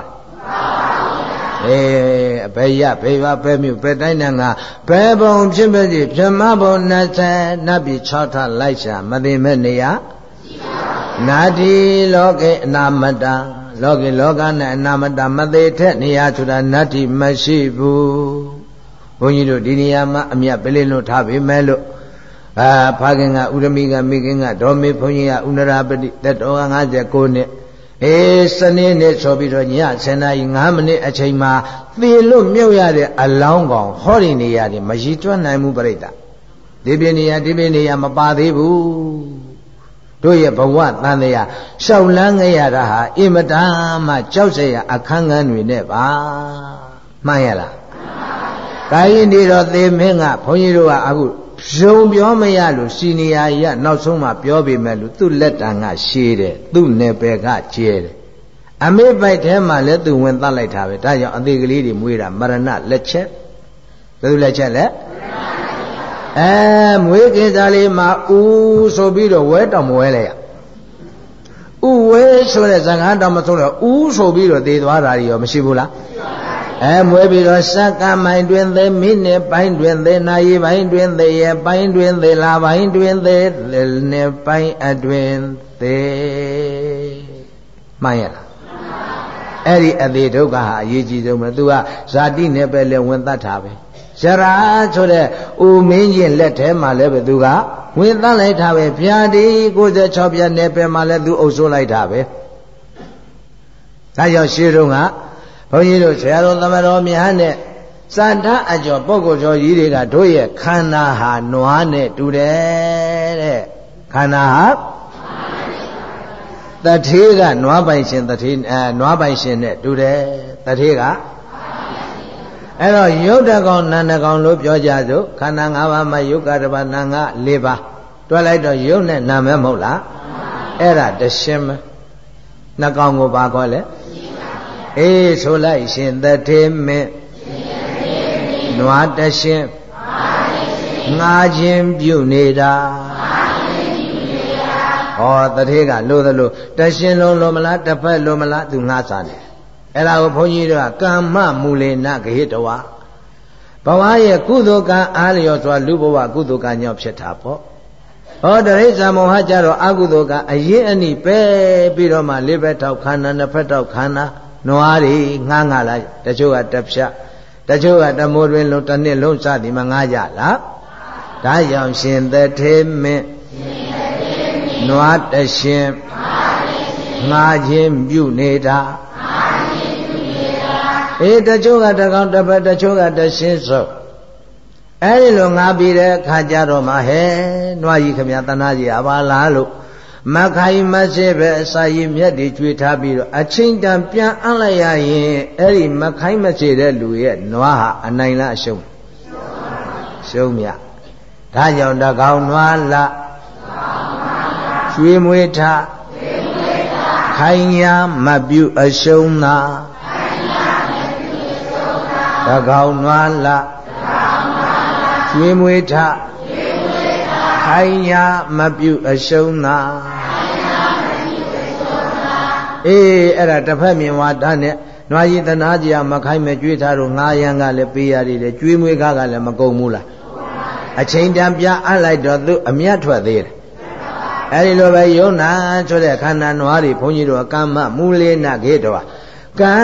အေးအဘယ်ရဘယ်ပါဘယ်မြို့ဘယ်တိုင်းနံကဘယ်ဘုံဖြစ်ပါစေပြမဘုံ20နတ်ပြည်6ထလိုက်ရှာမသိမဲ့နေရနာတိလောကေအနာမတလောကေလောကနဲ့အနာမတမသေးတဲ့နေရာဆိုတာနတ်တိမရှိဘူးဘုန်းကြီးတို့ဒီနေရာမှာအမြတ်ပလင်းလို့ထားပေမဲ့လို့အာဖခင်ကဥရမိကမိခင်ကဒေါ်မေဘုန်းကြီးကဥနရာပတိတက်တော်59နှစ် အေးစနေနေ့ဆိုပြီးတော့ည7နာရီ9မိနစ်အချိန်မှာသေလို့မြုပ်ရတဲ့အလောင်းကောင်ဟောဒီနေရာတွေမရည်တွက်နိုင်ဘူးပြိတ္တာဒီပြနေရာဒီပြနေရာမပါသေးဘူးတို့ရဲ့ဘဝတန်တရားရှောက်လန်းခဲ့ရတာဟာအင်မတန်မှကြောက်စရာအခန်းကန်းတွေနဲ့ပါမှန်ရလားကာယင်းဒီတော့သေမင်းကဘုန်းကြီးတို့ကအခု ယုံပြောမရလို့စီနီယာရနောက်ဆုံးမှပြောပေမဲ့လို့သူ့လက်တံကရှည်တယ်သူ့နယ်ပယ်ကကျဲတယ်အမေပိုက်ထဲမှာလည်းသူဝင်သတ်လိုက်တာပဲဒါကြောင့်အသေးကလေးတွေမွေးတာမရဏလက်ချက်ဘယ်လိုလက်ချက်လဲအဲမွေးကိစ္စလေးမှာဦးဆိုပြီးတော့ဝဲတော်မဝဲလိုက်ရဥဝဲဆိုတဲ့ဇာတ်တော်မဆုံးတော့ဥဆိုပြီးတော့သေသွားတာရောမရှိဘူးလား အဲမွဲပြီးတော့စက္ကမိုင်တွင်သေမိနစ်ပိုင်းတွင်သေနာရီပိုင်းတွင်သေရပိုင်းတွင်သေလာပိုင်းတွင်သေနှစ်ပိုင်းအတွင်သေမှန်ရလားအဲ့ဒီအသေးဒုက္ခဟာအရေးကြီးဆုံးပဲသူကဇာတိနဲ့ပဲလဲဝင်တတ်တာပဲရှရာဆိုတဲ့ဦးမင်းကြီးလက်ထဲမှာလည်းပဲသူကဝင်တတ်လိုက်တာပဲဗျာဒီ96ပြတ်နဲ့ပဲမှာလည်းသူအုပ်စိုးလိုက်တာပဲဒါကြောင့်ရှင်းတော့က ဘုန်းကြီးတို့ဆရာတော်သမတော်များနဲ့စန္ဒအကျော်ပုဂ္ဂိုလ်ကျော်ကြီးတွေကတို့ရဲ့ခန္ဓာဟာနွားနဲ့တူတယ်တဲ့ခန္ဓာဟာတထေးကနွားပိုင်ရှင်တထေးအဲနွားပိုင်ရှင်နဲ့တူတယ်တထေးကအဲ့တော့ယုတ်တကောင်နန္ဒကောင်လို့ပြောကြစို့ခန္ဓာ၅ပါးမှာယုတ်ကတပါနာငါ၄ပါးတွဲလိုက်တော့ယုတ်နဲ့နာမဲမဟုတ်လားအဲ့ဒါတရှင်းမနှကောင်ကိုပါခေါ်လဲ အေးဆိုလိုက်ရှင်တထေမင်းနွားတရှင်ငါချင်းပြုနေတာဟောတထေကလို့သလိုတရှင်လုံးလို့မလားတစ်ဖက်လို့မလားသူငါစားတယ်အဲ့ဒါကိုဘုန်းကြီးတို့ကကမ္မမူလေနဂဟိတဝဘဝရဲ့ကုသိုလ်ကံအားလျော်စွာလူဘဝကုသိုလ်ကံကြောင့်ဖြစ်တာပေါ့ဟောတရိစ္ဆာမောဟကြတော့အကုသိုလ်ကအရင်အနိပဲပြီးတော့မှလေးဘက်ထောက်ခန္ဓာနှစ်ဖက်ထောက်ခန္ဓာ နွားတွေငှားငှားလိုက်တချို့ကတဖြတ်တချို့ကတမိုးတွင်လုံးတစ်နှစ်လုံးစသည်မငှားကြလားဒါကြောင့်ရှင်သထေမင်းနွားတရှင်ငှားခြင်းပြုနေတာအေးတချို့ကတကောင်တစ်ပတ်တချို့ကတရှင်းစုပ်အဲ့ဒီလိုငါပြီးတဲ့အခါကျတော့မှဟဲနွားကြီးခမတနာကြီးအပါလားလို့ မခိုင်မစေပဲအစာရည်မြတ်တွေကျွေးထားပြီးတော့အချင်းတန်ပြန်အံ့လိုက်ရရင်အဲ့ဒီမခိုင်မစေတဲ့လူရဲ့နွားဟာအနိုင်လားအရှုံးရှုံးမြဒါကြောင့်တကောင်နွားလာကျွေးမွေးထားခိုင်ညာမပြုအရှုံးသာတကောင်နွားလာကျွေးမွေးထား ခိုင်ညာမပြုအရှုံးသာအေးအဲ့ဒါတစ်ဖက်မြင်ဝါဒနဲ့နွားရည်တနာကြီးမခိုင်းမဲ့ကြွေးထားတော့ငါးရန်ကလည်းပေးရည်တယ်ကြွေးမွေးကားကလည်းမကုန်ဘူးလားအချိန်တန်ပြအပ်လိုက်တော့သူအမျက်ထွက်သေးတယ်အဲ့ဒီလိုပဲယုံနာဆိုတဲ့ခန္ဓာနွားတွေဘုန်းကြီးတို့ကမ္မမူလေးနာခေတော် ကံ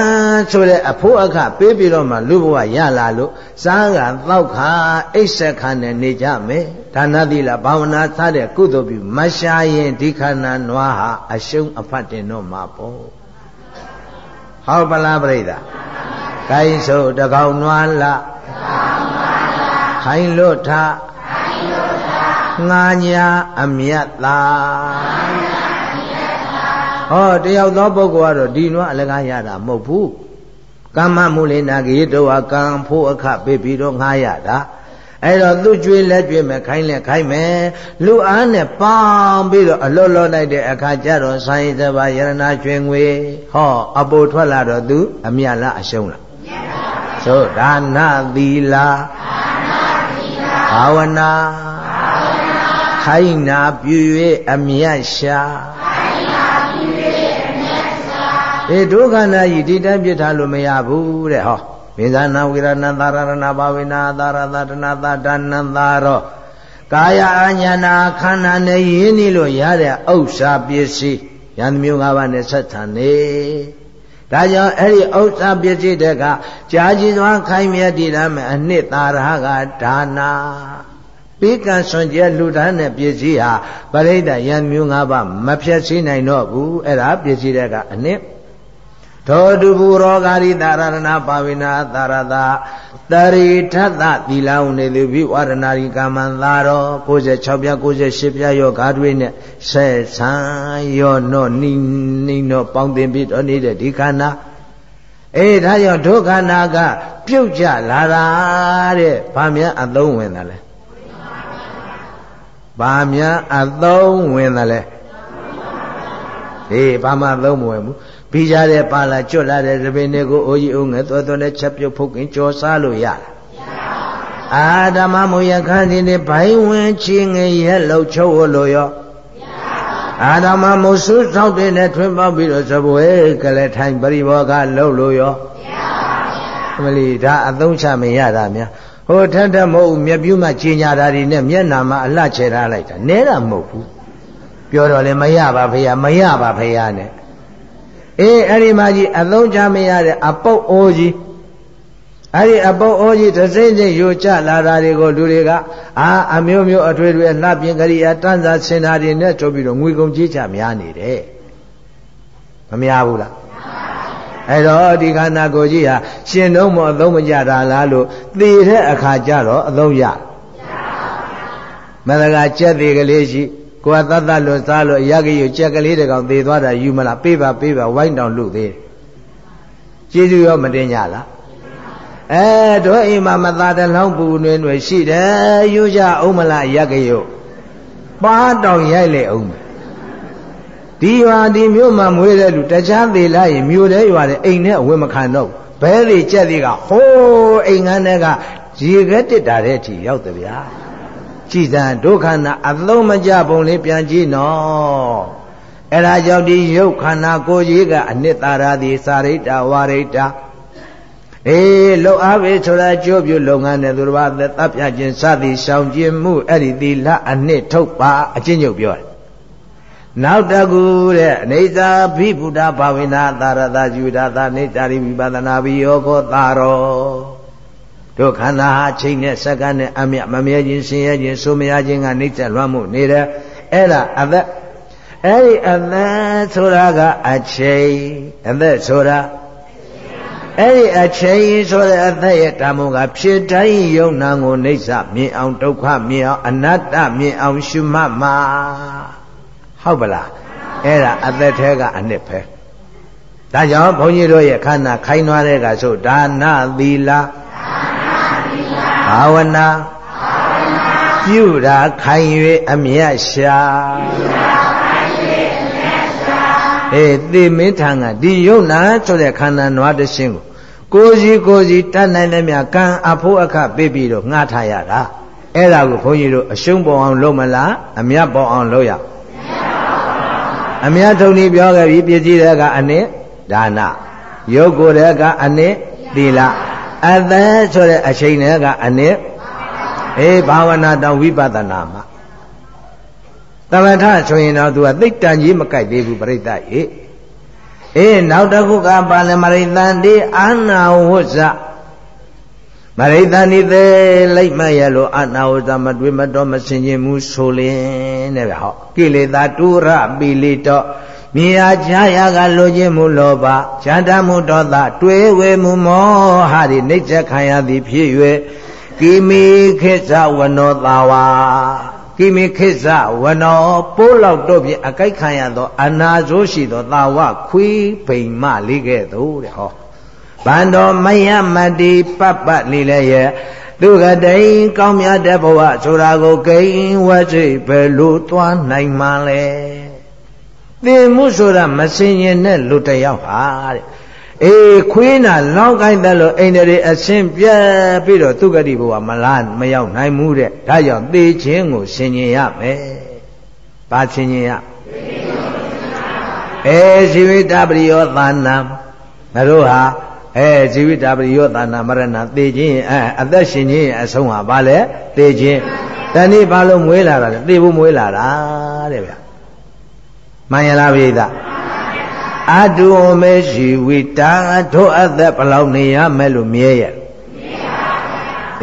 ဆိုတဲ့အဖို့အခပေးပြီးတော့မှလူဘဝရလာလို့စားကတောက်ခါအိတ်ဆက်ခါနဲ့နေကြမယ်ဒါနသီလဘာဝနာစတဲ့ကုသိုလ်ပြုမရှာရင်ဒီခန္ဓာနွားဟာအရှုံးအဖတ်တင်တော့မှာပေါ့ဟောပလားပြိဿကိုင်းဆိုတကောင်နွားလာခိုင်းလို့ထားငါညာအမြတ်သာ ဟောတယောက်သောပုဂ္ဂိုလ်ကတော့ဒီနွားအလကားရတာမဟုတ်ဘူးကမ္မမူလိနာဂေတောဝကံဖို့အခပေးပြီးတော့ငားရတာအဲ့တော့သူ့ကျွေးလက်ကျွေးမယ်ခိုင်းလက်ခိုင်းမယ်လူအားနဲ့ပေါင်းပြီးတော့အလွတ်လွတ်လိုက်တဲ့အခါကျတော့ဆိုင်သဘာယရနာကျွေးငွေဟောအပိုထွက်လာတော့သူအမြတ်လားအရှုံးလားဆိုဒါနသီလာဘာဝနာခိုင်းနာပြု၍အမြတ်ရှာ အေဒုက္ခနာကြီးဒီတိုင်းပြထားလို့မရဘူးတဲ့ဟောမေဇာနာဝိရဏသာရဏဘာဝေနာသာရသတနာသာဒနံသာရောကာယအာညာနာခန္ဓာနဲ့ရင်းနှီးလို့ရတဲ့ဥစ္စာပစ္စည်းယန္တမျိုး၅ပါးနဲ့ဆက်ထန်နေဒါကြောင့်အဲ့ဒီဥစ္စာပစ္စည်းတဲ့ကကြာကြီးစွာခိုင်းမြတ်တည်ရမယ်အနှစ်သာရကဒါနာပိကံဆွန်ကျဲလူသားနဲ့ပစ္စည်းဟာပရိဒယံမျိုး၅ပါးမဖြတ်စည်းနိုင်တော့ဘူးအဲ့ဒါပစ္စည်းတဲ့ကအနှစ် သောတုဘူရောဂာရိတာရဏပါဝိနာသာရတာတရိထသသီလဝနေသူဘိဝရဏရိကာမံသာရော96ပြ98ပြယောဂါတွေနဲ့ဆက်ဆံရောနောနိနိနောပေါင်းတင်ပြီးတော့နေတဲ့ဒီခန္ဓာအေးဒါကြောင့်ဒုက္ခနာက ပြုတ်ကြလာတာတဲ့ဘာများအသုံးဝင်တယ်လဲဘာများအသုံးဝင်တယ်လဲဟေးဘာမှသုံးမဝင်ဘူး ပြီးကြတဲ့ပါလာကျွတ်လာတဲ့သပင်တွေကိုအိုးကြီးအောင်ငယ်သွဲသွဲနဲ့ချက်ပြုတ်ဖုတ်ကင်ကြော်စားလို့ရလားအာဓမ္မမူယခန်းဒီနေ့ဘိုင်းဝင်ချင်းငယ်ရဲ့လှုပ်ချုပ်လို့ရောအာဓမ္မမုဆုသောက်တဲ့နဲ့ထွင်းပေါက်ပြီးတော့သဘွေကလေးထိုင်ပရိဘောကလှုပ်လို့ရောအမလီဒါအသုံးချမရတာများဟိုထက်ထက်မဟုတ်မြက်ပြူးမှကြီးညာတာတွေနဲ့မျက်နာမှာအလှချေထားလိုက်တာနဲတာမဟုတ်ဘူးပြောတော့လေမရပါဖေရမရပါဖေရနဲ့ အေးအဲ့ဒီမှာကြီးအသုံးချမရတဲ့အပုတ်အိုးကြီးအဲ့ဒီအပုတ်အိုးကြီးတစ်စိမ့်စိမ့်ယိုကျလာတာတွေကိုလူတွေကအာအမျိုးမျိုးအထွေထွေလှပြင်ကြရိယာတန်းစာစင်တာတွေနဲ့ထုတ်ပြီးတော့ငွေကုန်ကြေးချများနေတယ်မများဘူးလားအဲ့တော့ဒီခန္ဓာကိုယ်ကြီးဟာရှင်တော့မအသုံးမကြတာလားလို့သိတဲ့အခါကျတော့အသုံးရမသကကြက်သေးကလေးရှိ ကိုယ်ကသတ်သတ်လို့စားလို့ရကရကြက်ကလေးတကောင်သေသွားတာယူမလားပေးပါပေးပါဝိုင်းတောင်လို့သေးကျေးဇူးရောမတင်ကြလားအဲတို့အိမ်မှာမသားတလောင်းပူနေတွေရှိတယ်ယူကြအောင်မလားရကရပါတောင်ရိုက်လေအောင်ဒီရွာဒီမြို့မှာမွေးတဲ့လူတခြားသေးလိုက်ရင်မြို့ထဲရွာတဲ့အိမ်နဲ့အဝတ်မခံတော့ဘဲလေကြက်သေးကဟိုးအိမ်ငန်းထဲကရေခဲတစ်တာတဲ့အထိရောက်တယ်ဗျာ ကြည်စံဒုက္ခနာအသုံးမကျပုံလေးပြန်ကြည့်နော်အဲ့ဒါကြောင့်ဒီရုပ်ခန္ဓာကိုယ်ကြီးကအနှစ်သာရသည်စာရိတ္တဝါရိတ္တအေးလုံအားပဲဆိုတာကြိုးပြုလုပ်ငန်းနဲ့သူတော်ဘာသက်တပ်ပြခြင်းစသည်ရှောင်ကျင်မှုအဲ့ဒီသီလအနှစ်ထုတ်ပါအချင်းချုပ်ပြောတယ်နောက်တကူတဲ့အနေစာဘိဗုဒ္ဓဘာဝိနာသာရတာယူတာသာနေတာရိဝိပဒနာဘိယောကောသာရော တို့ခန္ဓာဟာချိန်နဲ့စက္ကန့်နဲ့အမြမမြဲခြင်းဆင်းရဲခြင်းဆိုမရခြင်းကနှိမ့်ဆက်လွှမ်းမှုနေတယ်အဲ့ဒါအသက်အဲ့ဒီအသက်ဆိုတာကအချိန်အသက်ဆိုတာအဲ့ဒီအချိန်ဆိုတဲ့အသက်ရဲ့ဓမ္မကဖြစ်တိုင်းယုံနာကိုနှိမ့်စမြင်အောင်ဒုက္ခမြင်အောင်အနတ္တမြင်အောင်ရှုမှတ်မှာဟုတ်ပလားအဲ့ဒါအသက်ထဲကအနှစ်ပဲဒါကြောင့်ဘုန်းကြီးတို့ရဲ့ခန္ဓာခိုင်းသွားတဲ့ကဆိုဒါနသီလ ဘာဝနာပြုတာခိုင်၍အမြတ်ရှာအေးသေမင်းထံကဒီယုံနာဆိုတဲ့ခန္ဓာနွားတရှင်းကိုကိုကြီးကိုကြီးတတ်နိုင်လည်းမြကံအဖို့အခပေးပြီးတော့ငှားထားရတာအဲ့ဒါကိုဘုန်းကြီးတို့အရှုံးပေါ်အောင်လုပ်မလားအမြတ်ပေါ်အောင်လုပ်ရအမြတ်ထုံကြီးပြောခဲ့ပြီပြည့်စည်တဲ့ကအနစ်ဒါနရုပ်ကိုယ်တဲ့ကအနစ်သီလ အသက်ဆိုတဲ့အချိန်တည်းကအနစ်အေးဘာဝနာတောင်ဝိပဿနာမှာသမထဆိုရင်တော့သူကသိတ္တန်ကြီးမကြိုက်သေးဘူးပြိဿရေအေးနောက်တစ်ခုကပါလမရိတန်ဒီအာနာဝဇ္ဇမရိတန်ဒီသေးလိုက်မရလို့အာနာဝဇ္ဇမတွေးမတော်မစင်ခြင်းမူဆိုလင်းတဲ့ဗျဟောကိလေသာတူရပီလိတော့ မြင်အားချာရကလိုခြင်းမူလောဘဇာတမှုဒေါသတွေးဝေမှုမောဟသည်နှိစ္စခံရသည်ဖြစ်၍ကိမိခိစ္စဝနောသာဝါကိမိခိစ္စဝနောပိုးလောက်တော့ဖြင့်အကြိုက်ခံရသော အနာဆိုးရှိသောသာဝခွေးဗိမ်မလေးကဲ့သို့တဲ့ဟောဗန္တော်မယမတိပပ္ပလေးလည်းရဲ့သူကတိန်ကောင်းမြတ်တဲ့ဘဝဆိုတာကိုဂိမ်းဝစိဘယ်လိုသွားနိုင်မှလဲ သင်မှုဆိုတာမစင်ရင်နဲ့လူတယောက်ဟာတဲ့အေးခွေးနာလောင်းကိုင်းတယ်လို့အိန္ဒြေအရှင်းပြက်ပြီးတော့သူဂတိဘဝမလားမရောက်နိုင်ဘူးတဲ့ဒါကြောင့်သေခြင်းကိုဆင်ញင်ရမယ်ဘာဆင်ញင်ရအဲဇီဝိတပရိယောသာနာငါတို့ဟာအဲဇီဝိတပရိယောသာနာမရဏသေခြင်းအဲအသက်ရှင်ခြင်းအဆုံးဟာဘာလဲသေခြင်းတဏိဘာလို့မွေးလာတာလဲသေဖို့မွေးလာတာတဲ့ဗျ မှန်ရလားပိဿအတုမေရှိဝိတာထိုအသက်ဘလောက်နေရမယ်လို့မြဲရ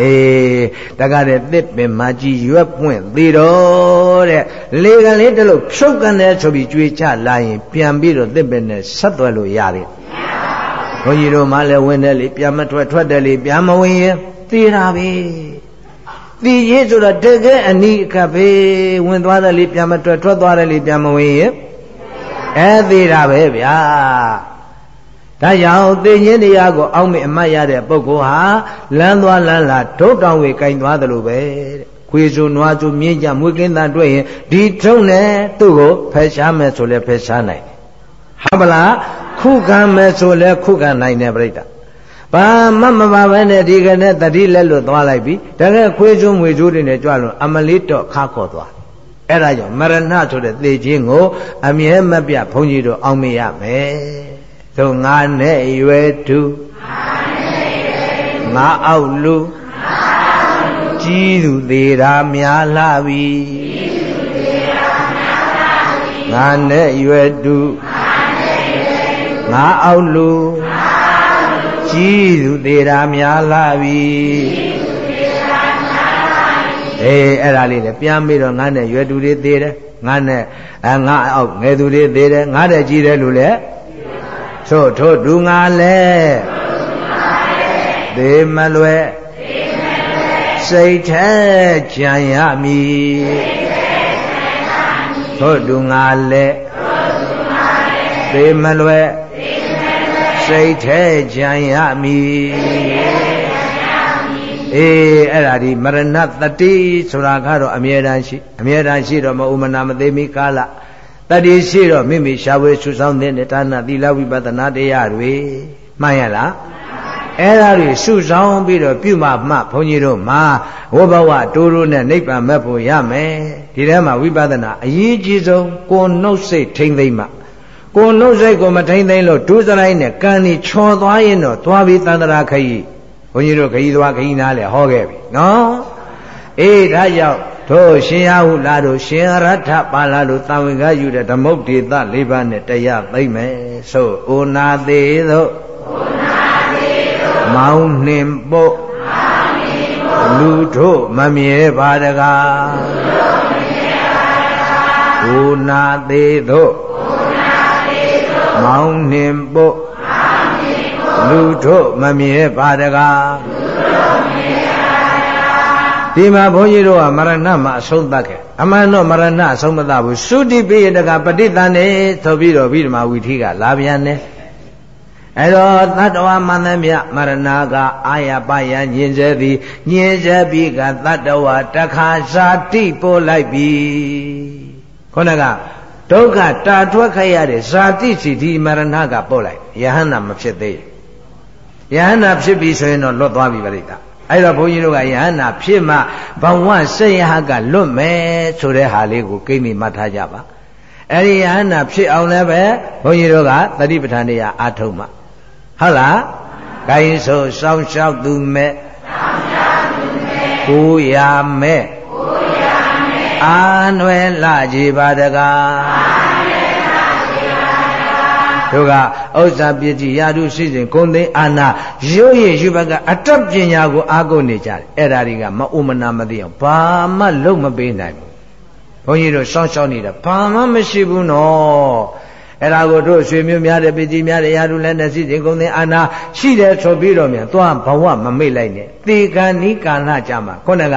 အေးတကားတဲ့တစ်ပင်မကြီးရွက်ပွင့်သေးတော့တဲ့လေကလေးတလို့ဖြုတ်ကန်တယ်ဆိုပြီးကြွေးချလာရင်ပြန်ပြီးတော့တစ်ပင်နဲ့ဆက်သွယ်လို့ရတယ်ဘုန်းကြီးတို့မှလည်းဝင်တယ်လေပြန်မထွက်ထွက်တယ်လေပြန်မဝင်ရင်သေတာပဲသေရေးဆိုတော့တကယ်အနိကပဲဝင်သွားတယ်လေပြန်မထွက်ထွက်သွားတယ်လေပြန်မဝင်ရင် အဲသေးတာပဲဗျာဒါကြောင့်သိခြင်းတရားကိုအောက်မေ့အမှတ်ရတဲ့ပုဂ္ဂိုလ်ဟာလမ်းသွားလမ်းလာဒုတ်တောင်ဝေကင်သွားတယ်လို့ပဲတဲ့ခွေစုနွားစုမြင်းကြမွေးကင်းသားတွေ့ရင်ဒီထုံးနဲ့သူ့ကိုဖယ်ရှားမယ်ဆိုလဲဖယ်ရှားနိုင်ဟုတ်ပလားခုခံမယ်ဆိုလဲခုခံနိုင်တယ်ပြိတ္တာဘာမှမပါပဲနဲ့ဒီကနေ့တတိလက်လွတ်သွားလိုက်ပြီတကယ်ခွေးစုံငွေစုတွေနဲ့ကြွလွန်အမလေးတော့ခါခေါ်သွား အဲ့ဒါကြောင့်မရဏဆိုတဲ့သေခြင်းကို အမြဲမပြတ်ဘုန်းကြီးတို့အောင်မရမယ်သို့ငါနဲ့ရွယ်သူငါအောက်လူကြီးသူသေးတာများလာပြီငါနဲ့ရွယ်သူငါအောက်လူကြီးသူသေးတာများလာပြီ အေးအဲ့ဒါလေးလေပြန်ပြီးတော့ငါနဲ့ရွယ်သူတွေသေးတယ်ငါနဲ့အငါအောက်ငယ်သူတွေသေးတယ်ငါတဲ့ကြီးတယ်လို့လေထို့ထို့ဒူငါလဲသေမလွယ်စိတ်ထဲကြံရမည်ထို့ဒူငါလဲသေမလွယ်စိတ်ထဲကြံရမည် အေးအဲ့ဒါဒီမရဏတတိဆိုတာကတော့အမြဲတမ်းရှိအမြဲတမ်းရှိတော့မဥမနာမသေးမီကာလတတိရှိတော့မိမိရှားဝဲဆူဆောင်းတဲ့ဒါနသီလဝိပဿနာတရားတွေမှန်ရလားအဲ့ဒါတွေစုဆောင်ပြီးတော့ပြုမှမှဘုန်းကြီးတို့မှာဝဘဝတိုးတိုးနဲ့နိဗ္ဗာန်မဲ့ဖို့ရမယ်ဒီထဲမှာဝိပဿနာအရေးကြီးဆုံးကိုနှုတ်စိတ်ထိမ့်သိမ့်မှကိုနှုတ်စိတ်ကိုမထိမ့်သိမ့်လို့ဒုစရိုက်နဲ့ကံนี่ချော်သွားရင်တော့သွားပြီးတန္တရာခရီးဘု န်းကြီးတို့ခရီးသွားခရီးနားလဲဟောခဲ့ပြီနော်အေးဒါကြောင့်တို့ရှင်ရဟုလာတို့ရှင်ရထပါလာတို့တာဝန်ကယူတဲ့ဓမ္မုတ်ဒေသ၄ပါးနဲ့တရားသိမ့်မယ်ဆိုဩနာသေးသောဩနာသေးသောမောင်းနှင်ပုတ်မောင်းနှင်ပုတ်လူတို့မမြဲပါတကားလူတို့မမြဲပါတကားဩနာသေးသောဩနာသေးသောမောင်းနှင်ပုတ်မောင်းနှင်ပုတ် လူတို့မမြဲပါတကားလူဒီမှာဘုန်းကြီးတို့ကမရဏမှာအဆုံးသတ်ခဲ့အမှန်တော့မရဏအဆုံးမသတ်ဘူးသုတိပိယတကပဋိသန္ဓေဆိုပြီးတော့ဗိဓမာဝီထိကလာပြန်တယ်အဲ့တော့တတ္တဝမန္တမြမရဏကအာယပယညင်စေသည်ညင်စေပြီးကတတ္တဝတခါဇာတိပို့လိုက်ပြီခေါင်းကဒုက္ခတာထွက်ခဲ့ရတဲ့ဇာတိစီဒီမရဏကပို့လိုက်ယဟန္တာမဖြစ်သေး ယဟန္တာဖြစ်ပြီဆိုရင်တော့လွတ်သွားပြီပြိတ္တာအဲ့တော့ဘုန်းကြီးတို့ကယဟန္တာဖြစ်မှဘဝစိတ်ယဟကလွတ်မယ်ဆိုတဲ့ဟာလေးကိုကိမ့်မိမှတ်ထားကြပါအဲ့ဒီယဟန္တာဖြစ်အောင်လည်းပဲဘုန်းကြီးတို့ကတတိပဋ္ဌာန်တရားအားထုတ်မှဟုတ်လားခိုင်းဆိုစောင်းလျှောက်သူမဲ့စောင်းလျှောက်သူမဲ့ကိုရမဲ့ကိုရမဲ့အာနွယ်လာကြပါတကားအာ တို့ကဥစ္စာပစ္စည်းရာထုရှိစဉ်ဂုံသိအာနာရုပ်ရည်ယူဘကအတတ်ပညာကိုအားကိုးနေကြတယ်အဲ့ဒါတွေကမဥမနာမသိအောင်ဘာမှလုံးမပေးနိုင်ဘူးဘုန်းကြီးတို့စောင့်ရှောက်နေတာဘာမှမရှိဘူးနော်အဲ့ဒါကိုတို့ရွှေမျိုးများတဲ့ပစ္စည်းများတဲ့ရာထုလည်းနဲ့စီစဉ်ကုန်တဲ့အာနာရှိတယ်ဆိုပြီးတော့မြန်သွားဘဝမမေ့လိုက်နဲ့တေကံဤကာလကြမှာခုနက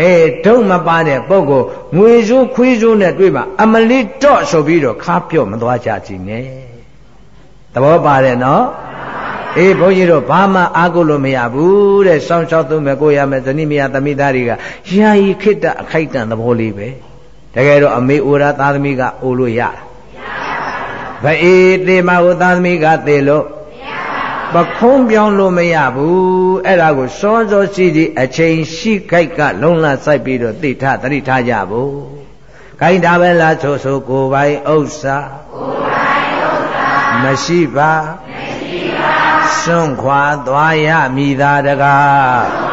အဲဒုံမပါတဲ့ပုဂ္ဂိုလ်ငွေစိုးခွေးစိုးနဲ့တွေ့ပါအမလီတော့ဆိုပြီးတော့ခါပြော့မသွားကြကြည့်နဲ့ သဘောပါတယ်နော်အေးဘုန်းကြီးတို့ဘာမှအားကိုးလို့မရဘူးတဲ့စောင်းရှောက်သုံးမယ်ကိုရမယ်ဇနီးမယားသမိသားတွေကယာယီခိတ္တအခိုက်တန်သဘောလေးပဲတကယ်တော့အမေအိုရာသားသမီးကအိုလို့ရတာဘအေးသေမဟုတ်သားသမီးကသေလို့ပခုံးပြောင်းလို့မရဘူးအဲ့ဒါကိုစောစောစီးစီးအချိန်ရှိခိုက်ကလုံးလစိုက်ပြီးတော့သိထသတိထားကြဖို့ခိုင်းတာပဲလားဆိုဆိုကိုယ်ပိုင်ဥစ္စာကိုယ်ပိုင်ဥစ္စာ မရှိပါမရှိပါစွန့်ခွာသွားရမိသာတကား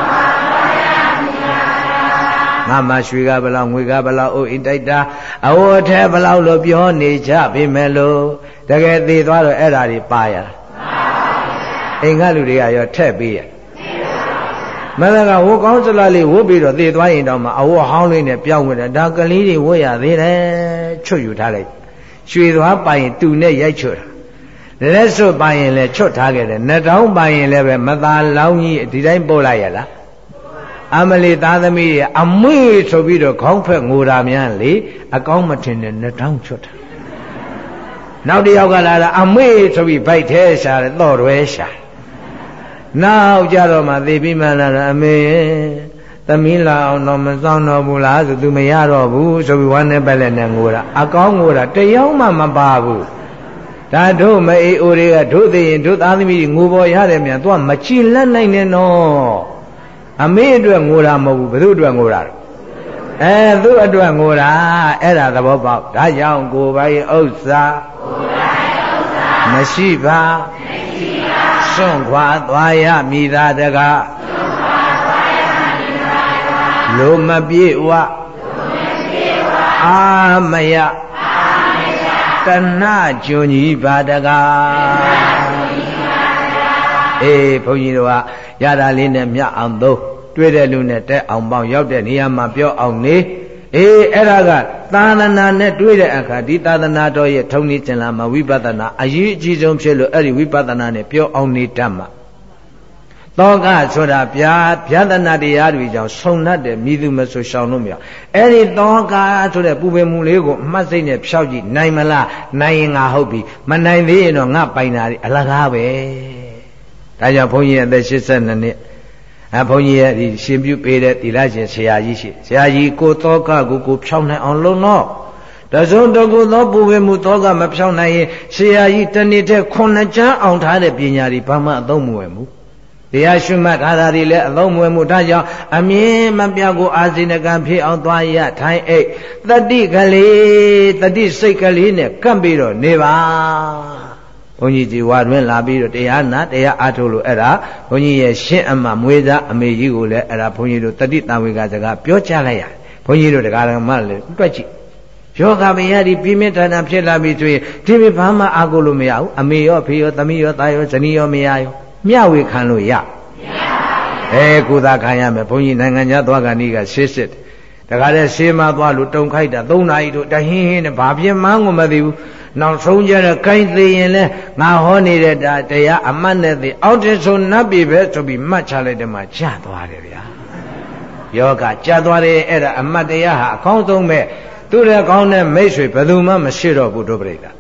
ငါမရွှေကဘလောက်ငွေကဘလောက်အိုးအိမ်တိုက်တာအဝတ်ထဲဘလောက်လို့ပြောနေကြပြီမဲ့လို့တကယ်သေးသွားတော့အဲ့ဓာတွေပါရလားအိမ်ကလူတွေကရောထက်ပေးရမလကဝတ်ကောင်းစလားလေးဝတ်ပြီးတော့သေသွားရင်တော့မှအဝတ်ဟောင်းလေးနဲ့ပြောင်းဝင်တယ်ဒါကလေးတွေဝတ်ရသေးတယ်ချွတ်ယူထားလိုက်ရွှေသွားပိုင်တူနဲ့ရိုက်ချွတ်တာ လက်စွပ်ပိုင်ရင်လည်းချွတ်ထားခဲ့တယ်နှတောင်းပိုင်ရင်လည်းပဲမသာလောင်းကြီးဒီတိုင်းပို့လိုက်ရလားအမလီသားသမီးရဲ့အမွေဆိုပြီးတော့ခေါင်းဖက်ငိုတာများလေအကောင်းမထင်တဲ့နှထောင်ချွတ်တာနောက်တစ်ယောက်ကလာတာအမွေဆိုပြီးဗိုက်သေးရှာတယ်တော့ရွယ်ရှာနောက်ကြတော့မှသေပြီးမှလာတာအမေသမီးလာအောင်တော့မဆောင်တော့ဘူးလားဆိုသူမရတော့ဘူးဆိုပြီးဝမ်းနဲ့ပက်လက်နဲ့ငိုတာအကောင်းငိုတာတယောက်မှမပါဘူး ဒါတို့မအေးအိုတွေကတို့သိရင်တို့သားသမီးငိုပေါ်ရတယ်မြန်သူကမချီလက်နိုင်နဲ့နော်အမေအတွက်ငိုတာမဟုတ်ဘူးဘယ်သူအတွက်ငိုတာအဲသူ့အတွက်ငိုတာအဲ့ဒါသဘောပေါက်ဒါကြောင့်ကိုယ်ပိုင်ဥစ္စာကိုယ်ပိုင်ဥစ္စာမရှိပါမရှိပါစွန့်ခွာသွားရမိသာတကားစွန့်ခွာသွားရမိသာတကားလိုမပြေဝလိုမပြေဝအာမယအာမယ တဏကျွန်ကြီးပါတကားအေးဘုန်းကြီးတို့ကရတာလေးနဲ့မြအောင်သုံးတွေ့တဲ့လူနဲ့တက်အောင်ပေါင်းရောက်တဲ့နေရာမှာပြောအောင်နေအေးအဲ့ဒါကသာသနာနဲ့တွေ့တဲ့အခါဒီသာသနာတော်ရဲ့ထုံနည်းကျင်လာမှာဝိပဿနာအရေးအကြီးဆုံးဖြစ်လို့အဲ့ဒီဝိပဿနာနဲ့ပြောအောင်နေတတ်မှာ တောကဆိုတာဗျာဗျာဒနာတရားတွေကြောင့်ဆုံတတ်တယ်မိသူမဆိုရှောင်လို့မရအဲ့ဒီတောကဆိုတဲ့ပူပင်မှုလေးကိုအမှတ်စိတ်နဲ့ဖြောက်ကြည့်နိုင်မလားနိုင်ရင်ငါဟုတ်ပြီမနိုင်သေးရင်တော့ငါပိုင်တာအလကားပဲဒါကြောင့်ဘုန်းကြီးရဲ့အသက်82နှစ်အဘုန်းကြီးရဲ့ဒီရှင်ပြုပေးတဲ့တိလရှင်ဆရာကြီးရှိဆရာကြီးကိုသောကကိုကိုဖြောင်းနိုင်အောင်လုံးတော့တစုံတကူသောပူဝေမှုသောကမဖြောင်းနိုင်ရင်ဆရာကြီးတနေ့တည်းခုနှစ်ချမ်းအောင်ထားတဲ့ပညာတွေဘာမှအသုံးမဝင်ဘူး တရားရှိမှတ်ထားတာတွေလည်းအလုံးမဝင်မှုဒါကြောင့်အမြင်မပြကိုအာဇိနကံဖြစ်အောင်သွားရထိုင်အိတ်တတိကလေးတတိစိတ်ကလေးနဲ့ကပ်ပြီးတော့နေပါဘုန်းကြီးဒီဝါတွင်လာပြီးတော့တရားနာတရားအားထုတ်လို့အဲ့ဒါဘုန်းကြီးရဲ့ရှင်းအမှမွေးသားအမေကြီးကိုလည်းအဲ့ဒါဘုန်းကြီးတို့တတိတံဝေကစကားပြောချလိုက်ရတယ်ဘုန်းကြီးတို့တရားဓမ္မလည်းတွက်ကြည့်ယောဂမရဒီပြင်းပြထန်ထန်ဖြစ်လာပြီဆိုရင်ဒီပြဘာမှအားကိုလို့မရဘူးအမေရောဖေရောသမီးရောသားရောဇနီးရောမရရော မျှဝေခံလို့ရအဲကိုသာခံရမယ်ဘုန်းကြီးနိုင်ငံခြားသွားကန်ကြီးကရှေးစစ်တခါတည်းရှေးမသွားလို့တုံခိုက်တာ၃နာရီတို့တဟင်းဟင်းနဲ့ဘာပြင်းမှန်းကိုမသိဘူးနောက်ဆုံးကြတော့ကိုင်းသေးရင်လဲငါဟောနေတဲ့ဒါတရားအမတ်နဲ့သိအောက်တဆိုနတ်ပြီပဲဆိုပြီးမှတ်ချလိုက်တယ်မှာကြာသွားတယ်ဗျာယောဂကြာသွားတယ်အဲ့ဒါအမတ်တရားဟာအကောင်းဆုံးပဲသူ့ရဲ့ကောင်းတဲ့မိတ်ဆွေဘယ်သူမှမရှိတော့ဘူးတို့ပြိတ္တာ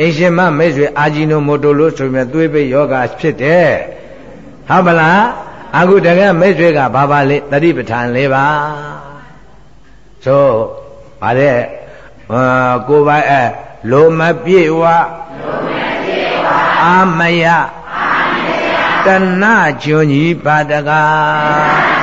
အိရှင်မမိတ်ဆွေအာဂျီနိုမိုတိုလို့ဆိုမြဲသွေးပိတ်ယောဂဖြစ်တယ်ဟုတ်ပလားအခုတကယ်မိတ်ဆွေကဘာပါလဲတတိပဋ္ဌာန်လေးပါဆိုဗါတဲ့ကိုယ်ပိုင်အဲလိုမပြေဝလိုမပြေဝအာမယအာမယတဏကျွန်ကြီးပါတကား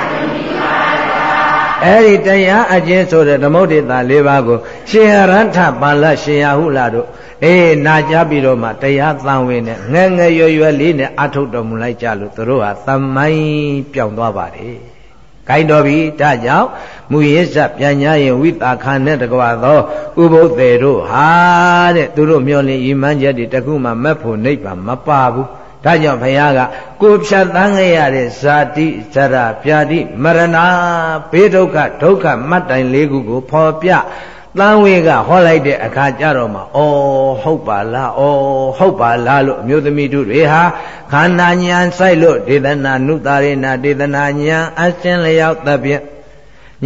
အဲ့ဒီတရားအကျဉ်းဆိုတဲ့ဓမ္မုဒ္ဒေတာ၄ပါးကိုရှင်ရဟထပါဠရှင်ရဟုလာတို့အေးနာကြပြီးတော့မှတရားသံဝင်နဲ့ငယ်ငယ်ရွယ်ရွယ်လေးနဲ့အထုတ်တော်မူလိုက်ကြလို့သူတို့ဟာသမိုင်းပြောင်းသွားပါတယ်။ကိုင်းတော်ပြီဒါကြောင့်မူရင်းစပြန်ညာရင်ဝိတာခာနဲ့တကွာသောဥပုသေတို့ဟာတဲ့သူတို့မျောလင်းဤမှန်းချက်တွေတခုမှမက်ဖို့နိဗ္ဗာန်မပါဘူး။ ဒါကြောင့်ဘုရားကကိုဖြတ်တန်းခဲ့ရတဲ့ဇာတိဇရာပြာတိမရဏဘေးဒုက္ခဒုက္ခမတ်တိုင်လေးခုကိုဖော်ပြတန်ဝေကဟောလိုက်တဲ့အခါကျတော့မှဩဟုတ်ပါလားဩဟုတ်ပါလားလို့အမျိုးသမီးတို့တွေဟာခန္ဓာဉာဏ်ဆိုင်လို့ဒေသနာနုတာရေနာဒေသနာဉာဏ်အရှင်းလျောက်သဖြင့်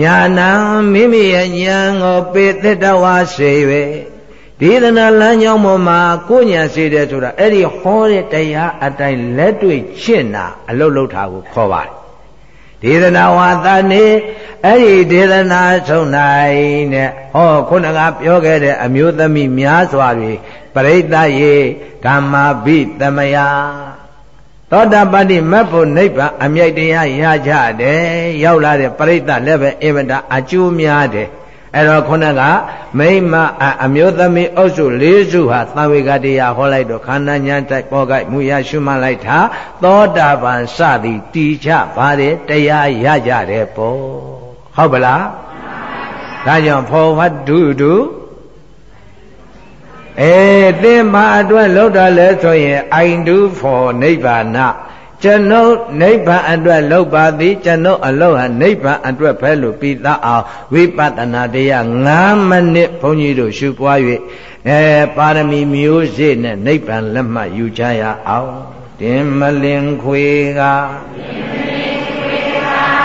ညာနာမိမိရဲ့ဉာဏ်ကိုပေသတ္တဝါစေ၍ ဒေသနာလမ်းကြောင်းပေါ်မှာကိုညာစေတယ်ဆိုတာအဲ့ဒီဟောတဲ့တရားအတိုင်းလက်တွေ့ရှင်းတာအလုတ်လုတ်တာကိုခေါ်ပါတယ်ဒေသနာဝါသနေအဲ့ဒီဒေသနာဆုံးနိုင်တဲ့ဟောခုနကပြောခဲ့တဲ့အမျိုးသမီးများစွာတွေပရိသတ်ရေကမ္မာဘိတမယသောတာပတ္တိမတ်ဖို့နိဗ္ဗာန်အမြိုက်တရားရကြတယ်ရောက်လာတဲ့ပရိသတ်လည်းပဲအင်မတအကျိုးများတယ် အဲ့တော့ခုနကမိမအမျိုးသမီးအုပ်စု၄စုဟာသံဝေကတရားဟောလိုက်တော့ခန္ဓာညာတိုက်ပေါ်ကိုက်မူရရှုမှတ်လိုက်တာသောတာပန်စသည်တီချပါတယ်တရားရကြတယ်ပေါ့ဟုတ်ပလားဒါကြောင့်ဖောဝတ္တုတုအဲသင်ဘာအတွက်လောက်တာလဲဆိုရင် I do for နိဗ္ဗာန ကျွန်ုပ်နိဗ္ဗာန်အတွက်လောက်ပါသည်ကျွန်ုပ်အလောက်ဟာနိဗ္ဗာန်အတွက်ပဲလို့ပြီးသားအောင်ဝိပဿနာတရား9မိနစ်ဘုန်းကြီးတို့ရှုပွား၍အဲပါရမီမျိုးစေ့နဲ့နိဗ္ဗာန်လက်မှတ်ယူကြရအောင်တင်မလင်ခွေက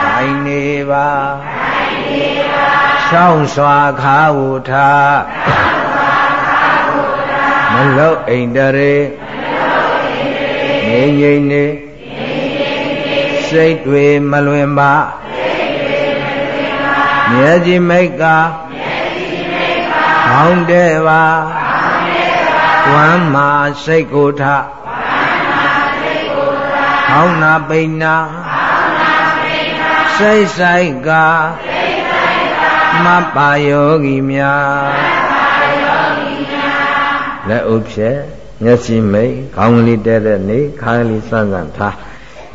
ခိုင်နေပါရှောင်းစွာခါဝူထားမလုတ်အိန္ဒရေငြိမ့်ငြိမ့်နေ စိတ်တွေမလွင်ပါမျက်ကြည်မိတ်ကခေါင်းတဲ့ပါဝမ်းမာစိတ်ကိုထခေါင်းနာပိဏစိတ်ဆိုင်ကမပါယောဂီများလက်ဥဖြဲမျက်စိမိတ်ခေါင်းလေးတဲ့တဲ့နေခါလေးစမ်းစမ်းထား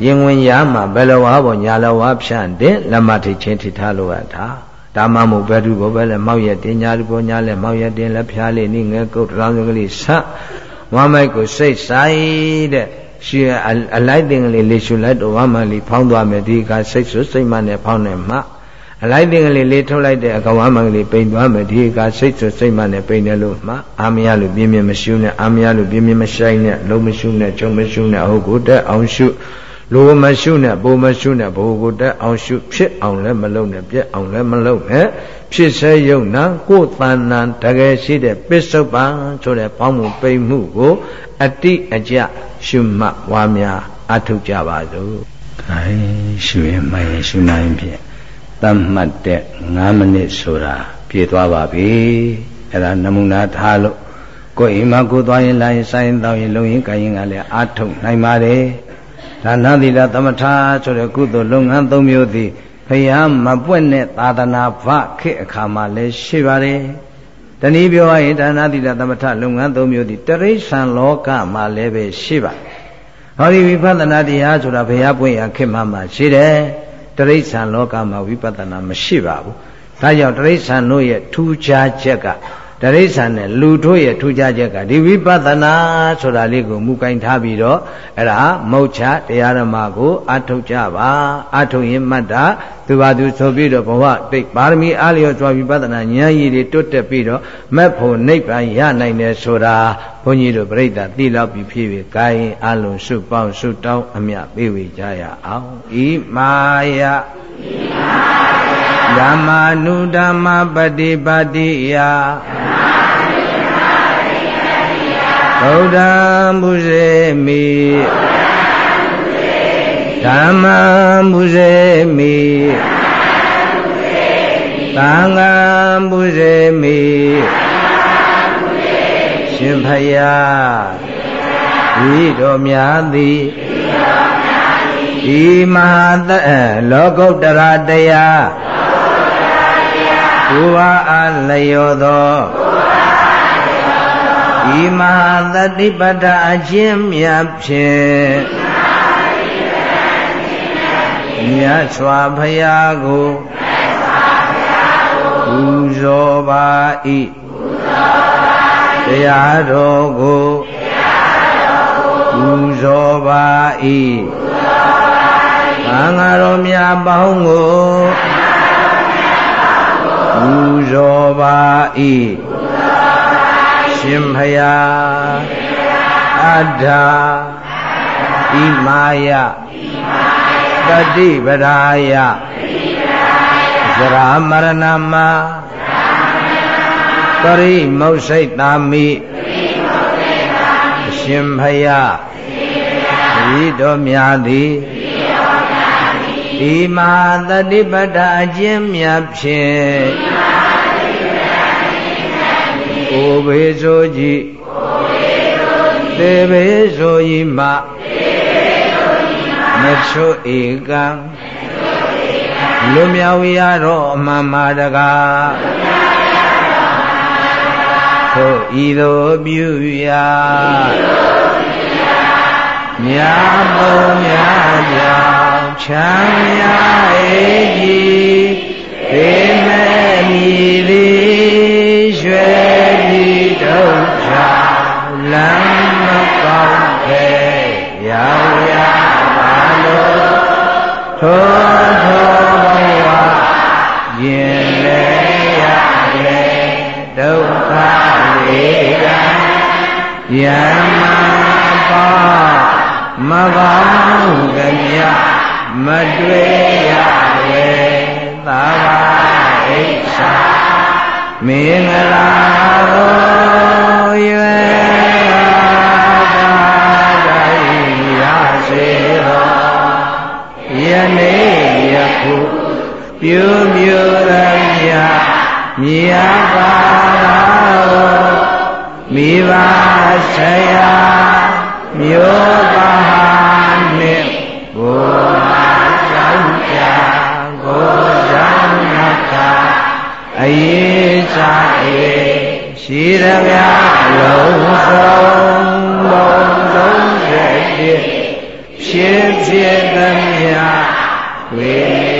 ရင်ဝင်ရမှာဘယ်လိုဝါပေါ်ညာလိုဝါဖြန့်တဲ့လက်မထိချင်းထိထားလို့ရတာဒါမှမဟုတ်ဘယ်သူဘောပဲလဲမောက်ရတင်ညာလူပေါ်ညာလဲမောက်ရတင်လက်ဖျားလေးနိငယ်ကုတ်တောင်းကလေးဆတ်ဝမ်းမိုက်ကိုစိတ်ဆိုင်တဲ့ရှိအလိုက်တင်ကလေးလေးရှုလိုက်တော့ဝမ်းမလေးဖောင်းသွားမယ်ဒီကစိတ်ဆွစိတ်မနဲ့ဖောင်းနေမှအလိုက်တင်ကလေးလေးထုတ်လိုက်တဲ့အကဝမ်းမကလေးပိန်သွားမယ်ဒီကစိတ်ဆွစိတ်မနဲ့ပိန်တယ်လို့မှအာမရလို့ပြင်းပြင်းမရှုနဲ့အာမရလို့ပြင်းပြင်းမဆိုင်နဲ့လုံးမရှုနဲ့ကြုံမရှုနဲ့အဟုတ်ကိုတက်အောင်ရှု လိုမရှုနဲ့ပုံမရှုနဲ့ဘိုလ်ကိုတက်အောင်ရှုဖြစ်အောင်လည်းမလုပ်နဲ့ပြက်အောင်လည်းမလုပ်နဲ့ဖြစ်စေယုံနာကိုယ်တဏ္ဏတကယ်ရှိတဲ့ပစ္စုပန်ဆိုတဲ့ပေါင်းမှုပိန်မှုကိုအတိအကျရှုမှတ်ဝါများအထုတ်ကြပါစို့။ခိုင်းရှုရင်မှရင်ရှုနိုင်ဖြင့်တတ်မှတ်တဲ့9မိနစ်ဆိုတာပြည့်သွားပါပြီ။အဲ့ဒါနမူနာထားလို့ကိုယ်အိမ်မှာကိုယ်သွားရင်လာရင်ဆိုင်ရင်တောင်းရင်လုံရင်ကြရင်ကလည်းအာထုတ်နိုင်ပါတယ်။ ဒါနသီလသမထဆိုတဲ့ကုသိုလ်လုပ်ငန်း၃မျိုးသည်ဖယားမပွက်တဲ့သာသနာ့ဘခေတ်အခါမှာလည်းရှိပါတယ်။တနည်းပြောရရင်ဒါနသီလသမထလုပ်ငန်း၃မျိုးသည်တရိษံလောကမှာလည်းပဲရှိပါတယ်။ဟောဒီဝိပဿနာတရားဆိုတာဘုရားပွင့်ရခေတ်မှမှရှိတယ်။တရိษံလောကမှာဝိပဿနာမရှိပါဘူး။ဒါကြောင့်တရိษံတို့ရဲ့ထူးခြားချက်က တရိษံနဲ့လူတို့ရဲ့ထူးခြားချက်ကဒီဝိပဿနာဆိုတာလေးကိုမူကင်ထားပြီးတော့အဲ့ဒါမုတ်ချတရားဓမ္မကိုအထုတ်ကြပါအထုတ်ရင်မှတ်တာသူပါသူဆိုပြီးတော့ဘဝတိတ်ပါရမီအားလျော်စွာဝိပဿနာဉာဏ်ရည်တွေတွတ်တက်ပြီးတော့မက်ဖို့နိဗ္ဗာန်ရနိုင်တယ်ဆိုတာဘုန်းကြီးတို့ပြိဿသိလောက်ပြီးဖြစ်ပြီးကာယအလုံးစုပေါင်းစုတောင်းအမြပေးဝေကြရအောင်ဤမာယဤမာယ ဓမ္မာနုဓမ္မပฏิပါတိယဗုဒ္ဓံဘုဇေမိဓမ္မံဘုဇေမိသံဃံဘုဇေမိရှင်ဖယားဤတော်များသည်ဤမဟာသလောကုတ္တရာတရား ဘုရားအလျောသောဤမဟာသတိပဋ္ဌာအချင်းမြတ်ဖြင့်မြတ်စွာဘုရားကိုပူဇော်ပါ၏တရားတော်ကိုပူဇော်ပါ၏သံဃာတော်များပေါင်းကို ပူဇော်ပါ၏ရှင်ဖယားအတ္ထာဣမာယတတိပရာယသရမရဏမပရိမုစိတ်တာမိရှင်ဖယားဤတော်များသည် ဤမဟာတတိပဋ္ဌာအကျဉ်းမြတ်ဖြင့်ကိုဘေဆိုကြည်သေဘေဆိုဤမချွတ်ဧကံလူမြောက်ရတော့အမှန်မာတကားသို့ဤသို့ပြုရာမြာပုံများကြောင့် ချမ်းသာအေးကြီးပေမဲ့မီသည်ရွှေပြီးဒုက္ခလမ်းမကောင်းပဲရောက်ရပါလို့ထိုထိုဘဝရင်လေရလေဒုက္ခလေးကယမပါမကောင်းကြမြ မတွေ့ရလေသာဘာအိဆာမင်္ဂလာတော်ရွယ်ပါတိုင်းရစေတော်ယနေ့ယခုပြုပြုရမြမြတ်ပါတော်မိဘဆရာမျိုးပါနှင့်ကိုယ်ကြောင့်ကြာ ကိုယ်ကြောင့်နတ်သာအရေးစားအေးရှိရမြလုံးစုံဘုံလုံးရဲ့ဖြစ်ဖြစ်သည်မြဝေ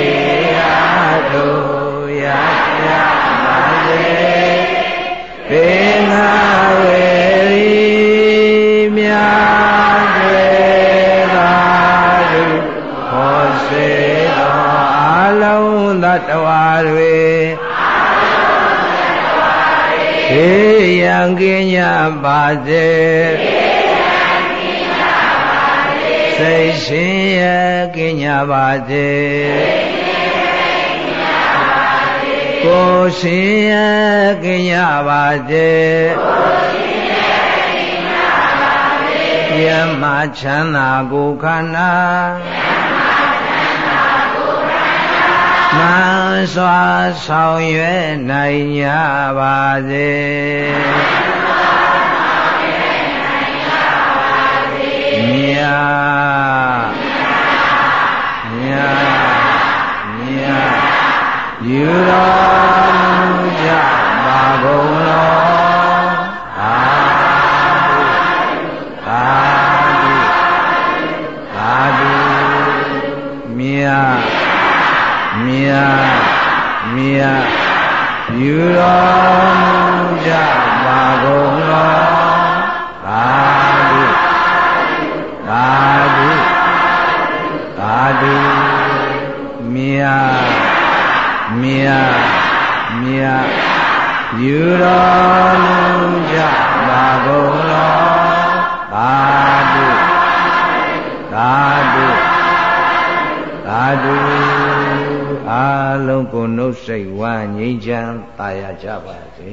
ကင်းကြပါစေစိတ်ရှင်ရဲ့ကင်းကြပါစေကိုယ်ရှင်ရဲ့ကင်းကြပါစေယမချမ်းသာကိုခန္ဓာ န်စွာဆောင်ရွယ်နိုင်ကြပါစေမြာမြာမြာယူတော်မူကြပါကုန်လောသာသာသာမြာ မြာမြာယူတော်မူကြပါကုန်လောသာသာဓုသာဓုမြာမြာမြာယူတော်မူကြပါကုန်လောသာဓုသာဓုသာဓု အလုံးကိုနှုတ်စိတ်ဝါငြိမ်းချမ်းသာယာကြပါစေ